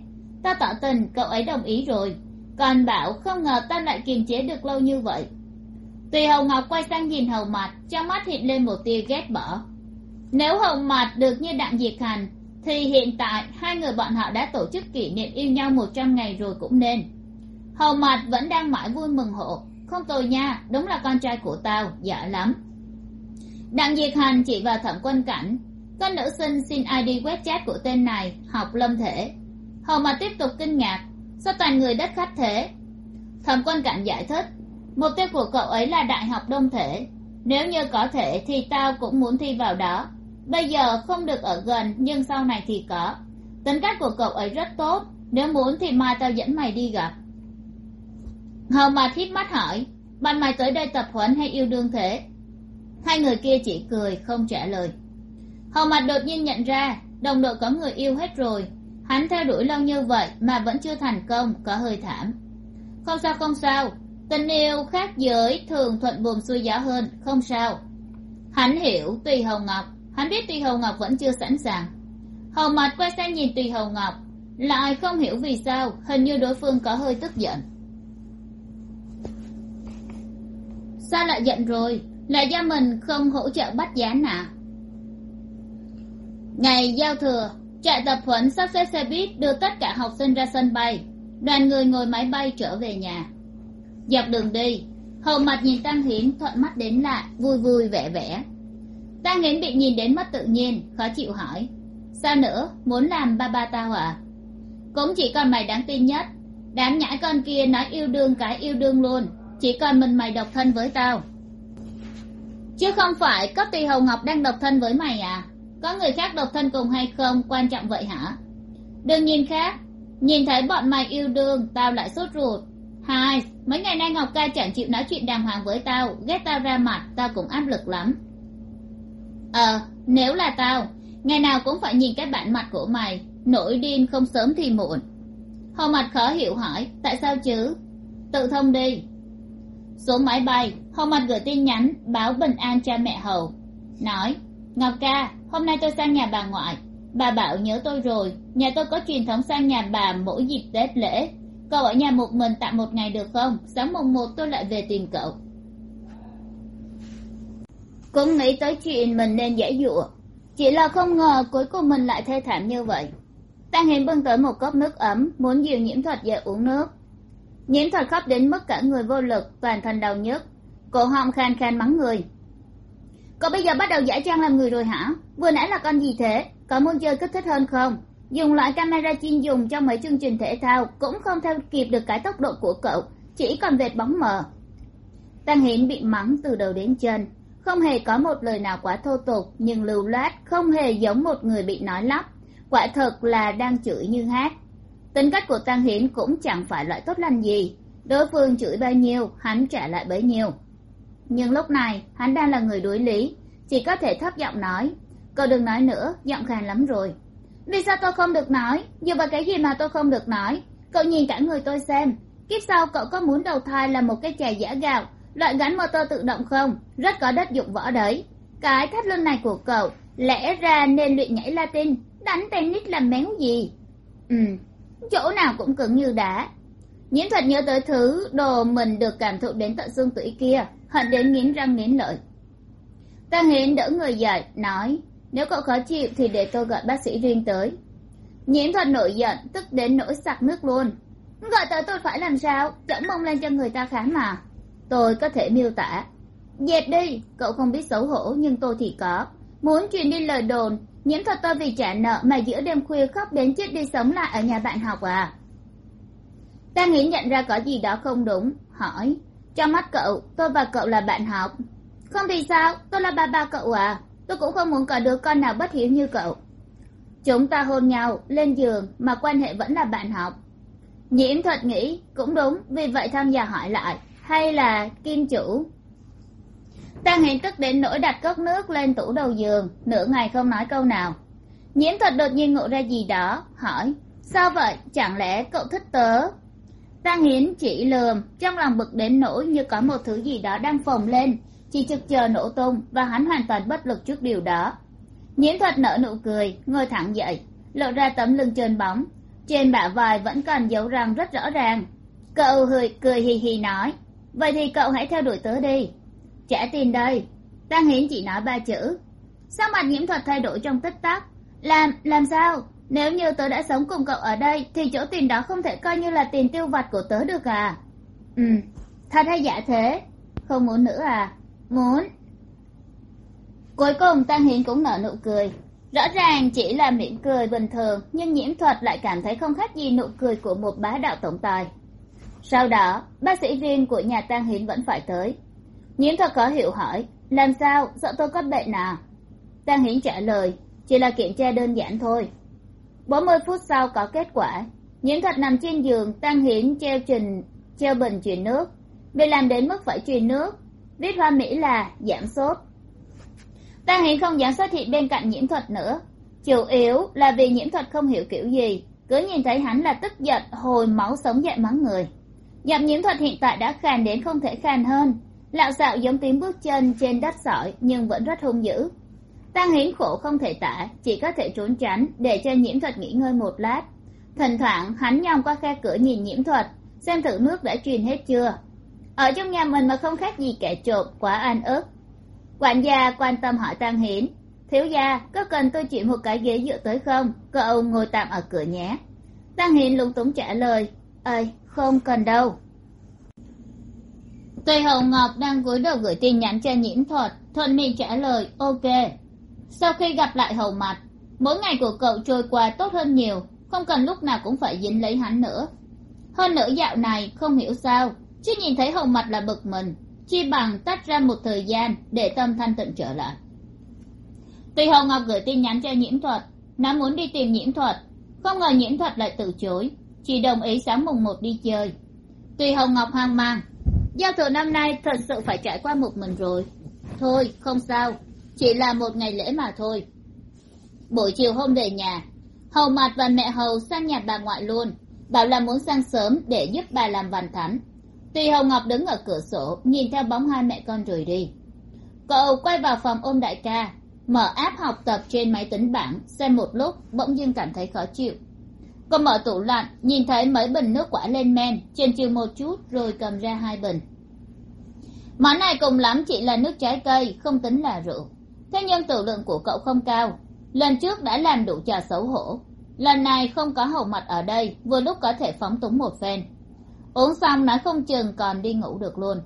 Speaker 1: ta tỏ tình, cậu ấy đồng ý rồi. Còn bảo không ngờ ta lại kiềm chế được lâu như vậy tùy Hồng ngọc quay sang nhìn hầu mặt trong mắt hiện lên một tia ghét bỏ. Nếu Hồng mặt được như đặng diệt hành, thì hiện tại hai người bọn họ đã tổ chức kỷ niệm yêu nhau một trăm ngày rồi cũng nên. Hầu mặt vẫn đang mãi vui mừng hộ, không tồi nha, đúng là con trai của tao giỏi lắm. Đặng diệt hành chỉ vào thẩm quân cảnh, con nữ sinh xin id web chat của tên này, học lâm thể. Hầu mặt tiếp tục kinh ngạc, sao toàn người đất khách thế? Thẩm quân cảnh giải thích mục tiêu của cậu ấy là đại học đông thể. Nếu như có thể thì tao cũng muốn thi vào đó. Bây giờ không được ở gần, nhưng sau này thì có. Tính cách của cậu ấy rất tốt. Nếu muốn thì mai tao dẫn mày đi gặp. Hầu mà thít mắt hỏi, bạn mày tới đây tập huấn hay yêu đương thế? Hai người kia chỉ cười, không trả lời. Hầu mặt đột nhiên nhận ra, đồng đội có người yêu hết rồi. Hắn theo đuổi lâu như vậy mà vẫn chưa thành công, có hơi thảm. Không sao không sao tình yêu khác giới thường thuận buồm xuôi gió hơn, không sao. Hắn hiểu tùy hầu ngọc. Hắn biết tùy hầu ngọc vẫn chưa sẵn sàng. Hầu mặt quay sang nhìn tùy hầu ngọc, lại không hiểu vì sao hình như đối phương có hơi tức giận. Sao lại giận rồi? Là do mình không hỗ trợ bắt giá nạ? Ngày giao thừa, trại tập huấn sắp xếp xe buýt đưa tất cả học sinh ra sân bay. Đoàn người ngồi máy bay trở về nhà dọc đường đi. Hầu mặt nhìn tăng hiến thuận mắt đến lạ, vui vui vẻ vẻ. Tăng hiến bị nhìn đến mất tự nhiên khó chịu hỏi sao nữa? Muốn làm ba ba tao à? Cũng chỉ còn mày đáng tin nhất. Đám nhãi con kia nói yêu đương cái yêu đương luôn chỉ còn mình mày độc thân với tao. Chứ không phải cấp tỳ hầu ngọc đang độc thân với mày à? Có người khác độc thân cùng hay không? Quan trọng vậy hả? Đừng nhìn khác. Nhìn thấy bọn mày yêu đương tao lại sốt ruột. Hai mấy ngày nay ngọc ca chẳng chịu nói chuyện đàng hoàng với tao, ghét tao ra mặt, tao cũng áp lực lắm. Ờ nếu là tao, ngày nào cũng phải nhìn cái bản mặt của mày, nổi điên không sớm thì muộn. Hầu mặt khó hiểu hỏi, tại sao chứ? Tự thông đi. Xuống máy bay hầu mặt gửi tin nhắn, báo bình an cha mẹ hầu. Nói, ngọc ca, hôm nay tôi sang nhà bà ngoại. Bà bảo nhớ tôi rồi, nhà tôi có truyền thống sang nhà bà mỗi dịp tết lễ cậu ở nhà một mình tạm một ngày được không? Sáng mùng một tôi lại về tìm cậu. Cũng nghĩ tới chuyện mình nên giải dụa. Chỉ là không ngờ cuối cùng mình lại thê thảm như vậy. Tang hiền bưng tới một cốc nước ấm, muốn dìu nhiễm thuật về uống nước. Nhiễm thuật khóc đến mức cả người vô lực, toàn thân đau nhức. Cổ họng khan khan mắng người. Cậu bây giờ bắt đầu giả trang làm người rồi hả? Vừa nãy là con gì thế? Có muốn chơi kích thích hơn không? Dùng loại camera chuyên dùng cho mấy chương trình thể thao cũng không theo kịp được cái tốc độ của cậu, chỉ còn vệt bóng mờ. Tăng hiển bị mắng từ đầu đến chân. Không hề có một lời nào quá thô tục, nhưng lưu loát không hề giống một người bị nói lắp quả thật là đang chửi như hát. Tính cách của tăng hiển cũng chẳng phải loại tốt lành gì. Đối phương chửi bao nhiêu, hắn trả lại bấy nhiêu. Nhưng lúc này, hắn đang là người đối lý, chỉ có thể thấp giọng nói, cậu đừng nói nữa, giọng khàn lắm rồi vì sao tôi không được nói? Dựa vào cái gì mà tôi không được nói, cậu nhìn cả người tôi xem. Kiếp sau cậu có muốn đầu thai là một cái chè giả gạo, loại gắn motor tự động không? Rất có đất dụng võ đấy cái thắt lưng này của cậu lẽ ra nên luyện nhảy latin, đánh tennis làm méo gì? Ừ chỗ nào cũng cứng như đá. Nhiễm thuật nhớ tới thứ đồ mình được cảm thụ đến tận xương tủy kia, hận đến nghiến răng nghiến lợi. Ta nghiến đỡ người dậy, nói nếu cậu khó chịu thì để tôi gọi bác sĩ riêng tới. Nhiễm thuật nổi giận, tức đến nỗi sặc nước luôn. Gọi tới tôi phải làm sao? Chổng mông lên cho người ta khám mà. Tôi có thể miêu tả. Dẹp đi, cậu không biết xấu hổ, nhưng tôi thì có. Muốn truyền đi lời đồn, nhiễm thuật tôi vì trả nợ mà giữa đêm khuya khóc đến chết đi sống lại ở nhà bạn học à. Ta nghĩ nhận ra có gì đó không đúng, hỏi. Trong mắt cậu, tôi và cậu là bạn học. Không thì sao? Tôi là bà ba cậu à? Tôi cũng không muốn có đứa con nào bất hiếu như cậu. Chúng ta hôn nhau, lên giường, mà quan hệ vẫn là bạn học. Nhiễm thuật nghĩ, cũng đúng, vì vậy tham gia hỏi lại, hay là kim chủ? Tăng hiện tức đến nỗi đặt cốc nước lên tủ đầu giường, nửa ngày không nói câu nào. Nhiễm thuật đột nhiên ngộ ra gì đó, hỏi, sao vậy? Chẳng lẽ cậu thích tớ? Tăng hiến chỉ lườm, trong lòng bực đến nỗi như có một thứ gì đó đang phồng lên chỉ trực chờ nổ tung và hắn hoàn toàn bất lực trước điều đó. Nhiễm thuật nở nụ cười, ngồi thẳng dậy, lộ ra tấm lưng trơn bóng. Trên bả vai vẫn còn dấu răng rất rõ ràng. Cậu hười cười hì hì nói, vậy thì cậu hãy theo đuổi tớ đi. Trả tiền đây. Tăng hiến chỉ nói ba chữ. Sao mặt nhiễm thuật thay đổi trong tích tắc. Làm làm sao? Nếu như tớ đã sống cùng cậu ở đây, thì chỗ tiền đó không thể coi như là tiền tiêu vặt của tớ được à? Ừ thật hay giả thế? Không muốn nữa à? Muốn. Cuối cùng, tăng hiến cũng nở nụ cười. Rõ ràng chỉ là mỉm cười bình thường, nhưng nhiễm thuật lại cảm thấy không khác gì nụ cười của một bá đạo tổng tài. Sau đó, bác sĩ viên của nhà tăng hiến vẫn phải tới. Nhiễm thuật có hiểu hỏi, làm sao? Sợ tôi có bệnh nào tăng hiến trả lời, chỉ là kiểm tra đơn giản thôi. Bốn mươi phút sau có kết quả. Nhiễm thuật nằm trên giường, tăng hiến treo trình, treo bình truyền nước. Bị làm đến mức phải truyền nước viết hoa mỹ là giảm sốt. Ta nghĩ không dám xuất hiện bên cạnh nhiễm thuật nữa. Chủ yếu là vì nhiễm thuật không hiểu kiểu gì. Cứ nhìn thấy hắn là tức giận, hồi máu sống dậy mắng người. Giọng nhiễm thuật hiện tại đã khàn đến không thể khàn hơn. Lạo xạo giống tiếng bước chân trên đất sỏi, nhưng vẫn rất hung dữ. Tăng hiến khổ không thể tả, chỉ có thể trốn tránh, để cho nhiễm thuật nghỉ ngơi một lát. Thỉnh thoảng, hắn nhòm qua khe cửa nhìn nhiễm thuật, xem thử nước đã truyền hết chưa ở trong nhà mình mà không khác gì kẻ trộm quá an ức. Quản gia quan tâm hỏi tăng hiến thiếu gia, có cần tôi chuyển một cái ghế dựa tới không? Cậu ngồi tạm ở cửa nhé. Tăng hiến lúng túng trả lời ơi không cần đâu. Tùy hậu ngọc đang cúi đầu gửi tin nhắn cho nhiễm thuật, thuận miệng trả lời, ok. Sau khi gặp lại hầu mặt mỗi ngày của cậu trôi qua tốt hơn nhiều, không cần lúc nào cũng phải dính lấy hắn nữa. Hơn nữa dạo này không hiểu sao chứ nhìn thấy hồng mặt là bực mình, chi bằng tách ra một thời gian để tâm thanh tịnh trở lại. Tùy hồng ngọc gửi tin nhắn cho nhiễm thuật. Nó muốn đi tìm nhiễm thuật. Không ngờ nhiễm thuật lại từ chối, chỉ đồng ý sáng mùng một đi chơi. Tùy hồng ngọc hoang mang. Giao thừa năm nay thật sự phải trải qua một mình rồi. Thôi, không sao. Chỉ là một ngày lễ mà thôi. Buổi chiều hôm về nhà, hầu mặt và mẹ hầu sang nhà bà ngoại luôn, bảo là muốn sang sớm để giúp bà làm bàn thắn tùy Hồng ngọc đứng ở cửa sổ, nhìn theo bóng hai mẹ con rời đi. Cậu quay vào phòng ôm đại ca, mở app học tập trên máy tính bảng, xem một lúc, bỗng dưng cảm thấy khó chịu. Cô mở tủ lạnh, nhìn thấy mấy bình nước quả lên men trên chiều một chút rồi cầm ra hai bình. Món này cùng lắm chỉ là nước trái cây, không tính là rượu. Thế nhưng tử lượng của cậu không cao. Lần trước đã làm đủ trà xấu hổ. Lần này không có hầu mặt ở đây, vừa lúc có thể phóng túng một phen uống xong nói không chừng còn đi ngủ được luôn.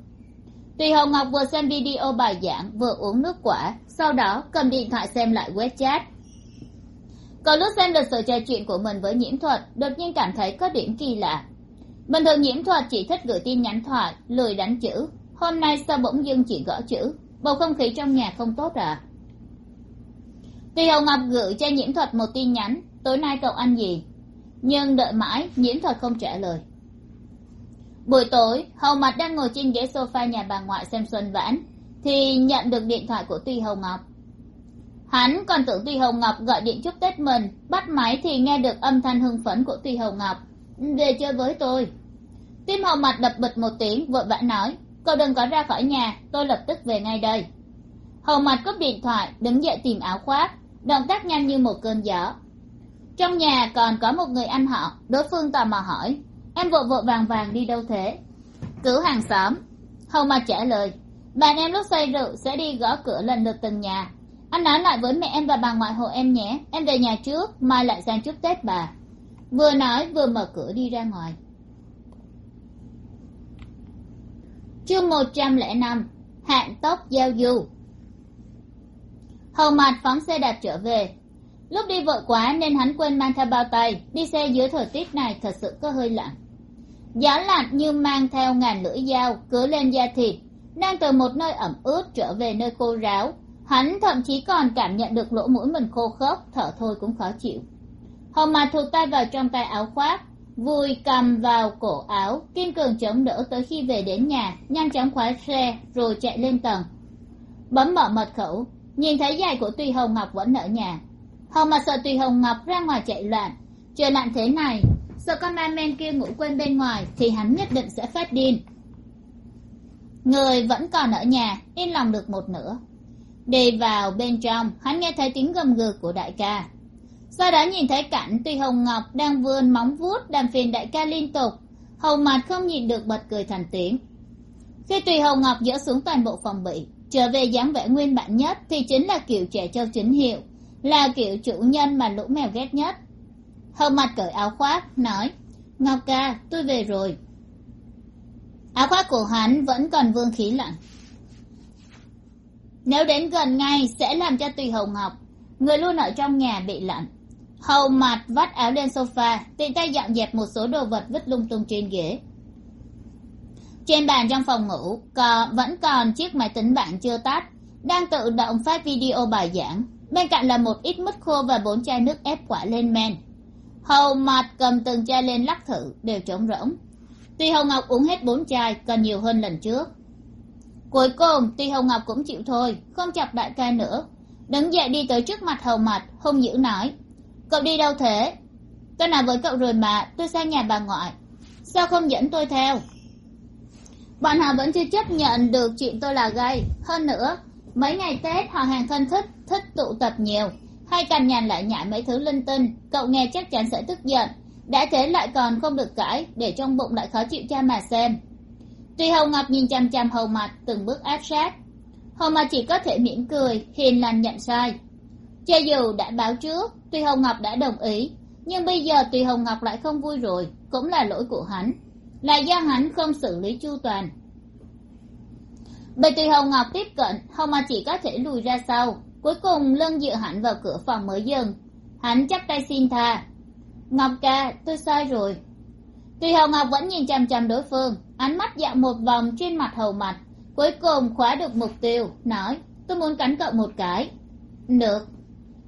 Speaker 1: Tùy hồng ngọc vừa xem video bài giảng, vừa uống nước quả, sau đó cầm điện thoại xem lại web chat. Cậu lúc xem lịch sử trò chuyện của mình với nhiễm thuật, đột nhiên cảm thấy có điểm kỳ lạ. Bình thường nhiễm thuật chỉ thích gửi tin nhắn thoại, lười đánh chữ. Hôm nay sao bỗng dưng chỉ gõ chữ? Bầu không khí trong nhà không tốt à? Tùy hồng ngọc gửi cho nhiễm thuật một tin nhắn. Tối nay cậu ăn gì? Nhưng đợi mãi, nhiễm thuật không trả lời buổi tối, hầu mặt đang ngồi trên ghế sofa nhà bà ngoại xem xuân vãn, thì nhận được điện thoại của tuy hồng ngọc. Hắn còn tưởng tuy hồng ngọc gọi điện chúc tết mình bắt máy thì nghe được âm thanh hưng phấn của tuy hồng ngọc. Về chơi với tôi. Tim hầu mặt đập bịch một tiếng, vội vã nói cậu đừng có ra khỏi nhà, tôi lập tức về ngay đây. Hầu mặt cúp điện thoại, đứng dậy tìm áo khoác, động tác nhanh như một cơn gió. Trong nhà còn có một người anh họ, đối phương tò mò hỏi em vội vội vàng vàng đi đâu thế? Cứu hàng xóm. Hầu mặt trả lời, bạn em lúc say rượu sẽ đi gõ cửa lần lượt từng nhà. Anh nói lại với mẹ em và bà ngoại hộ em nhé. Em về nhà trước, mai lại sang chúc tết bà. Vừa nói vừa mở cửa đi ra ngoài. Chương một trăm lẻ năm hạn tốc giao du. Hầu mặt phóng xe đạp trở về. Lúc đi vội quá nên hắn quên mang theo bao tay, đi xe dưới thời tiết này thật sự có hơi lạnh gió lạnh như mang theo ngàn lưỡi dao, cứ lên da thịt. Đang từ một nơi ẩm ướt trở về nơi khô ráo. Hắn thậm chí còn cảm nhận được lỗ mũi mình khô khốc, thở thôi cũng khó chịu. Hồng mà thụt tay vào trong tay áo khoác, vùi cầm vào cổ áo, kiên cường chống đỡ tới khi về đến nhà, nhanh chóng khóa xe rồi chạy lên tầng. Bấm mở mật khẩu, nhìn thấy giày của tùy hồng ngọc vẫn ở nhà. Hồng mà sợ tùy hồng ngọc ra ngoài chạy loạn. Trời lạnh thế này sợ con ma men kia ngủ quên bên ngoài thì hắn nhất định sẽ phát điên. Người vẫn còn ở nhà, yên lòng được một nửa. Đi vào bên trong, hắn nghe thấy tiếng gầm gừ của đại ca. Sau đó nhìn thấy cảnh tuy hồng ngọc đang vươn móng vuốt đàm phiền đại ca liên tục, hầu mặt không nhịn được bật cười thành tiếng. Khi tùy hồng ngọc dỡ xuống toàn bộ phòng bị, trở về dáng vẻ nguyên bản nhất thì chính là kiểu trẻ Châu chính hiệu, là kiểu chủ nhân mà lũ mèo ghét nhất hầu mặt cởi áo khoác, nói, ngọc ca, tôi về rồi. Áo khoác của hắn vẫn còn vương khí lạnh nếu đến gần ngay sẽ làm cho tùy hầu ngọc, người luôn ở trong nhà bị lạnh hầu mặt vắt áo lên sofa, tiện tay dọn dẹp một số đồ vật vứt lung tung trên ghế. Trên bàn trong phòng ngủ còn vẫn còn chiếc máy tính bảng chưa tắt, đang tự động phát video bài giảng. Bên cạnh là một ít mứt khô và bốn chai nước ép quả lên men hầu mặt cầm từng chai lên lắc thử, đều trống rỗng. Tuy hầu ngọc uống hết bốn chai, còn nhiều hơn lần trước. Cuối cùng, tuy hầu ngọc cũng chịu thôi, không chọc đại ca nữa. Đứng dậy đi tới trước mặt hầu mặt, hung dữ nói, cậu đi đâu thế? Tôi nói với cậu rồi mà, tôi sang nhà bà ngoại. Sao không dẫn tôi theo? Bọn họ vẫn chưa chấp nhận được chuyện tôi là gay. Hơn nữa, mấy ngày tết, họ hàng thân thích thích tụ tập nhiều hay cằn nhằn lại nhại mấy thứ linh tinh, cậu nghe chắc chắn sẽ tức giận. Đã thế lại còn không được cãi, để trong bụng lại khó chịu cha mà xem. Tuy hầu ngọc nhìn chằm chằm hầu mặt từng bước áp sát. Hầu mặt chỉ có thể mỉm cười, hiền lành nhận sai. Cho dù đã báo trước, tuy hồng ngọc đã đồng ý, nhưng bây giờ tùy hồng ngọc lại không vui rồi, cũng là lỗi của hắn. Là do hắn không xử lý chu toàn. Bị tùy hồng ngọc tiếp cận hồng mà chỉ có thể lùi ra sau cuối cùng lưng dựa hẳn vào cửa phòng mới dừng. Hắn chắp tay xin tha. Ngọc ca, tôi sai rồi. Tuy hồng ngọc vẫn nhìn chằm chằm đối phương, ánh mắt dạo một vòng trên mặt hầu mặt cuối cùng khóa được mục tiêu, nói, tôi muốn cắn cậu một cái. Được.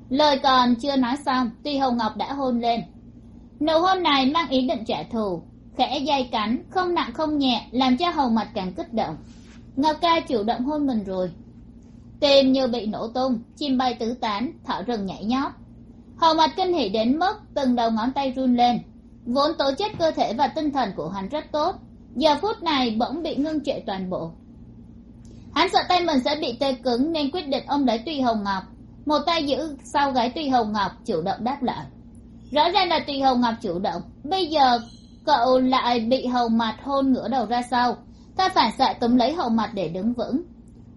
Speaker 1: Lời còn chưa nói xong, tuy hồng ngọc đã hôn lên. Nụ hôn này mang ý định trả thù, khẽ dây cắn, không nặng không nhẹ, làm cho hầu mặt càng kích động. Ngọc ca chủ động hôn mình rồi tim như bị nổ tung, chim bay tứ tán thở rừng nhảy nhót. Hầu mặt kinh hỉ đến mức từng đầu ngón tay run lên. Vốn tố chất cơ thể và tinh thần của hắn rất tốt, giờ phút này bỗng bị ngưng trệ toàn bộ. Hắn sợ tay mình sẽ bị tê cứng nên quyết định ôm lấy tùy hồng ngọc. Một tay giữ sau gáy tùy hồng ngọc, chủ động đáp lại rõ ràng là tùy hồng ngọc chủ động. Bây giờ, cậu lại bị hầu mặt hôn ngửa đầu ra sau. Ta phản xạ túm lấy hầu mặt để đứng vững.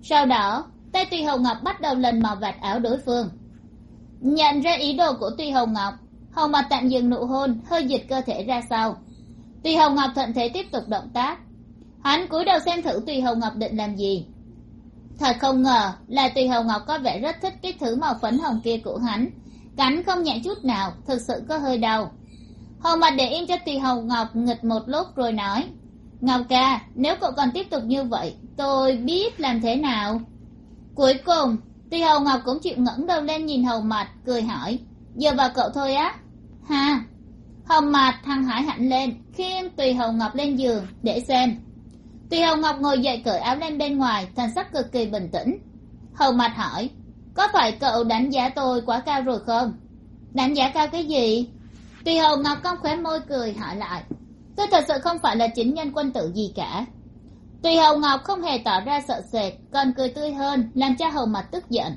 Speaker 1: Sau đó tay tùy hồng ngọc bắt đầu lần mò vạt áo đối phương. Nhận ra ý đồ của tùy hồng ngọc, Hồng mặt tạm dừng nụ hôn, hơi dịch cơ thể ra sau. Tùy hồng ngọc thuận thế tiếp tục động tác. Hắn cúi đầu xem thử tùy hồng ngọc định làm gì. Thật không ngờ là tùy hồng ngọc có vẻ rất thích cái thứ màu phấn hồng kia của hắn. Cắn không nhẹ chút nào, thực sự có hơi đau. Hồng mặt để im cho tùy hồng ngọc nghịch một lúc rồi nói, ngọc ca, nếu cậu còn tiếp tục như vậy, tôi biết làm thế nào cuối cùng tùy hồng ngọc cũng chịu ngẩng đầu lên nhìn hầu mặt cười hỏi, giờ vào cậu thôi á? Ha. Hồng mặt thăng hải hẳn lên, khiêng tùy hồng ngọc lên giường để xem. Tùy hồng ngọc ngồi dậy cởi áo lên bên ngoài, thần sắc cực kỳ bình tĩnh. Hầu mặt hỏi, có phải cậu đánh giá tôi quá cao rồi không? Đánh giá cao cái gì? Tùy hồng ngọc cong khóe môi cười hỏi lại, tôi thật sự không phải là chính nhân quân tử gì cả tùy hồng ngọc không hề tỏ ra sợ sệt, còn cười tươi hơn, làm cho hầu mặt tức giận.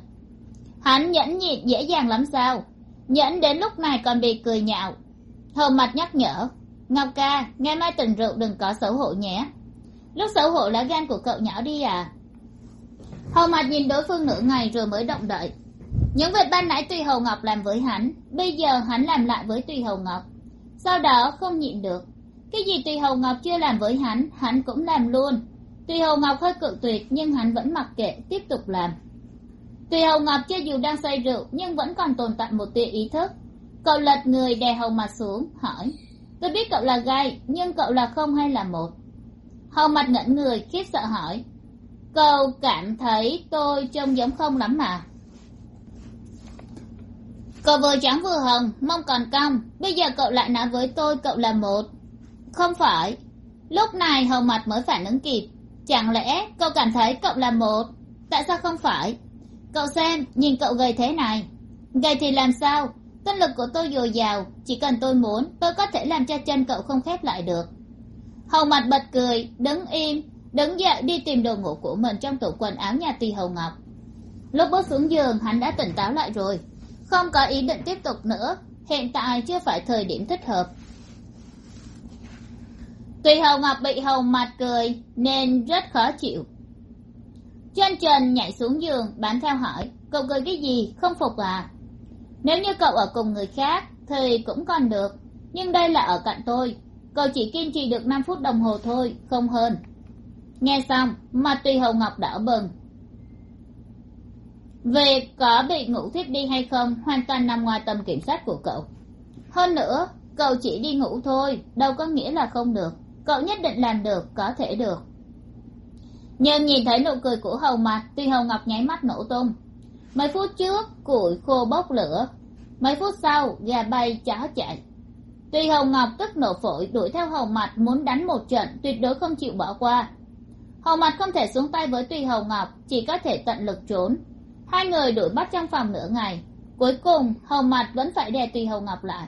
Speaker 1: Hắn nhẫn nhịn dễ dàng lắm sao? Nhẫn đến lúc này còn bị cười nhạo. Hầu mặt nhắc nhở, ngọc ca ngày mai tình rượu đừng có xấu hổ nhé. Lúc xấu hổ lá gan của cậu nhỏ đi à? Hầu mặt nhìn đối phương nửa ngày rồi mới động đậy. Những việc ban nãy tùy hầu ngọc làm với hắn, bây giờ hắn làm lại với tùy hầu ngọc. Sau đó không nhịn được. Cái gì tùy hầu ngọc chưa làm với hắn hắn cũng làm luôn tùy hầu ngọc hơi cự tuyệt, nhưng hắn vẫn mặc kệ, tiếp tục làm. Tùy hầu ngọc cho dù đang say rượu, nhưng vẫn còn tồn tại một tia ý thức. Cậu lật người đè hầu mặt xuống, hỏi, tôi biết cậu là gai nhưng cậu là không hay là một? Hầu mặt ngẩn người, khiếp sợ hỏi, cậu cảm thấy tôi trông giống không lắm mà? Cậu vừa trắng vừa hồng mong còn cong, bây giờ cậu lại nói với tôi cậu là một. Không phải. Lúc này hầu mặt mới phản ứng kịp chẳng lẽ cậu cảm thấy cậu là một? Tại sao không phải? Cậu xem, nhìn cậu gầy thế này. Gầy thì làm sao? Tinh lực của tôi dồi dào, chỉ cần tôi muốn, tôi có thể làm cho chân cậu không khép lại được. Hầu mặt bật cười, đứng im, đứng dậy đi tìm đồ ngủ của mình trong tủ quần áo nhà tùy hầu ngọc. Lúc bước xuống giường, hắn đã tỉnh táo lại rồi. Không có ý định tiếp tục nữa. Hiện tại chưa phải thời điểm thích hợp tùy hầu ngọc bị hầu mặt cười, nên rất khó chịu. Chân trần nhảy xuống giường bán theo hỏi, cậu cười cái gì? Không phục à? Nếu như cậu ở cùng người khác, thì cũng còn được, nhưng đây là ở cạnh tôi. Cậu chỉ kiên trì được năm phút đồng hồ thôi, không hơn. Nghe xong, mà tùy hầu ngọc đỏ bừng. Về có bị ngủ thiếp đi hay không hoàn toàn nằm ngoài tầm kiểm soát của cậu. Hơn nữa, cậu chỉ đi ngủ thôi, đâu có nghĩa là không được cậu nhất định làm được, có thể được. Nhưng nhìn thấy nụ cười của hầu mặt tuy hầu ngọc nháy mắt nổ tung. Mấy phút trước, củi khô bốc lửa. Mấy phút sau, gà bay chó chạy. Tuy hầu ngọc tức nổ phổi, đuổi theo hầu mặt muốn đánh một trận, tuyệt đối không chịu bỏ qua. Hầu mặt không thể xuống tay với tuy hầu ngọc, chỉ có thể tận lực trốn. Hai người đuổi bắt trong phòng nửa ngày. Cuối cùng, hầu mặt vẫn phải đè tùy hầu ngọc lại.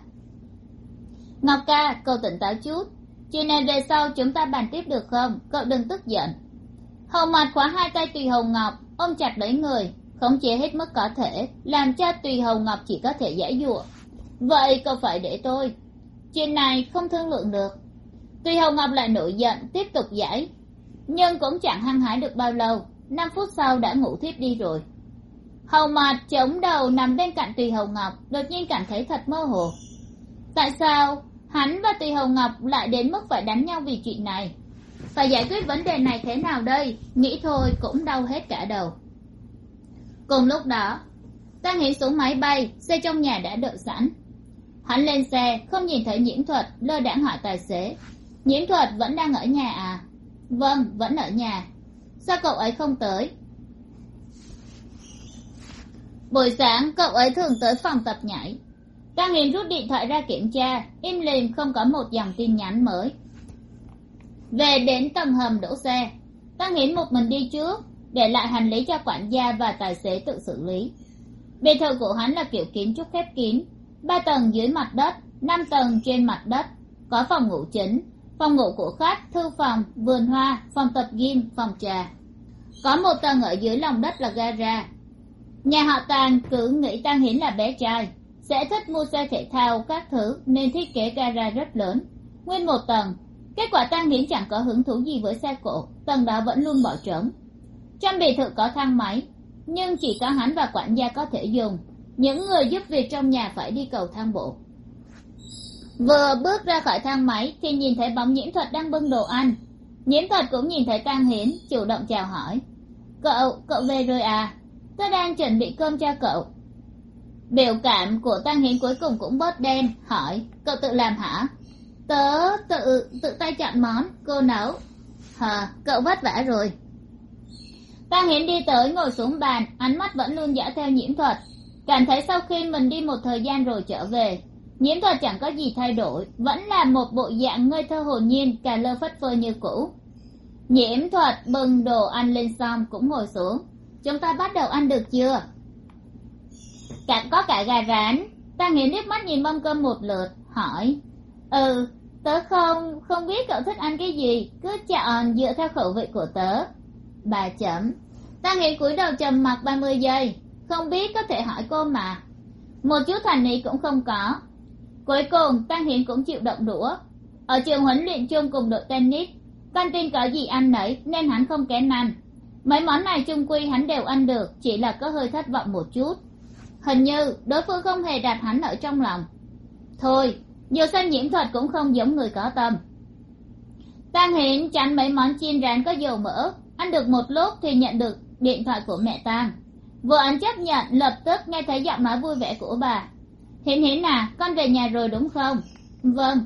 Speaker 1: Ngọc ca, cậu tỉnh táo chút chuyện này về sau chúng ta bàn tiếp được không? Cậu đừng tức giận. Hầu mặt khóa hai tay tùy hồng ngọc, ôm chặt lấy người, khống chế hết mức có thể, làm cho tùy hồng ngọc chỉ có thể giải dụa vậy cậu phải để tôi. Chuyện này không thương lượng được. Tùy hồng ngọc lại nổi giận, tiếp tục giải nhưng cũng chẳng hăng hái được bao lâu, năm phút sau đã ngủ thiếp đi rồi. Hầu mặt chống đầu nằm bên cạnh tùy hồng ngọc, đột nhiên cảm thấy thật mơ hồ. Tại sao? Hắn và tùy hầu ngọc lại đến mức phải đánh nhau vì chuyện này. Phải giải quyết vấn đề này thế nào đây? Nghĩ thôi, cũng đau hết cả đầu. Cùng lúc đó ta nghĩ xuống máy bay, xe trong nhà đã đợi sẵn. Hắn lên xe, không nhìn thấy nhiễm thuật, lơ đãng hỏi tài xế. Nhiễm thuật vẫn đang ở nhà à? Vâng vẫn ở nhà. Sao cậu ấy không tới? Buổi sáng, cậu ấy thường tới phòng tập nhảy ta nghiền rút điện thoại ra kiểm tra, im lìm không có một dòng tin nhắn mới. Về đến tầng hầm đỗ xe ta nghiến một mình đi trước, để lại hành lý cho quản gia và tài xế tự xử lý. Biệt thự của hắn là kiểu kiến trúc khép kín, ba tầng dưới mặt đất, năm tầng trên mặt đất, có phòng ngủ chính, phòng ngủ của khách, thư phòng, vườn hoa, phòng tập gym, phòng trà. Có một tầng ở dưới lòng đất là gara. Nhà họ tàng cứ nghĩ tang hiến là bé trai sẽ thích mua xe thể thao các thứ, nên thiết kế gara rất lớn. Nguyên một tầng. Kết quả tăng hiến chẳng có hứng thú gì với xe cộ, tầng đó vẫn luôn bỏ trống. Trong biệt thự có thang máy, nhưng chỉ có hắn và quản gia có thể dùng. Những người giúp việc trong nhà phải đi cầu thang bộ. Vừa bước ra khỏi thang máy thì nhìn thấy bóng nhiễm thuật đang bưng đồ ăn. Nhiễm thuật cũng nhìn thấy tăng hiến, chủ động chào hỏi. Cậu cậu về rồi à? Tôi đang chuẩn bị cơm cho cậu biểu cảm của tang hiến cuối cùng cũng bớt đen, hỏi, cậu tự làm hả? Tớ tự tự tay chọn món, cô nấu. Hờ, cậu vất vả rồi. Tang hiến đi tới ngồi xuống bàn, ánh mắt vẫn luôn dõi theo nhiễm thuật. Cảm thấy sau khi mình đi một thời gian rồi trở về, nhiễm thuật chẳng có gì thay đổi, vẫn là một bộ dạng ngây thơ hồn nhiên, cà lơ phất phơ như cũ. Nhiễm thuật bưng đồ ăn lên xong cũng ngồi xuống. Chúng ta bắt đầu ăn được chưa? Cạnh có cả gà rán. Ta nghĩ liếc mắt nhìn mâm cơm một lượt, hỏi. Ừ tớ không không biết cậu thích ăn cái gì. Cứ chọn dựa theo khẩu vị của tớ. Bà chấm ta nghĩ cúi đầu trầm mặc ba mươi giây. Không biết có thể hỏi cô mà. Một chút thành ý cũng không có. Cuối cùng tăng hiến cũng chịu động đũa. Ở trường huấn luyện chung cùng đội tennis căn tin có gì ăn nấy, nên hắn không kén ăn mấy món này chung quy hắn đều ăn được, chỉ là có hơi thất vọng một chút hình như đối phương không hề đặt hắn ở trong lòng. Thôi, dù sao nhiễm thuật cũng không giống người có tâm. Tang hiển chắn mấy món chiên rán có dầu mỡ, ăn được một lúc thì nhận được điện thoại của mẹ tang. Vừa anh chấp nhận, lập tức nghe thấy giọng nói vui vẻ của bà. Hiển hiển à con về nhà rồi đúng không? Vâng.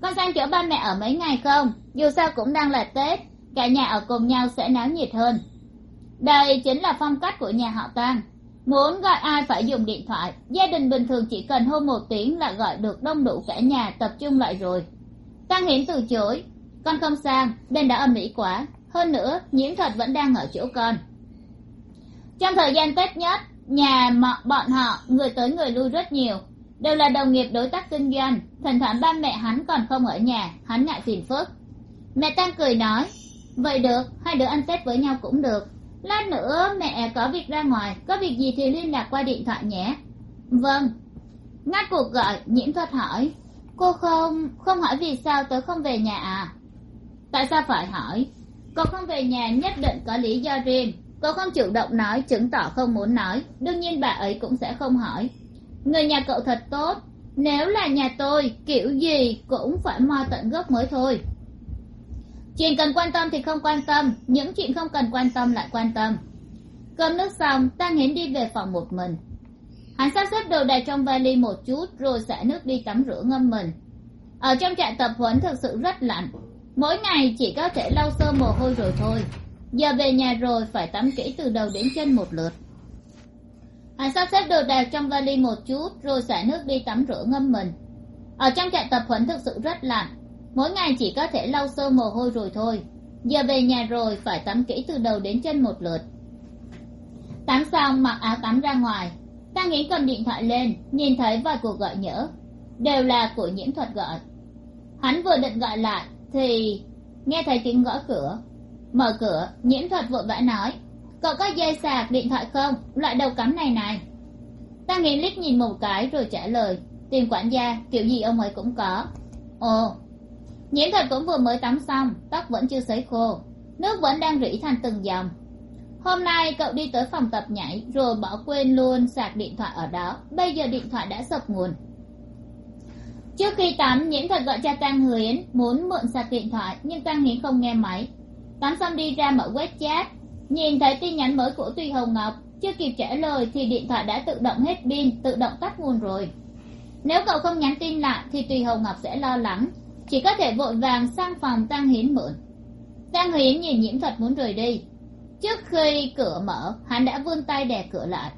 Speaker 1: Con sang chỗ ba mẹ ở mấy ngày không? Dù sao cũng đang là tết, cả nhà ở cùng nhau sẽ náo nhiệt hơn. Đây chính là phong cách của nhà họ tang muốn gọi ai phải dùng điện thoại, gia đình bình thường chỉ cần hô một tiếng là gọi được đông đủ cả nhà tập trung lại rồi. Tăng hiển từ chối, con không sang bên đã âm ỉ quá. Hơn nữa, nhiễm thật vẫn đang ở chỗ con. Trong thời gian tết nhất nhà bọn họ, người tới người lui rất nhiều, đều là đồng nghiệp đối tác kinh doanh. Thỉnh thoảng ba mẹ hắn còn không ở nhà, hắn ngại phiền phức. Mẹ tăng cười nói, vậy được, hai đứa ăn tết với nhau cũng được lát nữa mẹ có việc ra ngoài, có việc gì thì liên lạc qua điện thoại nhé. Vâng. Ngắt cuộc gọi nhiễm thuật hỏi. Cô không không hỏi vì sao tớ không về nhà à? Tại sao phải hỏi? Cậu không về nhà nhất định có lý do riêng. Cậu không chủ động nói, chứng tỏ không muốn nói. Đương nhiên bà ấy cũng sẽ không hỏi. Người nhà cậu thật tốt. Nếu là nhà tôi, kiểu gì cũng phải moi tận gốc mới thôi chuyện cần quan tâm thì không quan tâm, những chuyện không cần quan tâm lại quan tâm. Cơm nước xong ta hiến đi về phòng một mình. Hắn sắp xếp đồ đạc trong vali một chút, rồi xả nước đi tắm rửa ngâm mình. Ở trong trại tập huấn thực sự rất lạnh. Mỗi ngày chỉ có thể lau sơ mồ hôi rồi thôi. Giờ về nhà rồi phải tắm kỹ từ đầu đến chân một lượt. Hắn sắp xếp đồ đạc trong vali một chút, rồi xả nước đi tắm rửa ngâm mình. Ở trong trại tập huấn thực sự rất lạnh mỗi ngày chỉ có thể lau sơ mồ hôi rồi thôi. Giờ về nhà rồi phải tắm kỹ từ đầu đến chân một lượt. Tắm xong, mặc áo tắm ra ngoài. Ta nghĩ cầm điện thoại lên, nhìn thấy vài cuộc gọi nhỡ. Đều là của nhiễm thuật gọi. Hắn vừa định gọi lại, thì nghe thấy tiếng gõ cửa. Mở cửa, nhiễm thuật vội vã nói, cậu có dây sạc điện thoại không? Loại đầu cắm này này. Ta nghĩ liếc nhìn một cái rồi trả lời tìm quản gia, kiểu gì ông ấy cũng có. Ồ nhiễm Thật cũng vừa mới tắm xong, tóc vẫn chưa sấy khô, nước vẫn đang rỉ thành từng dòng. Hôm nay cậu đi tới phòng tập nhảy, rồi bỏ quên luôn sạc điện thoại ở đó. Bây giờ điện thoại đã sập nguồn. Trước khi tắm nhiễm Thật gọi cho tăng huyền, muốn mượn sạc điện thoại, nhưng tăng hiến không nghe máy. Tắm xong đi ra mở web chat, nhìn thấy tin nhắn mới của tùy hồng ngọc. Chưa kịp trả lời thì điện thoại đã tự động hết pin, tự động tắt nguồn rồi. Nếu cậu không nhắn tin lại thì tùy hồng ngọc sẽ lo lắng chỉ có thể vội vàng sang phòng tăng hiến mượn. Tăng hiến nhìn nhiễm thuật muốn rời đi. Trước khi cửa mở, hắn đã vươn tay đè cửa lại.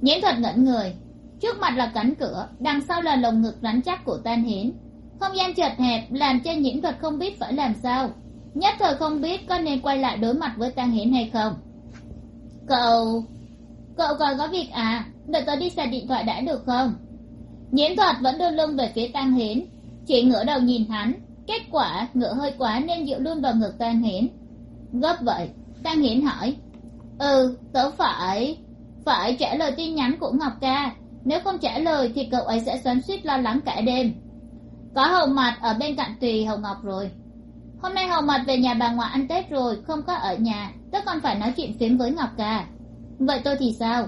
Speaker 1: Nhiễm thuật ngẩn người. Trước mặt là cánh cửa, đằng sau là lồng ngực rắn chắc của tan hiến. Không gian chật hẹp làm cho nhiễm thuật không biết phải làm sao. Nhất thời không biết có nên quay lại đối mặt với tang hiến hay không. Cậu cậu còn có việc à? Đợi tớ đi xài điện thoại đã được không? Nhiễm thuật vẫn đưa lưng về phía tang hiến chị ngửa đầu nhìn hắn. Kết quả ngựa hơi quá nên dựa luôn vào ngực tan hiến gấp vậy tan hiến hỏi. Ừ tớ phải phải trả lời tin nhắn của ngọc ca. Nếu không trả lời thì cậu ấy sẽ xoắn suýt lo lắng cả đêm. Có hầu mặt ở bên cạnh tùy hầu ngọc rồi. Hôm nay hầu mặt về nhà bà ngoại ăn tết rồi, không có ở nhà. Tớ còn phải nói chuyện phím với ngọc ca. Vậy tôi thì sao?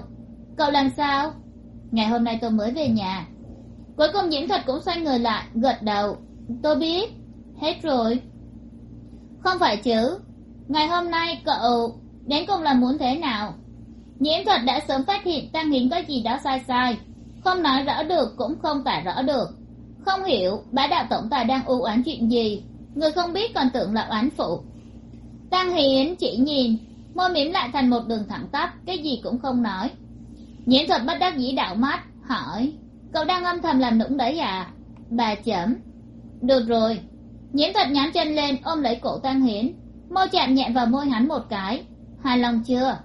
Speaker 1: Cậu làm sao? Ngày hôm nay tôi mới về nhà cuối cùng diễm thuật cũng xoay người lại, gật đầu. Tôi biết. Hết rồi. Không phải chứ. Ngày hôm nay cậu đến cùng là muốn thế nào? Nhiễm thuật đã sớm phát hiện tăng hiến có gì đó sai sai. Không nói rõ được cũng không tả rõ được. Không hiểu bá đạo tổng tài đang u oán chuyện gì. Người không biết còn tưởng là oán phụ. Tăng hiến chỉ nhìn, môi mím lại thành một đường thẳng tắp, cái gì cũng không nói. Nhiễm thuật bất đắc dĩ đạo mắt, hỏi cậu đang âm thầm làm nũng đấy à bà chấm được rồi. Nhiễm thuật nhắm chân lên, ôm lấy cổ tăng hiến. Môi chạm nhẹ vào môi hắn một cái. Hài lòng chưa?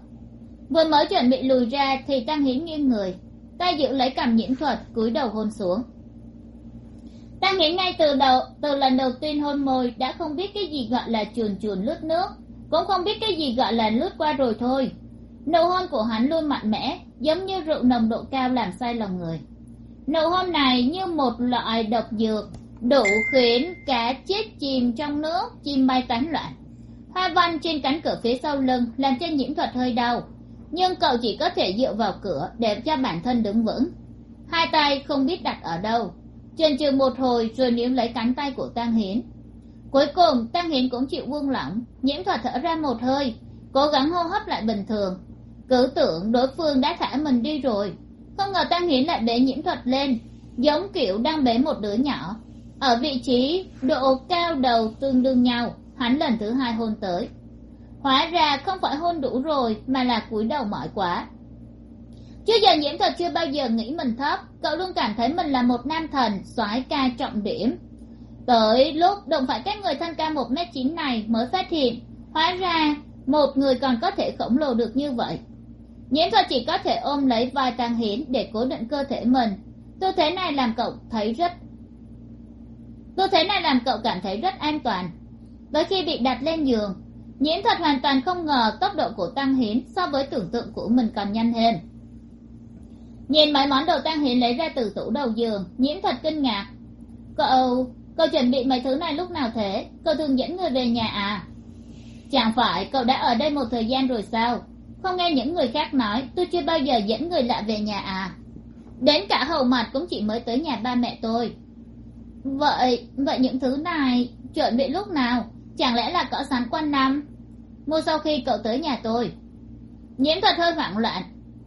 Speaker 1: Vừa mới chuẩn bị lùi ra thì tăng hiến nghiêng người. Tay giữ lấy cằm nhiễm thuật, cúi đầu hôn xuống. Tăng hiến ngay từ đầu, từ lần đầu tiên hôn môi, đã không biết cái gì gọi là chuồn chuồn lướt nước. Cũng không biết cái gì gọi là lướt qua rồi thôi. Nụ hôn của hắn luôn mạnh mẽ, giống như rượu nồng độ cao làm say lòng người nụ hôn này như một loại độc dược, đủ khiến cá chết chìm trong nước, chim bay tán loạn. Hoa văn trên cánh cửa phía sau lưng làm cho nhiễm thuật hơi đau, nhưng cậu chỉ có thể dựa vào cửa để cho bản thân đứng vững. Hai tay không biết đặt ở đâu, chần chừ một hồi rồi níu lấy cánh tay của tăng hiến. Cuối cùng tăng hiến cũng chịu buông lỏng, nhiễm thuật thở ra một hơi, cố gắng hô hấp lại bình thường. Cứ tưởng đối phương đã thả mình đi rồi không ngờ ta hiến lại bế nhiễm thuật lên, giống kiểu đang bế một đứa nhỏ. Ở vị trí độ cao đầu tương đương nhau, hắn lần thứ hai hôn tới. Hóa ra không phải hôn đủ rồi mà là cúi đầu mỏi quá. Trước giờ nhiễm thuật chưa bao giờ nghĩ mình thấp, cậu luôn cảm thấy mình là một nam thần, soái ca trọng điểm. Tới lúc đụng phải cái người thân ca một m chín này mới phát hiện, hóa ra một người còn có thể khổng lồ được như vậy nhiễm thuật chỉ có thể ôm lấy vai tăng hiến để cố định cơ thể mình. Tư thế này làm cậu thấy rất tư thế này làm cậu cảm thấy rất an toàn. Tới khi bị đặt lên giường nhiễm thuật hoàn toàn không ngờ tốc độ của tăng hiến so với tưởng tượng của mình còn nhanh hơn. Nhìn mấy món đồ tăng hiến lấy ra từ tủ đầu giường nhiễm thuật kinh ngạc. Cậu cậu chuẩn bị mấy thứ này lúc nào thế? Cậu thường dẫn người về nhà à? Chẳng phải cậu đã ở đây một thời gian rồi sao? Không nghe những người khác nói, tôi chưa bao giờ dẫn người lạ về nhà à. Đến cả hầu mặt cũng chỉ mới tới nhà ba mẹ tôi. Vậy vậy những thứ này, chuẩn bị lúc nào? Chẳng lẽ là cỡ sắn quanh năm? Mua sau khi cậu tới nhà tôi. Nhiễm thuật hơi hoảng loạn.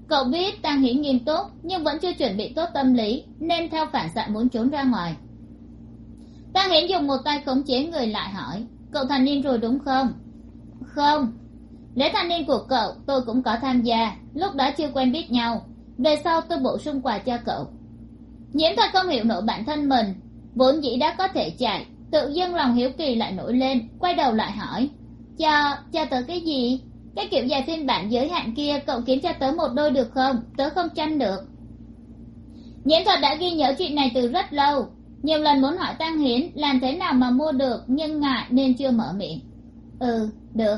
Speaker 1: Cậu biết tăng hiển nghiêm túc, nhưng vẫn chưa chuẩn bị tốt tâm lý, nên theo phản xạ muốn trốn ra ngoài. Tăng hiển dùng một tay khống chế người lại hỏi, cậu thành niên rồi đúng không? Không lễ thanh niên của cậu, tôi cũng có tham gia. Lúc đó chưa quen biết nhau. Về sau tôi bổ sung quà cho cậu. Nhiễm thật không hiểu nổi bản thân mình. Vốn dĩ đã có thể chạy, tự dưng lòng hiếu kỳ lại nổi lên, quay đầu lại hỏi. Cho cho tớ cái gì? Cái kiểu dài phiên bản giới hạn kia cậu kiếm cho tớ một đôi được không? Tớ không tranh được. Nhiễm thuật đã ghi nhớ chuyện này từ rất lâu. Nhiều lần muốn hỏi tăng hiến làm thế nào mà mua được, nhưng ngại nên chưa mở miệng. Ừ được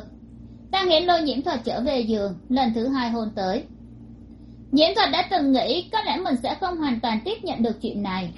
Speaker 1: ta hiến lôi nhiễm thuật trở về giường, lần thứ hai hôn tới. Nhiễm thuật đã từng nghĩ có lẽ mình sẽ không hoàn toàn tiếp nhận được chuyện này.